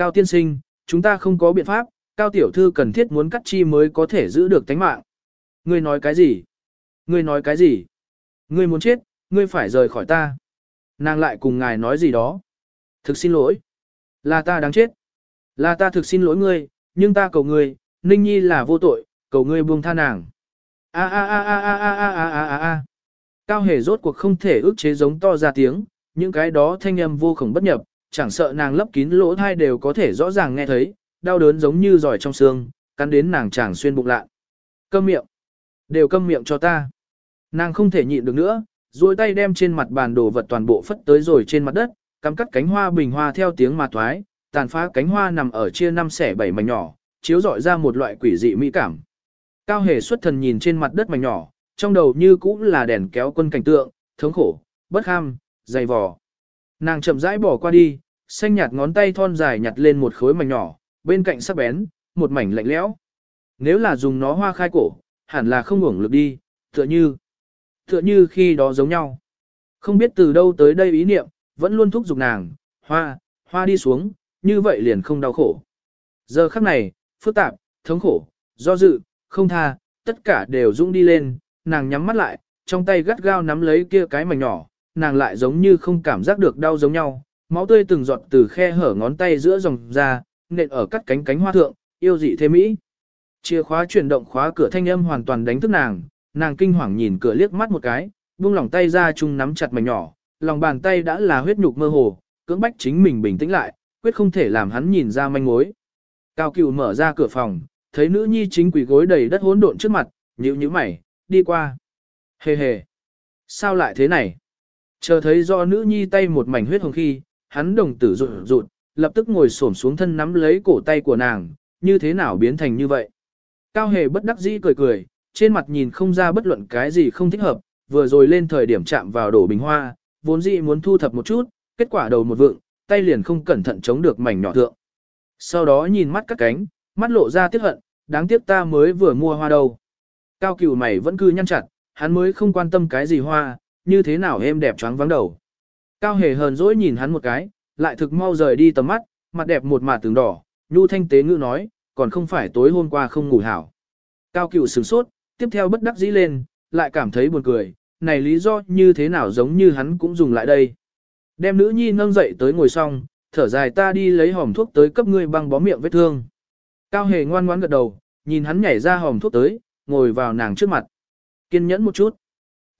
Cao tiên sinh, chúng ta không có biện pháp, Cao tiểu thư cần thiết muốn cắt chi mới có thể giữ được tánh mạng. Ngươi nói cái gì? Ngươi nói cái gì? Ngươi muốn chết, ngươi phải rời khỏi ta. Nàng lại cùng ngài nói gì đó. Thực xin lỗi. Là ta đáng chết. Là ta thực xin lỗi ngươi, nhưng ta cầu ngươi, Ninh Nhi là vô tội, cầu ngươi buông tha nàng. A a a a a a a a a a. Cao hề rốt cuộc không thể ức chế giống to ra tiếng, những cái đó thanh âm vô khổng bất nhập, chẳng sợ nàng lấp kín lỗ thai đều có thể rõ ràng nghe thấy, đau đớn giống như giỏi trong xương, cắn đến nàng chàng xuyên bụng lạ. Câm miệng. Đều câm miệng cho ta. Nàng không thể nhịn được nữa, duỗi tay đem trên mặt bàn đồ vật toàn bộ phất tới rồi trên mặt đất, cắm cắt cánh hoa bình hoa theo tiếng mà thoái, tàn phá cánh hoa nằm ở chia năm xẻ bảy mảnh nhỏ, chiếu rọi ra một loại quỷ dị mỹ cảm. Cao hề xuất thần nhìn trên mặt đất mảnh nhỏ, trong đầu như cũng là đèn kéo quân cảnh tượng, thống khổ, bất ham, dày vò. Nàng chậm rãi bỏ qua đi, xanh nhạt ngón tay thon dài nhặt lên một khối mảnh nhỏ, bên cạnh sắc bén, một mảnh lạnh lẽo. Nếu là dùng nó hoa khai cổ, hẳn là không uổng lực đi, tựa như, tựa như khi đó giống nhau. Không biết từ đâu tới đây ý niệm, vẫn luôn thúc giục nàng, hoa, hoa đi xuống, như vậy liền không đau khổ. Giờ khắc này, phức tạp, thống khổ, do dự, không tha, tất cả đều dũng đi lên, nàng nhắm mắt lại, trong tay gắt gao nắm lấy kia cái mảnh nhỏ, nàng lại giống như không cảm giác được đau giống nhau, máu tươi từng giọt từ khe hở ngón tay giữa dòng ra, nện ở cắt cánh cánh hoa thượng, yêu dị thế mỹ. Chìa khóa chuyển động khóa cửa thanh âm hoàn toàn đánh thức nàng, nàng kinh hoàng nhìn cửa liếc mắt một cái, buông lỏng tay ra chung nắm chặt mảnh nhỏ, lòng bàn tay đã là huyết nhục mơ hồ, cưỡng bách chính mình bình tĩnh lại, quyết không thể làm hắn nhìn ra manh mối. Cao Cửu mở ra cửa phòng, thấy nữ nhi chính quỷ gối đầy đất hỗn độn trước mặt, nhíu nhíu mày, đi qua. Hề hề. Sao lại thế này? Chờ thấy do nữ nhi tay một mảnh huyết hồng khi, hắn đồng tử rụt rụt, lập tức ngồi xổm xuống thân nắm lấy cổ tay của nàng, như thế nào biến thành như vậy. Cao hề bất đắc dĩ cười cười, trên mặt nhìn không ra bất luận cái gì không thích hợp, vừa rồi lên thời điểm chạm vào đổ bình hoa, vốn dĩ muốn thu thập một chút, kết quả đầu một vượng, tay liền không cẩn thận chống được mảnh nhỏ thượng. Sau đó nhìn mắt các cánh, mắt lộ ra tiếc hận, đáng tiếc ta mới vừa mua hoa đâu. Cao cửu mày vẫn cứ nhăn chặt, hắn mới không quan tâm cái gì hoa, như thế nào êm đẹp choáng vắng đầu. Cao hề hờn dỗi nhìn hắn một cái, lại thực mau rời đi tầm mắt, mặt đẹp một mà tường đỏ, nhu thanh tế ngữ nói, còn không phải tối hôm qua không ngủ hảo. Cao cựu sửng sốt, tiếp theo bất đắc dĩ lên, lại cảm thấy buồn cười, này lý do như thế nào giống như hắn cũng dùng lại đây. Đem nữ nhi nâng dậy tới ngồi xong, thở dài ta đi lấy hòm thuốc tới cấp ngươi băng bó miệng vết thương. Cao hề ngoan ngoãn gật đầu, nhìn hắn nhảy ra hòm thuốc tới, ngồi vào nàng trước mặt. Kiên nhẫn một chút.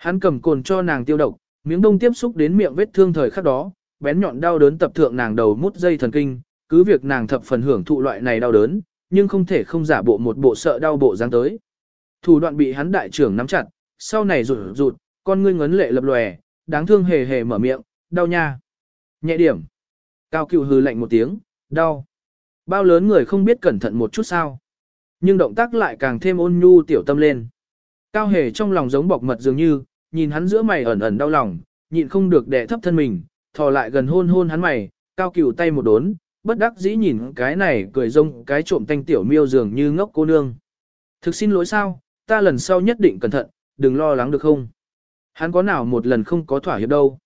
Hắn cầm cồn cho nàng tiêu độc, miếng đông tiếp xúc đến miệng vết thương thời khắc đó, bén nhọn đau đớn tập thượng nàng đầu mút dây thần kinh, cứ việc nàng thập phần hưởng thụ loại này đau đớn, nhưng không thể không giả bộ một bộ sợ đau bộ dáng tới. Thủ đoạn bị hắn đại trưởng nắm chặt, sau này rụt rụt, con ngươi ngấn lệ lập lòe, đáng thương hề hề mở miệng, đau nha. Nhẹ điểm. Cao cựu hừ lạnh một tiếng, đau. Bao lớn người không biết cẩn thận một chút sao. Nhưng động tác lại càng thêm ôn nhu tiểu tâm lên. Cao hề trong lòng giống bọc mật dường như, nhìn hắn giữa mày ẩn ẩn đau lòng, nhịn không được đè thấp thân mình, thò lại gần hôn hôn hắn mày, cao cửu tay một đốn, bất đắc dĩ nhìn cái này cười rông cái trộm tanh tiểu miêu dường như ngốc cô nương. Thực xin lỗi sao, ta lần sau nhất định cẩn thận, đừng lo lắng được không? Hắn có nào một lần không có thỏa hiệp đâu.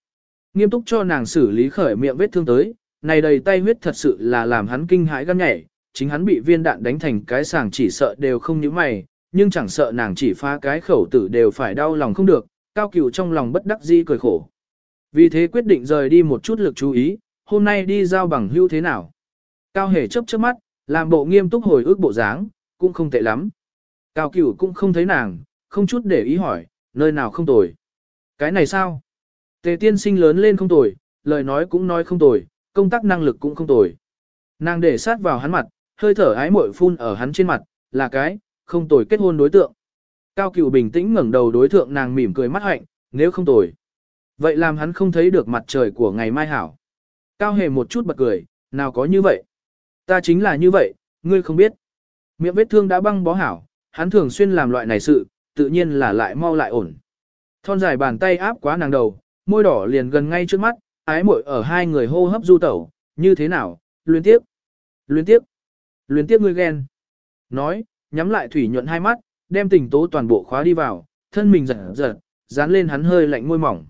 Nghiêm túc cho nàng xử lý khởi miệng vết thương tới, này đầy tay huyết thật sự là làm hắn kinh hãi gan nhảy, chính hắn bị viên đạn đánh thành cái sàng chỉ sợ đều không như mày, nhưng chẳng sợ nàng chỉ phá cái khẩu tử đều phải đau lòng không được, cao cửu trong lòng bất đắc dĩ cười khổ. Vì thế quyết định rời đi một chút lực chú ý, hôm nay đi giao bằng hưu thế nào. Cao hề chớp chớp mắt, làm bộ nghiêm túc hồi ức bộ dáng, cũng không tệ lắm. Cao cửu cũng không thấy nàng, không chút để ý hỏi, nơi nào không tồi. Cái này sao? Tề tiên sinh lớn lên không tồi, lời nói cũng nói không tồi, công tác năng lực cũng không tồi. Nàng để sát vào hắn mặt, hơi thở ái muội phun ở hắn trên mặt, là cái, không tồi kết hôn đối tượng. Cao cửu bình tĩnh ngẩng đầu đối thượng nàng mỉm cười mắt hạnh, nếu không tồi. Vậy làm hắn không thấy được mặt trời của ngày mai hảo. Cao hề một chút bật cười, nào có như vậy. Ta chính là như vậy, ngươi không biết. Miệng vết thương đã băng bó hảo, hắn thường xuyên làm loại này sự, tự nhiên là lại mau lại ổn. Thon dài bàn tay áp quá nàng đầu, môi đỏ liền gần ngay trước mắt, ái muội ở hai người hô hấp du tẩu, như thế nào, luyến tiếp, luyến tiếp, luyến tiếp ngươi ghen. Nói, nhắm lại thủy nhuận hai mắt, đem tình tố toàn bộ khóa đi vào, thân mình giật giật, dán lên hắn hơi lạnh môi mỏng.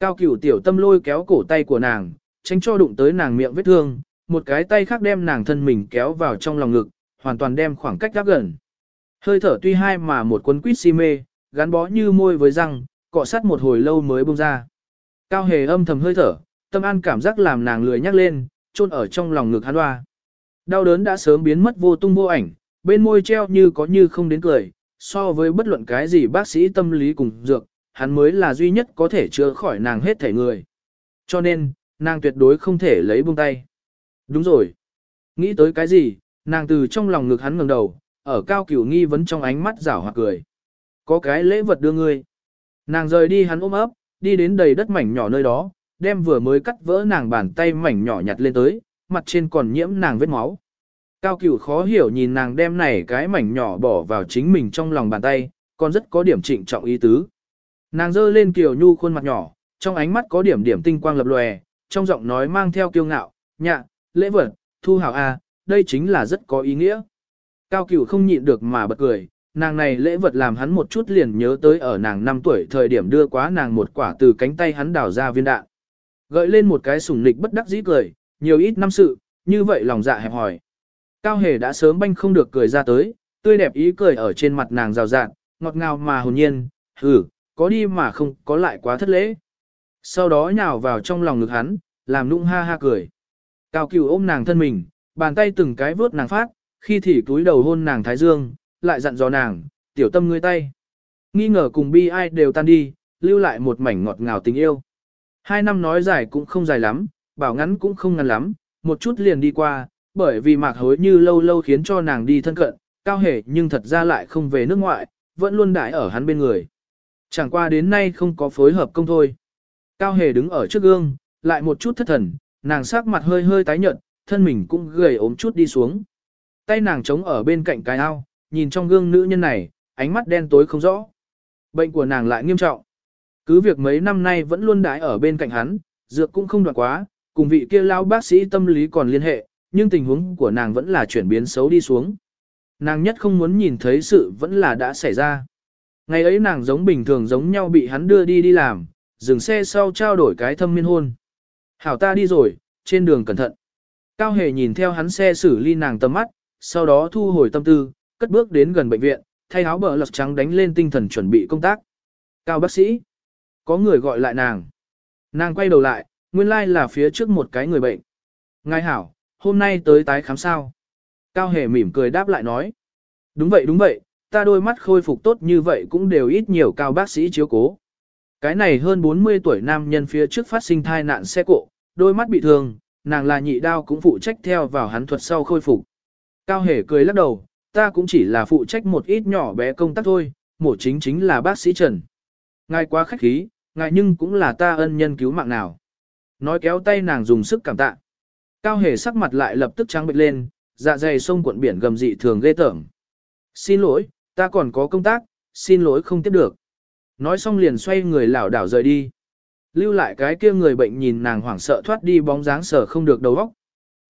Cao cửu tiểu tâm lôi kéo cổ tay của nàng, tránh cho đụng tới nàng miệng vết thương, một cái tay khác đem nàng thân mình kéo vào trong lòng ngực, hoàn toàn đem khoảng cách gấp gần. Hơi thở tuy hai mà một cuốn quýt si mê, gắn bó như môi với răng, cọ sát một hồi lâu mới bông ra. Cao hề âm thầm hơi thở, tâm an cảm giác làm nàng lười nhắc lên, chôn ở trong lòng ngực hắn hoa. Đau đớn đã sớm biến mất vô tung vô ảnh, bên môi treo như có như không đến cười, so với bất luận cái gì bác sĩ tâm lý cùng dược, hắn mới là duy nhất có thể chữa khỏi nàng hết thể người. Cho nên, nàng tuyệt đối không thể lấy buông tay. Đúng rồi. Nghĩ tới cái gì, nàng từ trong lòng ngực hắn ngẩng đầu, ở cao cửu nghi vấn trong ánh mắt rảo hoặc cười. Có cái lễ vật đưa ngươi. Nàng rời đi hắn ôm ấp, đi đến đầy đất mảnh nhỏ nơi đó, đem vừa mới cắt vỡ nàng bàn tay mảnh nhỏ nhặt lên tới, mặt trên còn nhiễm nàng vết máu. Cao cửu khó hiểu nhìn nàng đem này cái mảnh nhỏ bỏ vào chính mình trong lòng bàn tay, còn rất có điểm trịnh trọng ý tứ. Nàng dơ lên kiều nhu khuôn mặt nhỏ, trong ánh mắt có điểm điểm tinh quang lập lòe, trong giọng nói mang theo kiêu ngạo, nhạ, lễ vật, thu hảo a, đây chính là rất có ý nghĩa. Cao cửu không nhịn được mà bật cười, nàng này lễ vật làm hắn một chút liền nhớ tới ở nàng 5 tuổi thời điểm đưa quá nàng một quả từ cánh tay hắn đào ra viên đạn. Gợi lên một cái sủng nịch bất đắc dĩ cười, nhiều ít năm sự, như vậy lòng dạ hẹp hỏi. Cao hề đã sớm banh không được cười ra tới, tươi đẹp ý cười ở trên mặt nàng rào rạt, ngọt ngào mà hồn nhiên, hừ, có đi mà không có lại quá thất lễ. Sau đó nhào vào trong lòng ngực hắn, làm nũng ha ha cười. Cao cửu ôm nàng thân mình, bàn tay từng cái vớt nàng phát, khi thì túi đầu hôn nàng thái dương, lại dặn dò nàng, tiểu tâm ngươi tay. Nghi ngờ cùng bi ai đều tan đi, lưu lại một mảnh ngọt ngào tình yêu. Hai năm nói dài cũng không dài lắm, bảo ngắn cũng không ngắn lắm, một chút liền đi qua, bởi vì mạc hối như lâu lâu khiến cho nàng đi thân cận, cao hề nhưng thật ra lại không về nước ngoại, vẫn luôn đãi ở hắn bên người. Chẳng qua đến nay không có phối hợp công thôi. Cao hề đứng ở trước gương, lại một chút thất thần, nàng sắc mặt hơi hơi tái nhợt, thân mình cũng gầy ốm chút đi xuống. Tay nàng chống ở bên cạnh cái ao, nhìn trong gương nữ nhân này, ánh mắt đen tối không rõ. Bệnh của nàng lại nghiêm trọng. Cứ việc mấy năm nay vẫn luôn đãi ở bên cạnh hắn, dược cũng không đoạn quá, cùng vị kia lao bác sĩ tâm lý còn liên hệ, nhưng tình huống của nàng vẫn là chuyển biến xấu đi xuống. Nàng nhất không muốn nhìn thấy sự vẫn là đã xảy ra. Ngày ấy nàng giống bình thường giống nhau bị hắn đưa đi đi làm, dừng xe sau trao đổi cái thâm miên hôn. Hảo ta đi rồi, trên đường cẩn thận. Cao hề nhìn theo hắn xe xử ly nàng tầm mắt, sau đó thu hồi tâm tư, cất bước đến gần bệnh viện, thay áo bờ lật trắng đánh lên tinh thần chuẩn bị công tác. Cao bác sĩ. Có người gọi lại nàng. Nàng quay đầu lại, nguyên lai like là phía trước một cái người bệnh. Ngài hảo, hôm nay tới tái khám sao. Cao hề mỉm cười đáp lại nói. Đúng vậy đúng vậy, ta đôi mắt khôi phục tốt như vậy cũng đều ít nhiều cao bác sĩ chiếu cố. Cái này hơn 40 tuổi nam nhân phía trước phát sinh thai nạn xe cộ, đôi mắt bị thương, nàng là nhị đao cũng phụ trách theo vào hắn thuật sau khôi phục. Cao hề cười lắc đầu, ta cũng chỉ là phụ trách một ít nhỏ bé công tác thôi, mổ chính chính là bác sĩ Trần. Ngài quá khách khí, ngài nhưng cũng là ta ân nhân cứu mạng nào. Nói kéo tay nàng dùng sức cảm tạ. Cao hề sắc mặt lại lập tức trắng bệch lên, dạ dày sông cuộn biển gầm dị thường ghê tởm. Xin lỗi, ta còn có công tác, xin lỗi không tiếp được. Nói xong liền xoay người lảo đảo rời đi. Lưu lại cái kia người bệnh nhìn nàng hoảng sợ thoát đi bóng dáng sở không được đầu óc.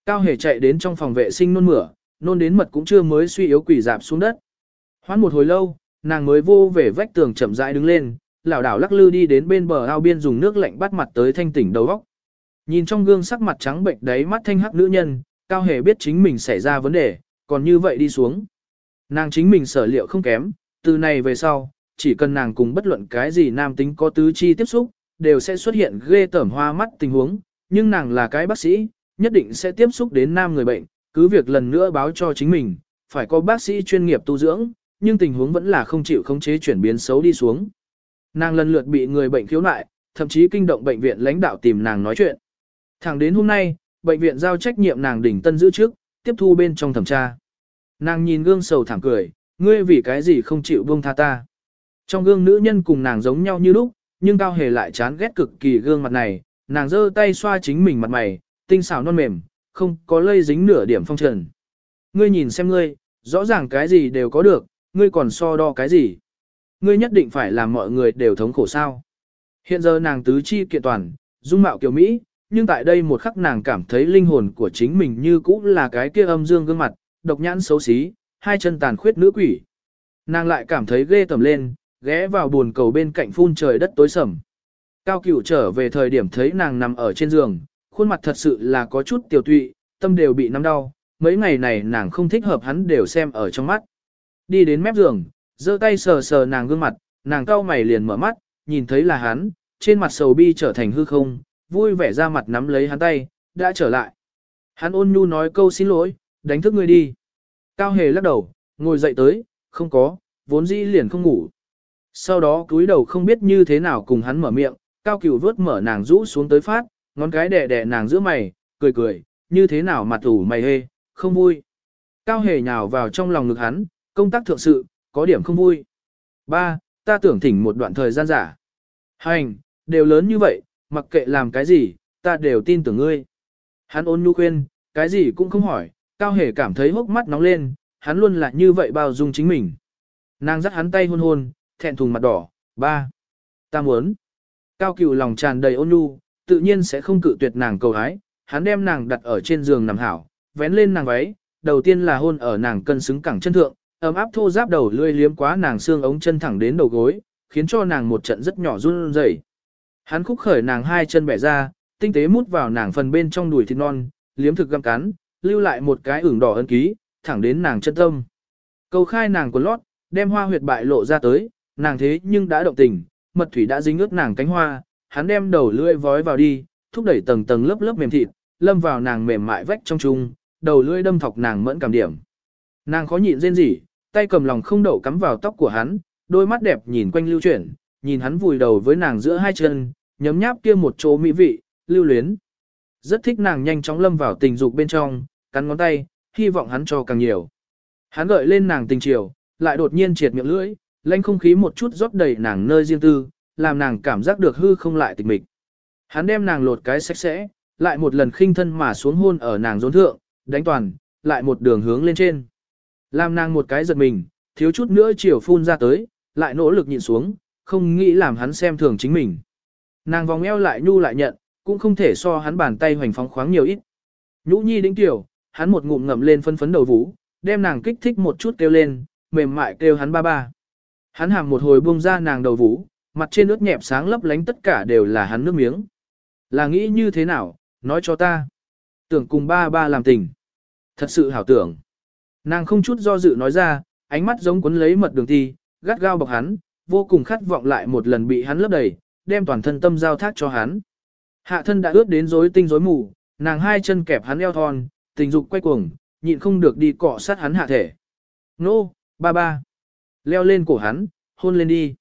Cao hề chạy đến trong phòng vệ sinh nôn mửa, nôn đến mật cũng chưa mới suy yếu quỷ dạp xuống đất. Hoán một hồi lâu, nàng mới vô về vách tường chậm rãi đứng lên, lảo đảo lắc lư đi đến bên bờ ao biên dùng nước lạnh bắt mặt tới thanh tỉnh đầu óc. Nhìn trong gương sắc mặt trắng bệnh đấy mắt thanh hắc nữ nhân, cao hề biết chính mình xảy ra vấn đề, còn như vậy đi xuống. Nàng chính mình sở liệu không kém, từ này về sau, chỉ cần nàng cùng bất luận cái gì nam tính có tứ chi tiếp xúc, đều sẽ xuất hiện ghê tởm hoa mắt tình huống, nhưng nàng là cái bác sĩ, nhất định sẽ tiếp xúc đến nam người bệnh, cứ việc lần nữa báo cho chính mình, phải có bác sĩ chuyên nghiệp tu dưỡng, nhưng tình huống vẫn là không chịu khống chế chuyển biến xấu đi xuống. Nàng lần lượt bị người bệnh khiếu nại, thậm chí kinh động bệnh viện lãnh đạo tìm nàng nói chuyện. Thẳng đến hôm nay, bệnh viện giao trách nhiệm nàng đỉnh tân giữ trước, tiếp thu bên trong thẩm tra. Nàng nhìn gương sầu thẳng cười, ngươi vì cái gì không chịu buông tha ta. Trong gương nữ nhân cùng nàng giống nhau như lúc, nhưng cao hề lại chán ghét cực kỳ gương mặt này, nàng giơ tay xoa chính mình mặt mày, tinh xảo non mềm, không có lây dính nửa điểm phong trần. Ngươi nhìn xem ngươi, rõ ràng cái gì đều có được, ngươi còn so đo cái gì. Ngươi nhất định phải làm mọi người đều thống khổ sao. Hiện giờ nàng tứ chi kiện toàn, dung mạo kiều Mỹ, nhưng tại đây một khắc nàng cảm thấy linh hồn của chính mình như cũ là cái kia âm dương gương mặt, độc nhãn xấu xí, hai chân tàn khuyết nữ quỷ. Nàng lại cảm thấy ghê tầm lên, ghé vào buồn cầu bên cạnh phun trời đất tối sầm. Cao cửu trở về thời điểm thấy nàng nằm ở trên giường, khuôn mặt thật sự là có chút tiểu tụy, tâm đều bị nắm đau, mấy ngày này nàng không thích hợp hắn đều xem ở trong mắt. Đi đến mép giường, giơ tay sờ sờ nàng gương mặt, nàng cau mày liền mở mắt, nhìn thấy là hắn, trên mặt sầu bi trở thành hư không, vui vẻ ra mặt nắm lấy hắn tay, đã trở lại. Hắn ôn nhu nói câu xin lỗi, đánh thức ngươi đi. Cao hề lắc đầu, ngồi dậy tới, không có, vốn dĩ liền không ngủ. Sau đó cúi đầu không biết như thế nào cùng hắn mở miệng, cao cửu vớt mở nàng rũ xuống tới phát, ngón cái đẻ đẻ nàng giữa mày, cười cười, như thế nào mặt ủ mày hê, không vui. Cao hề nhào vào trong lòng ngực hắn, công tác thượng sự, có điểm không vui. Ba, ta tưởng thỉnh một đoạn thời gian giả. Hành, đều lớn như vậy, mặc kệ làm cái gì, ta đều tin tưởng ngươi. Hắn ôn nhu khuyên, cái gì cũng không hỏi, cao hề cảm thấy hốc mắt nóng lên, hắn luôn là như vậy bao dung chính mình. Nàng dắt hắn tay hôn hôn, thẹn thùng mặt đỏ, ba. Ta muốn. Cao cửu lòng tràn đầy ôn nhu, tự nhiên sẽ không cự tuyệt nàng cầu hái, hắn đem nàng đặt ở trên giường nằm hảo, vén lên nàng váy, đầu tiên là hôn ở nàng cân xứng cẳng chân thượng, ấm áp thô giáp đầu lươi liếm quá nàng xương ống chân thẳng đến đầu gối, khiến cho nàng một trận rất nhỏ run rẩy. Hắn khúc khởi nàng hai chân bẻ ra, tinh tế mút vào nàng phần bên trong đùi thịt non, liếm thực găm cắn, lưu lại một cái ửng đỏ ân ký, thẳng đến nàng chân tâm. Cầu khai nàng quần lót, đem hoa huyệt bại lộ ra tới, nàng thế nhưng đã động tình, mật thủy đã dính ướt nàng cánh hoa, hắn đem đầu lưỡi vói vào đi, thúc đẩy tầng tầng lớp lớp mềm thịt, lâm vào nàng mềm mại vách trong trung, đầu lưỡi đâm thọc nàng mẫn cảm điểm. Nàng khó nhịn rên rỉ, tay cầm lòng không đậu cắm vào tóc của hắn, đôi mắt đẹp nhìn quanh lưu chuyển, nhìn hắn vùi đầu với nàng giữa hai chân, nhấm nháp kia một chỗ mỹ vị, lưu luyến. Rất thích nàng nhanh chóng lâm vào tình dục bên trong, cắn ngón tay, hy vọng hắn cho càng nhiều. Hắn gợi lên nàng tình chiều, lại đột nhiên triệt miệng lưỡi, lanh không khí một chút rót đầy nàng nơi riêng tư, làm nàng cảm giác được hư không lại tịch mịch. Hắn đem nàng lột cái sạch sẽ, lại một lần khinh thân mà xuống hôn ở nàng rốn thượng, đánh toàn, lại một đường hướng lên trên. Làm nàng một cái giật mình, thiếu chút nữa chiều phun ra tới, lại nỗ lực nhịn xuống, không nghĩ làm hắn xem thường chính mình. Nàng vòng eo lại nhu lại nhận, cũng không thể so hắn bàn tay hoành phóng khoáng nhiều ít. Nhũ nhi đĩnh tiểu, hắn một ngụm ngậm lên phân phấn đầu vũ, đem nàng kích thích một chút kêu lên, mềm mại kêu hắn ba ba. Hắn hàm một hồi buông ra nàng đầu vũ, mặt trên ướt nhẹp sáng lấp lánh tất cả đều là hắn nước miếng. Là nghĩ như thế nào, nói cho ta. Tưởng cùng ba ba làm tình. Thật sự hảo tưởng. Nàng không chút do dự nói ra, ánh mắt giống cuốn lấy mật đường thi, gắt gao bọc hắn, vô cùng khát vọng lại một lần bị hắn lấp đầy, đem toàn thân tâm giao thác cho hắn. Hạ thân đã ướt đến rối tinh rối mù, nàng hai chân kẹp hắn eo thon, tình dục quay cuồng, nhịn không được đi cọ sát hắn hạ thể. Nô, ba ba. Leo lên cổ hắn, hôn lên đi.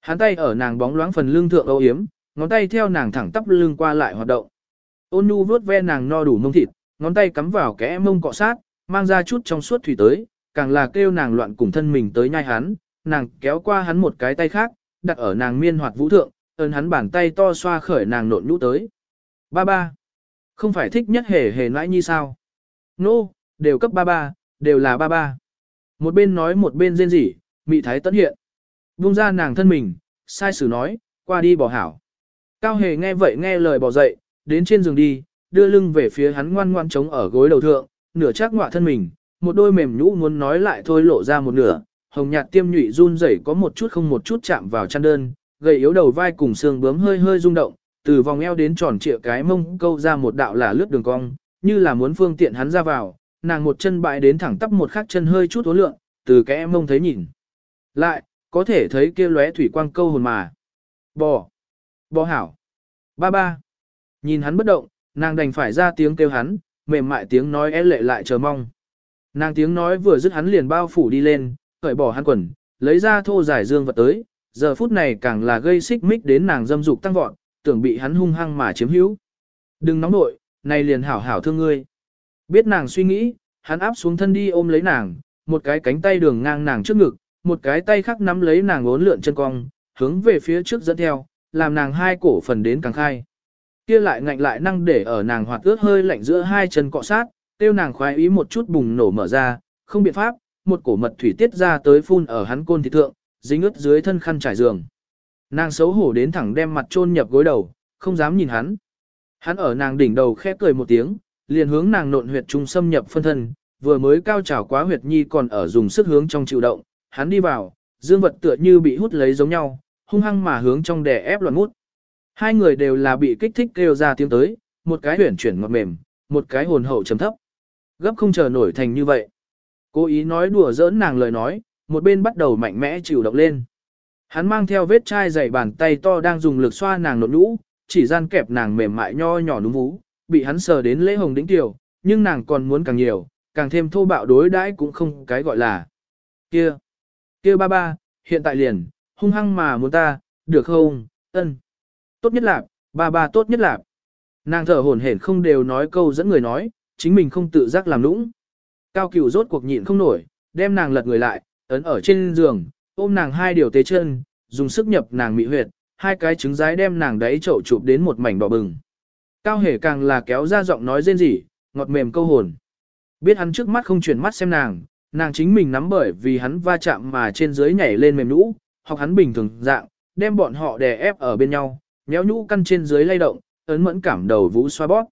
Hắn tay ở nàng bóng loáng phần lưng thượng âu yếm, ngón tay theo nàng thẳng tắp lưng qua lại hoạt động. Ôn nhu vuốt ve nàng no đủ mông thịt, ngón tay cắm vào kẽ mông cọ sát, mang ra chút trong suốt thủy tới, càng là kêu nàng loạn cùng thân mình tới nhai hắn, nàng kéo qua hắn một cái tay khác, đặt ở nàng miên hoạt vũ thượng, ơn hắn bàn tay to xoa khởi nàng nộn nhũ tới. Ba ba. Không phải thích nhất hề hề nãi như sao? Nô, no, đều cấp ba ba, đều là ba ba. Một bên nói một bên rên rỉ, mị thái tấn hiện. Vung ra nàng thân mình, sai sử nói, qua đi bỏ hảo. Cao hề nghe vậy nghe lời bỏ dậy, đến trên giường đi, đưa lưng về phía hắn ngoan ngoan trống ở gối đầu thượng, nửa chắc ngọa thân mình, một đôi mềm nhũ muốn nói lại thôi lộ ra một nửa, hồng nhạt tiêm nhụy run rẩy có một chút không một chút chạm vào chăn đơn, gầy yếu đầu vai cùng xương bướm hơi hơi rung động, từ vòng eo đến tròn trịa cái mông câu ra một đạo là lướt đường cong, như là muốn phương tiện hắn ra vào, nàng một chân bại đến thẳng tắp một khắc chân hơi chút uốn lượng, từ cái mông thấy nhìn. Lại, có thể thấy kia lóe thủy quang câu hồn mà. Bò. Bò hảo. Ba ba. Nhìn hắn bất động, nàng đành phải ra tiếng kêu hắn, mềm mại tiếng nói é lệ lại chờ mong. Nàng tiếng nói vừa dứt hắn liền bao phủ đi lên, cởi bỏ hắn quần, lấy ra thô giải dương vật tới, giờ phút này càng là gây xích mích đến nàng dâm dục tăng vọt, tưởng bị hắn hung hăng mà chiếm hữu. Đừng nóng nội, này liền hảo hảo thương ngươi. Biết nàng suy nghĩ, hắn áp xuống thân đi ôm lấy nàng, một cái cánh tay đường ngang nàng trước ngực, một cái tay khác nắm lấy nàng ốn lượn chân cong, hướng về phía trước dẫn theo, làm nàng hai cổ phần đến càng khai. Kia lại ngạnh lại năng để ở nàng hoạt ướt hơi lạnh giữa hai chân cọ sát, tiêu nàng khoái ý một chút bùng nổ mở ra, không biện pháp, một cổ mật thủy tiết ra tới phun ở hắn côn thịt thượng, dính ướt dưới thân khăn trải giường. Nàng xấu hổ đến thẳng đem mặt chôn nhập gối đầu, không dám nhìn hắn. Hắn ở nàng đỉnh đầu khẽ cười một tiếng, liền hướng nàng nộn huyệt trung xâm nhập phân thân, vừa mới cao trào quá huyệt nhi còn ở dùng sức hướng trong chịu động, hắn đi vào, dương vật tựa như bị hút lấy giống nhau, hung hăng mà hướng trong đè ép loạn mút. Hai người đều là bị kích thích kêu ra tiếng tới, một cái huyển chuyển ngọt mềm, một cái hồn hậu trầm thấp. Gấp không chờ nổi thành như vậy. Cố ý nói đùa giỡn nàng lời nói, một bên bắt đầu mạnh mẽ chịu động lên. Hắn mang theo vết chai dày bàn tay to đang dùng lực xoa nàng nộn nhũ, chỉ gian kẹp nàng mềm mại nho nhỏ núm vú, bị hắn sờ đến lễ hồng đỉnh tiểu, nhưng nàng còn muốn càng nhiều, càng thêm thô bạo đối đãi cũng không cái gọi là. Kia, kia ba ba, hiện tại liền, hung hăng mà muốn ta, được không, ân. Tốt nhất là, ba ba tốt nhất là. Nàng thở hổn hển không đều nói câu dẫn người nói, chính mình không tự giác làm lũng, Cao cửu rốt cuộc nhịn không nổi, đem nàng lật người lại, ấn ở trên giường, ôm nàng hai điều tế chân, dùng sức nhập nàng mị huyệt, hai cái trứng rái đem nàng đáy chậu chụp đến một mảnh đỏ bừng. Cao hề càng là kéo ra giọng nói rên rỉ, ngọt mềm câu hồn. Biết hắn trước mắt không chuyển mắt xem nàng, nàng chính mình nắm bởi vì hắn va chạm mà trên dưới nhảy lên mềm nhũ, hoặc hắn bình thường dạng, đem bọn họ đè ép ở bên nhau, méo nhũ căn trên dưới lay động, ấn mẫn cảm đầu vũ xoa bóp.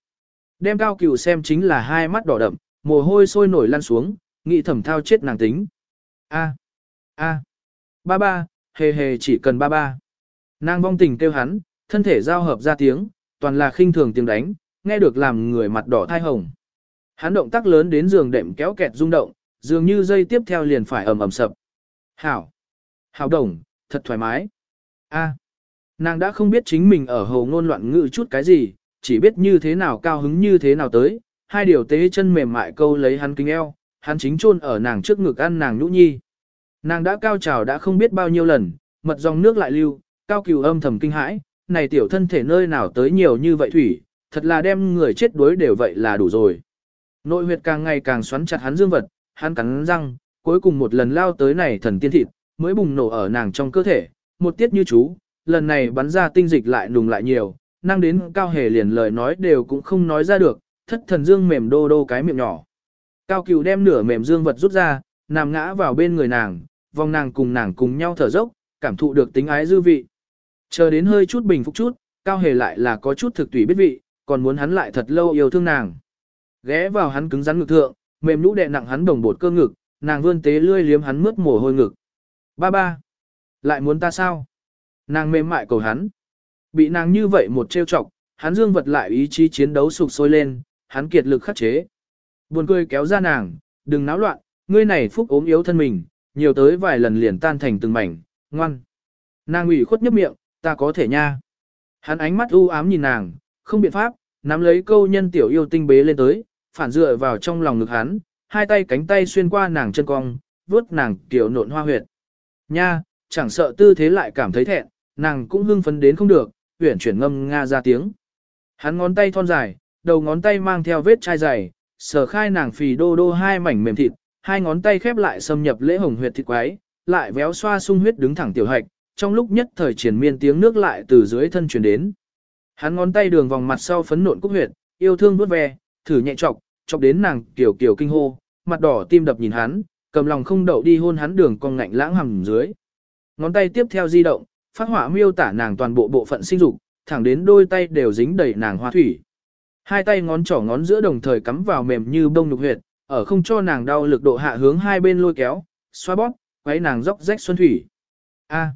Đem cao cửu xem chính là hai mắt đỏ đậm, mồ hôi sôi nổi lan xuống, nghĩ thẩm thao chết nàng tính. A, a, ba ba, hề hề chỉ cần ba ba. Nàng vong tình kêu hắn, thân thể giao hợp ra tiếng, toàn là khinh thường tiếng đánh, nghe được làm người mặt đỏ thai hồng. Hắn động tác lớn đến giường đệm kéo kẹt rung động, dường như dây tiếp theo liền phải ầm ầm sập. Hảo, hảo đồng, thật thoải mái. A, nàng đã không biết chính mình ở hồ ngôn loạn ngữ chút cái gì, chỉ biết như thế nào cao hứng như thế nào tới, hai điều tế chân mềm mại câu lấy hắn kính eo, hắn chính chôn ở nàng trước ngực ăn nàng nhũ nhi. Nàng đã cao trào đã không biết bao nhiêu lần, mật dòng nước lại lưu, cao cửu âm thầm kinh hãi, này tiểu thân thể nơi nào tới nhiều như vậy thủy, thật là đem người chết đuối đều vậy là đủ rồi. Nội huyệt càng ngày càng xoắn chặt hắn dương vật, hắn cắn răng, cuối cùng một lần lao tới này thần tiên thịt, mới bùng nổ ở nàng trong cơ thể, một tiết như chú, lần này bắn ra tinh dịch lại nùng lại nhiều, năng đến cao hề liền lời nói đều cũng không nói ra được, thất thần dương mềm đô đô cái miệng nhỏ. Cao cửu đem nửa mềm dương vật rút ra, nằm ngã vào bên người nàng, vòng nàng cùng nàng cùng nhau thở dốc, cảm thụ được tính ái dư vị. Chờ đến hơi chút bình phục chút, cao hề lại là có chút thực tùy biết vị, còn muốn hắn lại thật lâu yêu thương nàng. Ghé vào hắn cứng rắn ngực thượng, mềm nhũ đè nặng hắn đồng bột cơ ngực, nàng vươn tế lươi liếm hắn mướt mồ hôi ngực. Ba ba, lại muốn ta sao? Nàng mềm mại cầu hắn. Bị nàng như vậy một trêu chọc, hắn dương vật lại ý chí chiến đấu sục sôi lên, hắn kiệt lực khắc chế. Buồn cười kéo ra nàng, đừng náo loạn, ngươi này phúc ốm yếu thân mình, nhiều tới vài lần liền tan thành từng mảnh, ngoan. Nàng ủy khuất nhấp miệng, ta có thể nha. Hắn ánh mắt u ám nhìn nàng, không biện pháp, nắm lấy câu nhân tiểu yêu tinh bế lên tới, phản dựa vào trong lòng ngực hắn, hai tay cánh tay xuyên qua nàng chân cong, vuốt nàng tiểu nộn hoa huyệt. Nha, chẳng sợ tư thế lại cảm thấy thẹn, nàng cũng hưng phấn đến không được, huyển chuyển ngâm nga ra tiếng. Hắn ngón tay thon dài, đầu ngón tay mang theo vết chai dày, sờ khai nàng phì đô đô hai mảnh mềm thịt, hai ngón tay khép lại xâm nhập lễ hồng huyệt thịt quái, lại véo xoa sung huyết đứng thẳng tiểu hạch, trong lúc nhất thời triển miên tiếng nước lại từ dưới thân truyền đến. Hắn ngón tay đường vòng mặt sau phấn nộn cúc huyệt, yêu thương vuốt ve, thử nhẹ chọc, chọc đến nàng kiểu kiểu kinh hô, mặt đỏ tim đập nhìn hắn, cầm lòng không đậu đi hôn hắn đường con ngạnh lãng hầm dưới. Ngón tay tiếp theo di động, phát hỏa miêu tả nàng toàn bộ bộ phận sinh dục, thẳng đến đôi tay đều dính đầy nàng hoa thủy. Hai tay ngón trỏ ngón giữa đồng thời cắm vào mềm như bông nhục huyệt, ở không cho nàng đau lực độ hạ hướng hai bên lôi kéo, xoa bóp, quấy nàng dốc rách xuân thủy. A.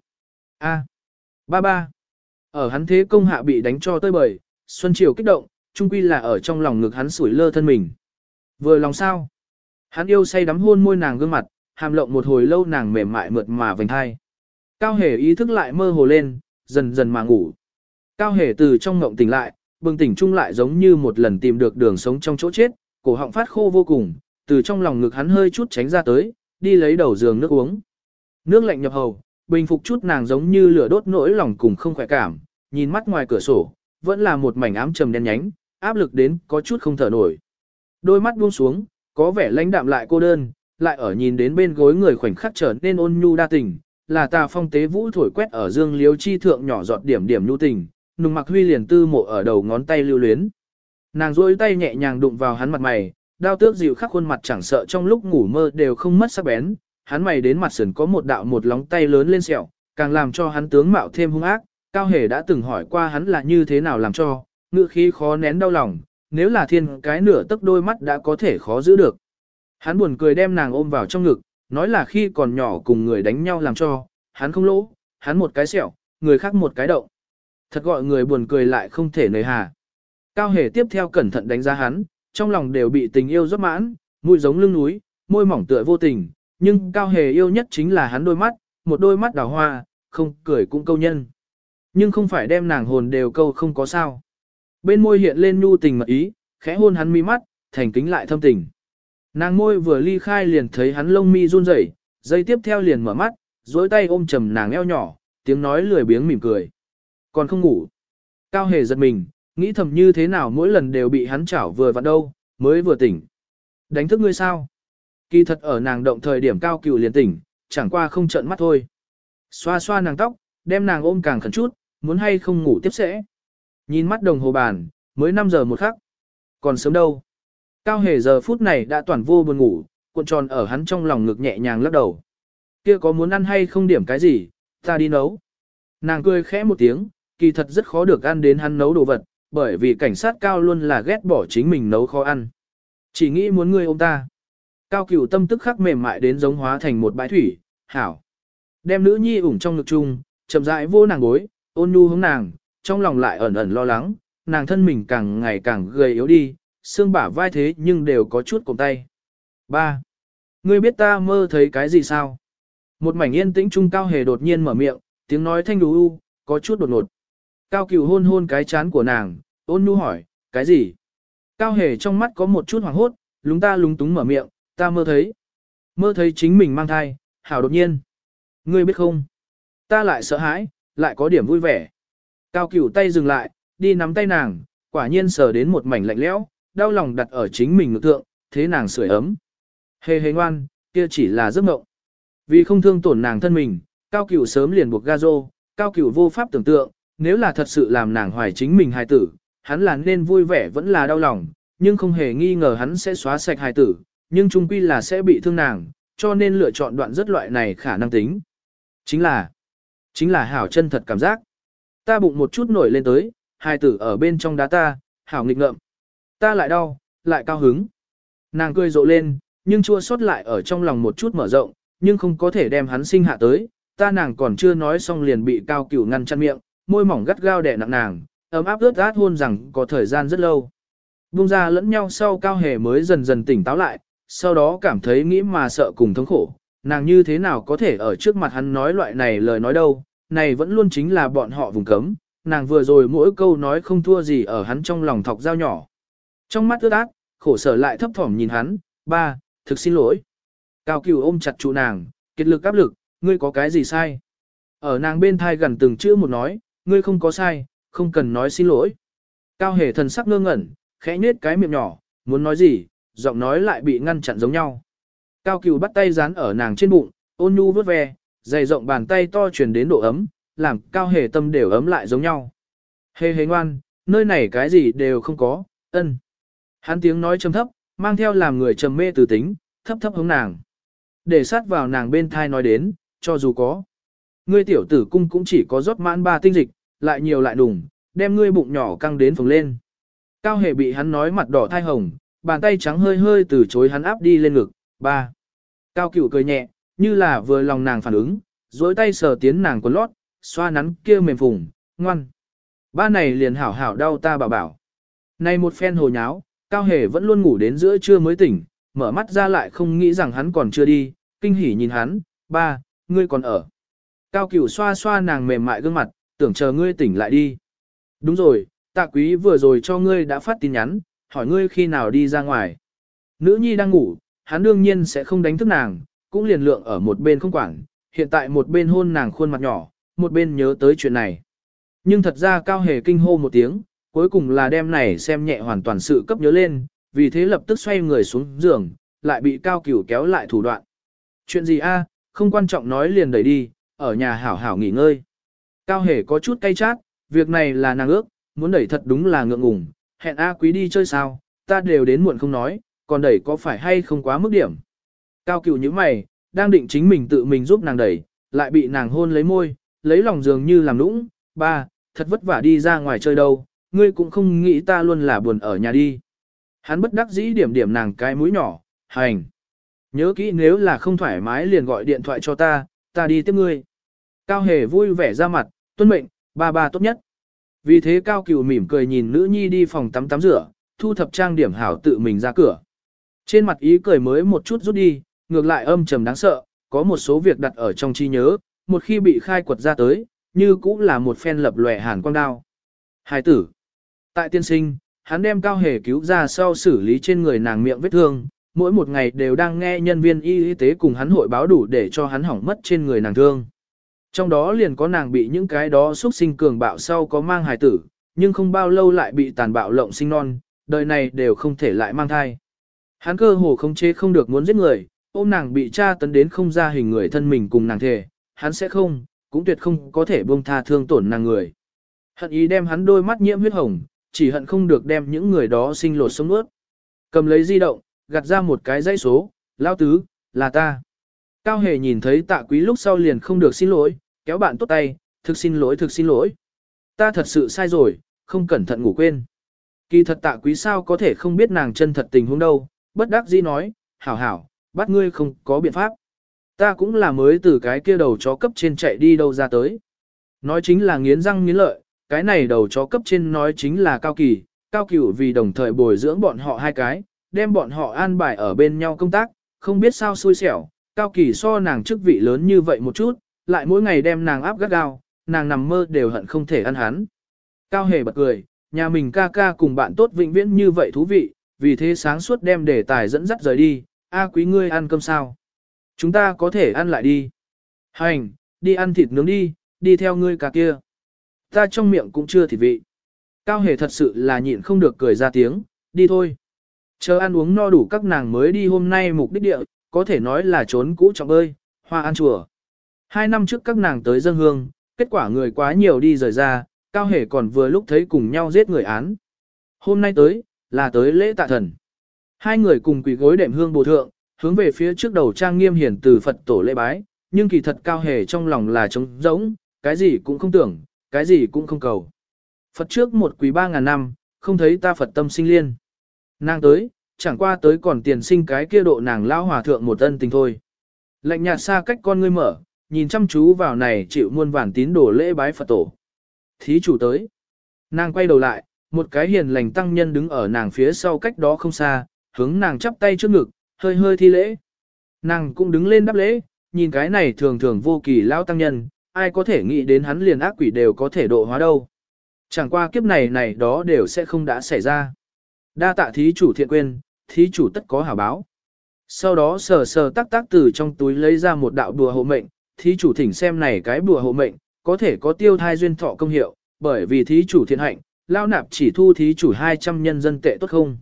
A. Ba ba. Ở hắn thế công hạ bị đánh cho tơi bời, Xuân Triều kích động, chung quy là ở trong lòng ngực hắn sủi lơ thân mình. Vừa lòng sao? Hắn yêu say đắm hôn môi nàng gương mặt, hàm lộng một hồi lâu nàng mềm mại mượt mà vành hai. Cao hề ý thức lại mơ hồ lên, dần dần mà ngủ. Cao hề từ trong ngộng tỉnh lại, bừng tỉnh chung lại giống như một lần tìm được đường sống trong chỗ chết, cổ họng phát khô vô cùng, từ trong lòng ngực hắn hơi chút tránh ra tới, đi lấy đầu giường nước uống. Nước lạnh nhập hầu, bình phục chút nàng giống như lửa đốt nỗi lòng cùng không khỏe cảm, nhìn mắt ngoài cửa sổ, vẫn là một mảnh ám trầm đen nhánh, áp lực đến có chút không thở nổi. Đôi mắt buông xuống, có vẻ lãnh đạm lại cô đơn, lại ở nhìn đến bên gối người khoảnh khắc trở nên ôn nhu đa tình, là tà phong tế vũ thổi quét ở dương liếu chi thượng nhỏ giọt điểm điểm nhu tình, nùng mặc huy liền tư mộ ở đầu ngón tay lưu luyến. Nàng duỗi tay nhẹ nhàng đụng vào hắn mặt mày, đao tước dịu khắc khuôn mặt chẳng sợ trong lúc ngủ mơ đều không mất sắc bén, hắn mày đến mặt sườn có một đạo một lóng tay lớn lên sẹo, càng làm cho hắn tướng mạo thêm hung ác, Cao Hề đã từng hỏi qua hắn là như thế nào làm cho, ngự khí khó nén đau lòng, nếu là thiên cái nửa tức đôi mắt đã có thể khó giữ được. Hắn buồn cười đem nàng ôm vào trong ngực, nói là khi còn nhỏ cùng người đánh nhau làm cho, hắn không lỗ, hắn một cái sẹo, người khác một cái động. Thật gọi người buồn cười lại không thể nời hà. Cao Hề tiếp theo cẩn thận đánh giá hắn, trong lòng đều bị tình yêu rất mãn, mũi giống lưng núi, môi mỏng tựa vô tình, nhưng Cao Hề yêu nhất chính là hắn đôi mắt, một đôi mắt đào hoa, không cười cũng câu nhân. Nhưng không phải đem nàng hồn đều câu không có sao. Bên môi hiện lên nhu tình mật ý, khẽ hôn hắn mi mắt, thành kính lại thâm tình. Nàng môi vừa ly khai liền thấy hắn lông mi run rẩy, giây tiếp theo liền mở mắt, duỗi tay ôm chầm nàng eo nhỏ, tiếng nói lười biếng mỉm cười. Còn không ngủ. Cao hề giật mình, nghĩ thầm như thế nào mỗi lần đều bị hắn chảo vừa vặn đâu, mới vừa tỉnh. Đánh thức ngươi sao? Kỳ thật ở nàng động thời điểm cao cựu liền tỉnh, chẳng qua không trợn mắt thôi. Xoa xoa nàng tóc, đem nàng ôm càng khẩn chút, muốn hay không ngủ tiếp sẽ. Nhìn mắt đồng hồ bàn, mới 5 giờ một khắc. Còn sớm đâu. Cao hề giờ phút này đã toàn vô buồn ngủ, cuộn tròn ở hắn trong lòng ngực nhẹ nhàng lắc đầu. Kia có muốn ăn hay không điểm cái gì, ta đi nấu. Nàng cười khẽ một tiếng, kỳ thật rất khó được ăn đến hắn nấu đồ vật, bởi vì cảnh sát cao luôn là ghét bỏ chính mình nấu khó ăn. Chỉ nghĩ muốn ngươi ôm ta. Cao cửu tâm tức khắc mềm mại đến giống hóa thành một bãi thủy, hảo. Đem nữ nhi ủng trong ngực chung, chậm rãi vô nàng gối, ôn nhu hướng nàng, trong lòng lại ẩn ẩn lo lắng, nàng thân mình càng ngày càng gầy yếu đi, xương bả vai thế nhưng đều có chút cổng tay. 3. Ngươi biết ta mơ thấy cái gì sao? Một mảnh yên tĩnh trung cao hề đột nhiên mở miệng, tiếng nói thanh đú u, có chút đột ngột. Cao cửu hôn hôn cái chán của nàng, ôn nhu hỏi, cái gì? Cao hề trong mắt có một chút hoảng hốt, lúng ta lúng túng mở miệng, ta mơ thấy. Mơ thấy chính mình mang thai, hảo đột nhiên. Ngươi biết không? Ta lại sợ hãi, lại có điểm vui vẻ. Cao cửu tay dừng lại, đi nắm tay nàng, quả nhiên sờ đến một mảnh lạnh lẽo, đau lòng đặt ở chính mình ngực thượng, thế nàng sưởi ấm. Hề hề ngoan, kia chỉ là giấc mộng. Vì không thương tổn nàng thân mình, cao cửu sớm liền buộc ga rô, cao cửu vô pháp tưởng tượng, nếu là thật sự làm nàng hoài chính mình hài tử, hắn là nên vui vẻ vẫn là đau lòng, nhưng không hề nghi ngờ hắn sẽ xóa sạch hài tử, nhưng chung quy là sẽ bị thương nàng, cho nên lựa chọn đoạn rất loại này khả năng tính. Chính là, chính là hảo chân thật cảm giác. Ta bụng một chút nổi lên tới, hài tử ở bên trong đá ta, hảo nghịch ngợm. Ta lại đau, lại cao hứng. Nàng cười rộ lên, nhưng chua xót lại ở trong lòng một chút mở rộng, nhưng không có thể đem hắn sinh hạ tới. Ta nàng còn chưa nói xong liền bị cao cửu ngăn chặn miệng, môi mỏng gắt gao đè nặng nàng, ấm áp ướt át hôn rằng có thời gian rất lâu. Bung ra lẫn nhau sau cao hề mới dần dần tỉnh táo lại, sau đó cảm thấy nghĩ mà sợ cùng thống khổ, nàng như thế nào có thể ở trước mặt hắn nói loại này lời nói đâu, này vẫn luôn chính là bọn họ vùng cấm, nàng vừa rồi mỗi câu nói không thua gì ở hắn trong lòng thọc dao nhỏ. Trong mắt ướt át, khổ sở lại thấp thỏm nhìn hắn, ba, thực xin lỗi. Cao cửu ôm chặt trụ nàng, kết lực áp lực, ngươi có cái gì sai? Ở nàng bên thai gần từng chữ một nói, ngươi không có sai, không cần nói xin lỗi. Cao hề thần sắc ngơ ngẩn, khẽ nhếch cái miệng nhỏ, muốn nói gì, giọng nói lại bị ngăn chặn giống nhau. Cao cửu bắt tay dán ở nàng trên bụng, ôn nhu vớt ve, dày rộng bàn tay to truyền đến độ ấm, làm cao hề tâm đều ấm lại giống nhau. Hề hề ngoan, nơi này cái gì đều không có, ân. Hắn tiếng nói trầm thấp, mang theo làm người trầm mê từ tính, thấp thấp hướng nàng. Để sát vào nàng bên thai nói đến, cho dù có. Ngươi tiểu tử cung cũng chỉ có rót mãn ba tinh dịch, lại nhiều lại đùng, đem ngươi bụng nhỏ căng đến phồng lên. Cao hề bị hắn nói mặt đỏ thai hồng, bàn tay trắng hơi hơi từ chối hắn áp đi lên ngực, ba. Cao cửu cười nhẹ, như là vừa lòng nàng phản ứng, dối tay sờ tiến nàng quần lót, xoa nắn kia mềm phùng, ngoan. Ba này liền hảo hảo đau ta bảo bảo. Này một phen hồ nháo, Cao Hề vẫn luôn ngủ đến giữa trưa mới tỉnh, mở mắt ra lại không nghĩ rằng hắn còn chưa đi, kinh hỉ nhìn hắn, ba, ngươi còn ở. Cao Cửu xoa xoa nàng mềm mại gương mặt, tưởng chờ ngươi tỉnh lại đi. Đúng rồi, tạ quý vừa rồi cho ngươi đã phát tin nhắn, hỏi ngươi khi nào đi ra ngoài. Nữ nhi đang ngủ, hắn đương nhiên sẽ không đánh thức nàng, cũng liền lượng ở một bên không quản, hiện tại một bên hôn nàng khuôn mặt nhỏ, một bên nhớ tới chuyện này. Nhưng thật ra cao hề kinh hô một tiếng, cuối cùng là đêm này xem nhẹ hoàn toàn sự cấp nhớ lên, vì thế lập tức xoay người xuống giường, lại bị cao cửu kéo lại thủ đoạn. Chuyện gì a? không quan trọng nói liền đẩy đi, ở nhà hảo hảo nghỉ ngơi. Cao hề có chút cay chát, việc này là nàng ước, muốn đẩy thật đúng là ngượng ngùng, hẹn A quý đi chơi sao, ta đều đến muộn không nói, còn đẩy có phải hay không quá mức điểm. Cao cửu như mày, đang định chính mình tự mình giúp nàng đẩy, lại bị nàng hôn lấy môi, lấy lòng dường như làm nũng, ba, thật vất vả đi ra ngoài chơi đâu, ngươi cũng không nghĩ ta luôn là buồn ở nhà đi. Hắn bất đắc dĩ điểm điểm nàng cái mũi nhỏ, hành. Nhớ kỹ nếu là không thoải mái liền gọi điện thoại cho ta, ta đi tiếp ngươi. Cao hề vui vẻ ra mặt, tuân mệnh, ba ba tốt nhất. Vì thế Cao Cửu mỉm cười nhìn nữ nhi đi phòng tắm tắm rửa, thu thập trang điểm hảo tự mình ra cửa. Trên mặt ý cười mới một chút rút đi, ngược lại âm trầm đáng sợ, có một số việc đặt ở trong trí nhớ, một khi bị khai quật ra tới, như cũng là một phen lập lòe hàn quang đao. Hải tử. Tại tiên sinh, hắn đem cao hề cứu ra sau xử lý trên người nàng miệng vết thương, mỗi một ngày đều đang nghe nhân viên y tế cùng hắn hội báo đủ để cho hắn hỏng mất trên người nàng thương. Trong đó liền có nàng bị những cái đó xuất sinh cường bạo sau có mang hài tử, nhưng không bao lâu lại bị tàn bạo lộng sinh non, đời này đều không thể lại mang thai. Hắn cơ hồ không chế không được muốn giết người, ôm nàng bị tra tấn đến không ra hình người thân mình cùng nàng thề, hắn sẽ không, cũng tuyệt không có thể buông tha thương tổn nàng người. Hận ý đem hắn đôi mắt nhiễm huyết hồng, chỉ hận không được đem những người đó sinh lột sống ướt. Cầm lấy di động, gạt ra một cái dãy số, lao tứ, là ta. Cao hề nhìn thấy tạ quý lúc sau liền không được xin lỗi, kéo bạn tốt tay, thực xin lỗi thực xin lỗi. Ta thật sự sai rồi, không cẩn thận ngủ quên. Kỳ thật tạ quý sao có thể không biết nàng chân thật tình huống đâu, bất đắc dĩ nói, hảo hảo, bắt ngươi không có biện pháp. Ta cũng là mới từ cái kia đầu chó cấp trên chạy đi đâu ra tới. Nói chính là nghiến răng nghiến lợi, cái này đầu chó cấp trên nói chính là cao kỳ, cao cửu vì đồng thời bồi dưỡng bọn họ hai cái, đem bọn họ an bài ở bên nhau công tác, không biết sao xui xẻo, cao kỳ so nàng chức vị lớn như vậy một chút, lại mỗi ngày đem nàng áp gắt gao, nàng nằm mơ đều hận không thể ăn hắn. Cao hề bật cười, nhà mình ca ca cùng bạn tốt vĩnh viễn như vậy thú vị, vì thế sáng suốt đem đề tài dẫn dắt rời đi, a quý ngươi ăn cơm sao? Chúng ta có thể ăn lại đi. Hành, đi ăn thịt nướng đi, đi theo ngươi cả kia. Ta trong miệng cũng chưa thịt vị. Cao hề thật sự là nhịn không được cười ra tiếng, đi thôi. Chờ ăn uống no đủ các nàng mới đi hôm nay mục đích địa, có thể nói là trốn cũ trọng ơi, hoa ăn chùa. Hai năm trước các nàng tới dân hương, kết quả người quá nhiều đi rời ra, cao hề còn vừa lúc thấy cùng nhau giết người án. Hôm nay tới, là tới lễ tạ thần. Hai người cùng quỳ gối đệm hương bồ thượng, hướng về phía trước đầu trang nghiêm hiển từ Phật tổ lễ bái, nhưng kỳ thật cao hề trong lòng là trống rỗng, cái gì cũng không tưởng, cái gì cũng không cầu. Phật trước một quỳ ba ngàn năm, không thấy ta Phật tâm sinh liên. Nàng tới, chẳng qua tới còn tiền sinh cái kia độ nàng lao hòa thượng một ân tình thôi. Lạnh nhạt xa cách con ngươi mở, nhìn chăm chú vào này chịu muôn vàn tín đồ lễ bái Phật tổ. Thí chủ tới. Nàng quay đầu lại, một cái hiền lành tăng nhân đứng ở nàng phía sau cách đó không xa, hướng nàng chắp tay trước ngực, hơi hơi thi lễ. Nàng cũng đứng lên đáp lễ, nhìn cái này thường thường vô kỳ lao tăng nhân, ai có thể nghĩ đến hắn liền ác quỷ đều có thể độ hóa đâu. Chẳng qua kiếp này này đó đều sẽ không đã xảy ra. Đa tạ thí chủ thiện quên, thí chủ tất có hảo báo. Sau đó sờ sờ tắc tắc từ trong túi lấy ra một đạo đùa hộ mệnh, thí chủ thỉnh xem này cái đùa hộ mệnh, có thể có tiêu thai duyên thọ công hiệu, bởi vì thí chủ thiện hạnh, lao nạp chỉ thu thí chủ 200 nhân dân tệ tốt không.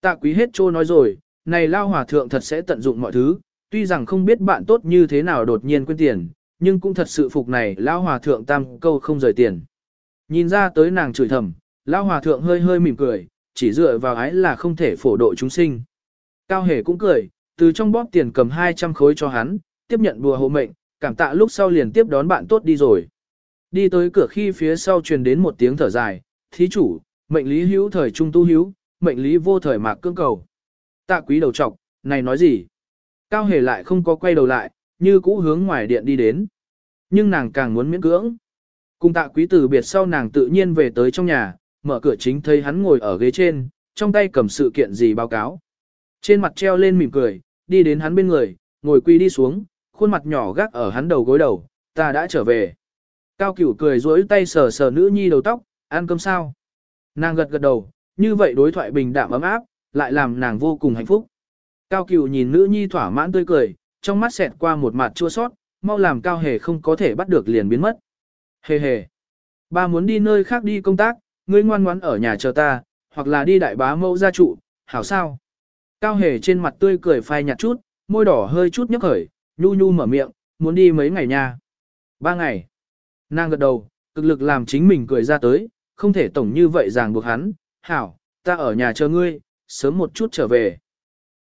Tạ quý hết trô nói rồi, này lao hòa thượng thật sẽ tận dụng mọi thứ, Tuy rằng không biết bạn tốt như thế nào đột nhiên quên tiền, nhưng cũng thật sự phục này lao hòa thượng tam câu không rời tiền. Nhìn ra tới nàng chửi thầm, lao hòa thượng hơi hơi mỉm cười, chỉ dựa vào ái là không thể phổ độ chúng sinh. Cao hề cũng cười, từ trong bóp tiền cầm 200 khối cho hắn, tiếp nhận bùa hộ mệnh, cảm tạ lúc sau liền tiếp đón bạn tốt đi rồi. Đi tới cửa khi phía sau truyền đến một tiếng thở dài, thí chủ, mệnh lý hữu thời trung tu hữu, mệnh lý vô thời mạc cương cầu. Tạ quý đầu trọc, này nói gì? Cao hề lại không có quay đầu lại, như cũ hướng ngoài điện đi đến. Nhưng nàng càng muốn miễn cưỡng. Cùng tạ quý từ biệt sau nàng tự nhiên về tới trong nhà, mở cửa chính thấy hắn ngồi ở ghế trên, trong tay cầm sự kiện gì báo cáo. Trên mặt treo lên mỉm cười, đi đến hắn bên người, ngồi quy đi xuống, khuôn mặt nhỏ gác ở hắn đầu gối đầu, ta đã trở về. Cao cửu cười duỗi tay sờ sờ nữ nhi đầu tóc, ăn cơm sao? Nàng gật gật đầu, như vậy đối thoại bình đạm ấm áp, lại làm nàng vô cùng hạnh phúc. Cao cửu nhìn nữ nhi thỏa mãn tươi cười, trong mắt xẹt qua một mặt chua sót, mau làm cao hề không có thể bắt được liền biến mất. Hề hề. Ba muốn đi nơi khác đi công tác, ngươi ngoan ngoãn ở nhà chờ ta, hoặc là đi đại bá mẫu gia trụ, hảo sao? Cao hề trên mặt tươi cười phai nhạt chút, môi đỏ hơi chút nhấp khởi, nhu nhu mở miệng, muốn đi mấy ngày nha. Ba ngày. Nàng gật đầu, cực lực làm chính mình cười ra tới, không thể tổng như vậy ràng buộc hắn, hảo, ta ở nhà chờ ngươi, sớm một chút trở về.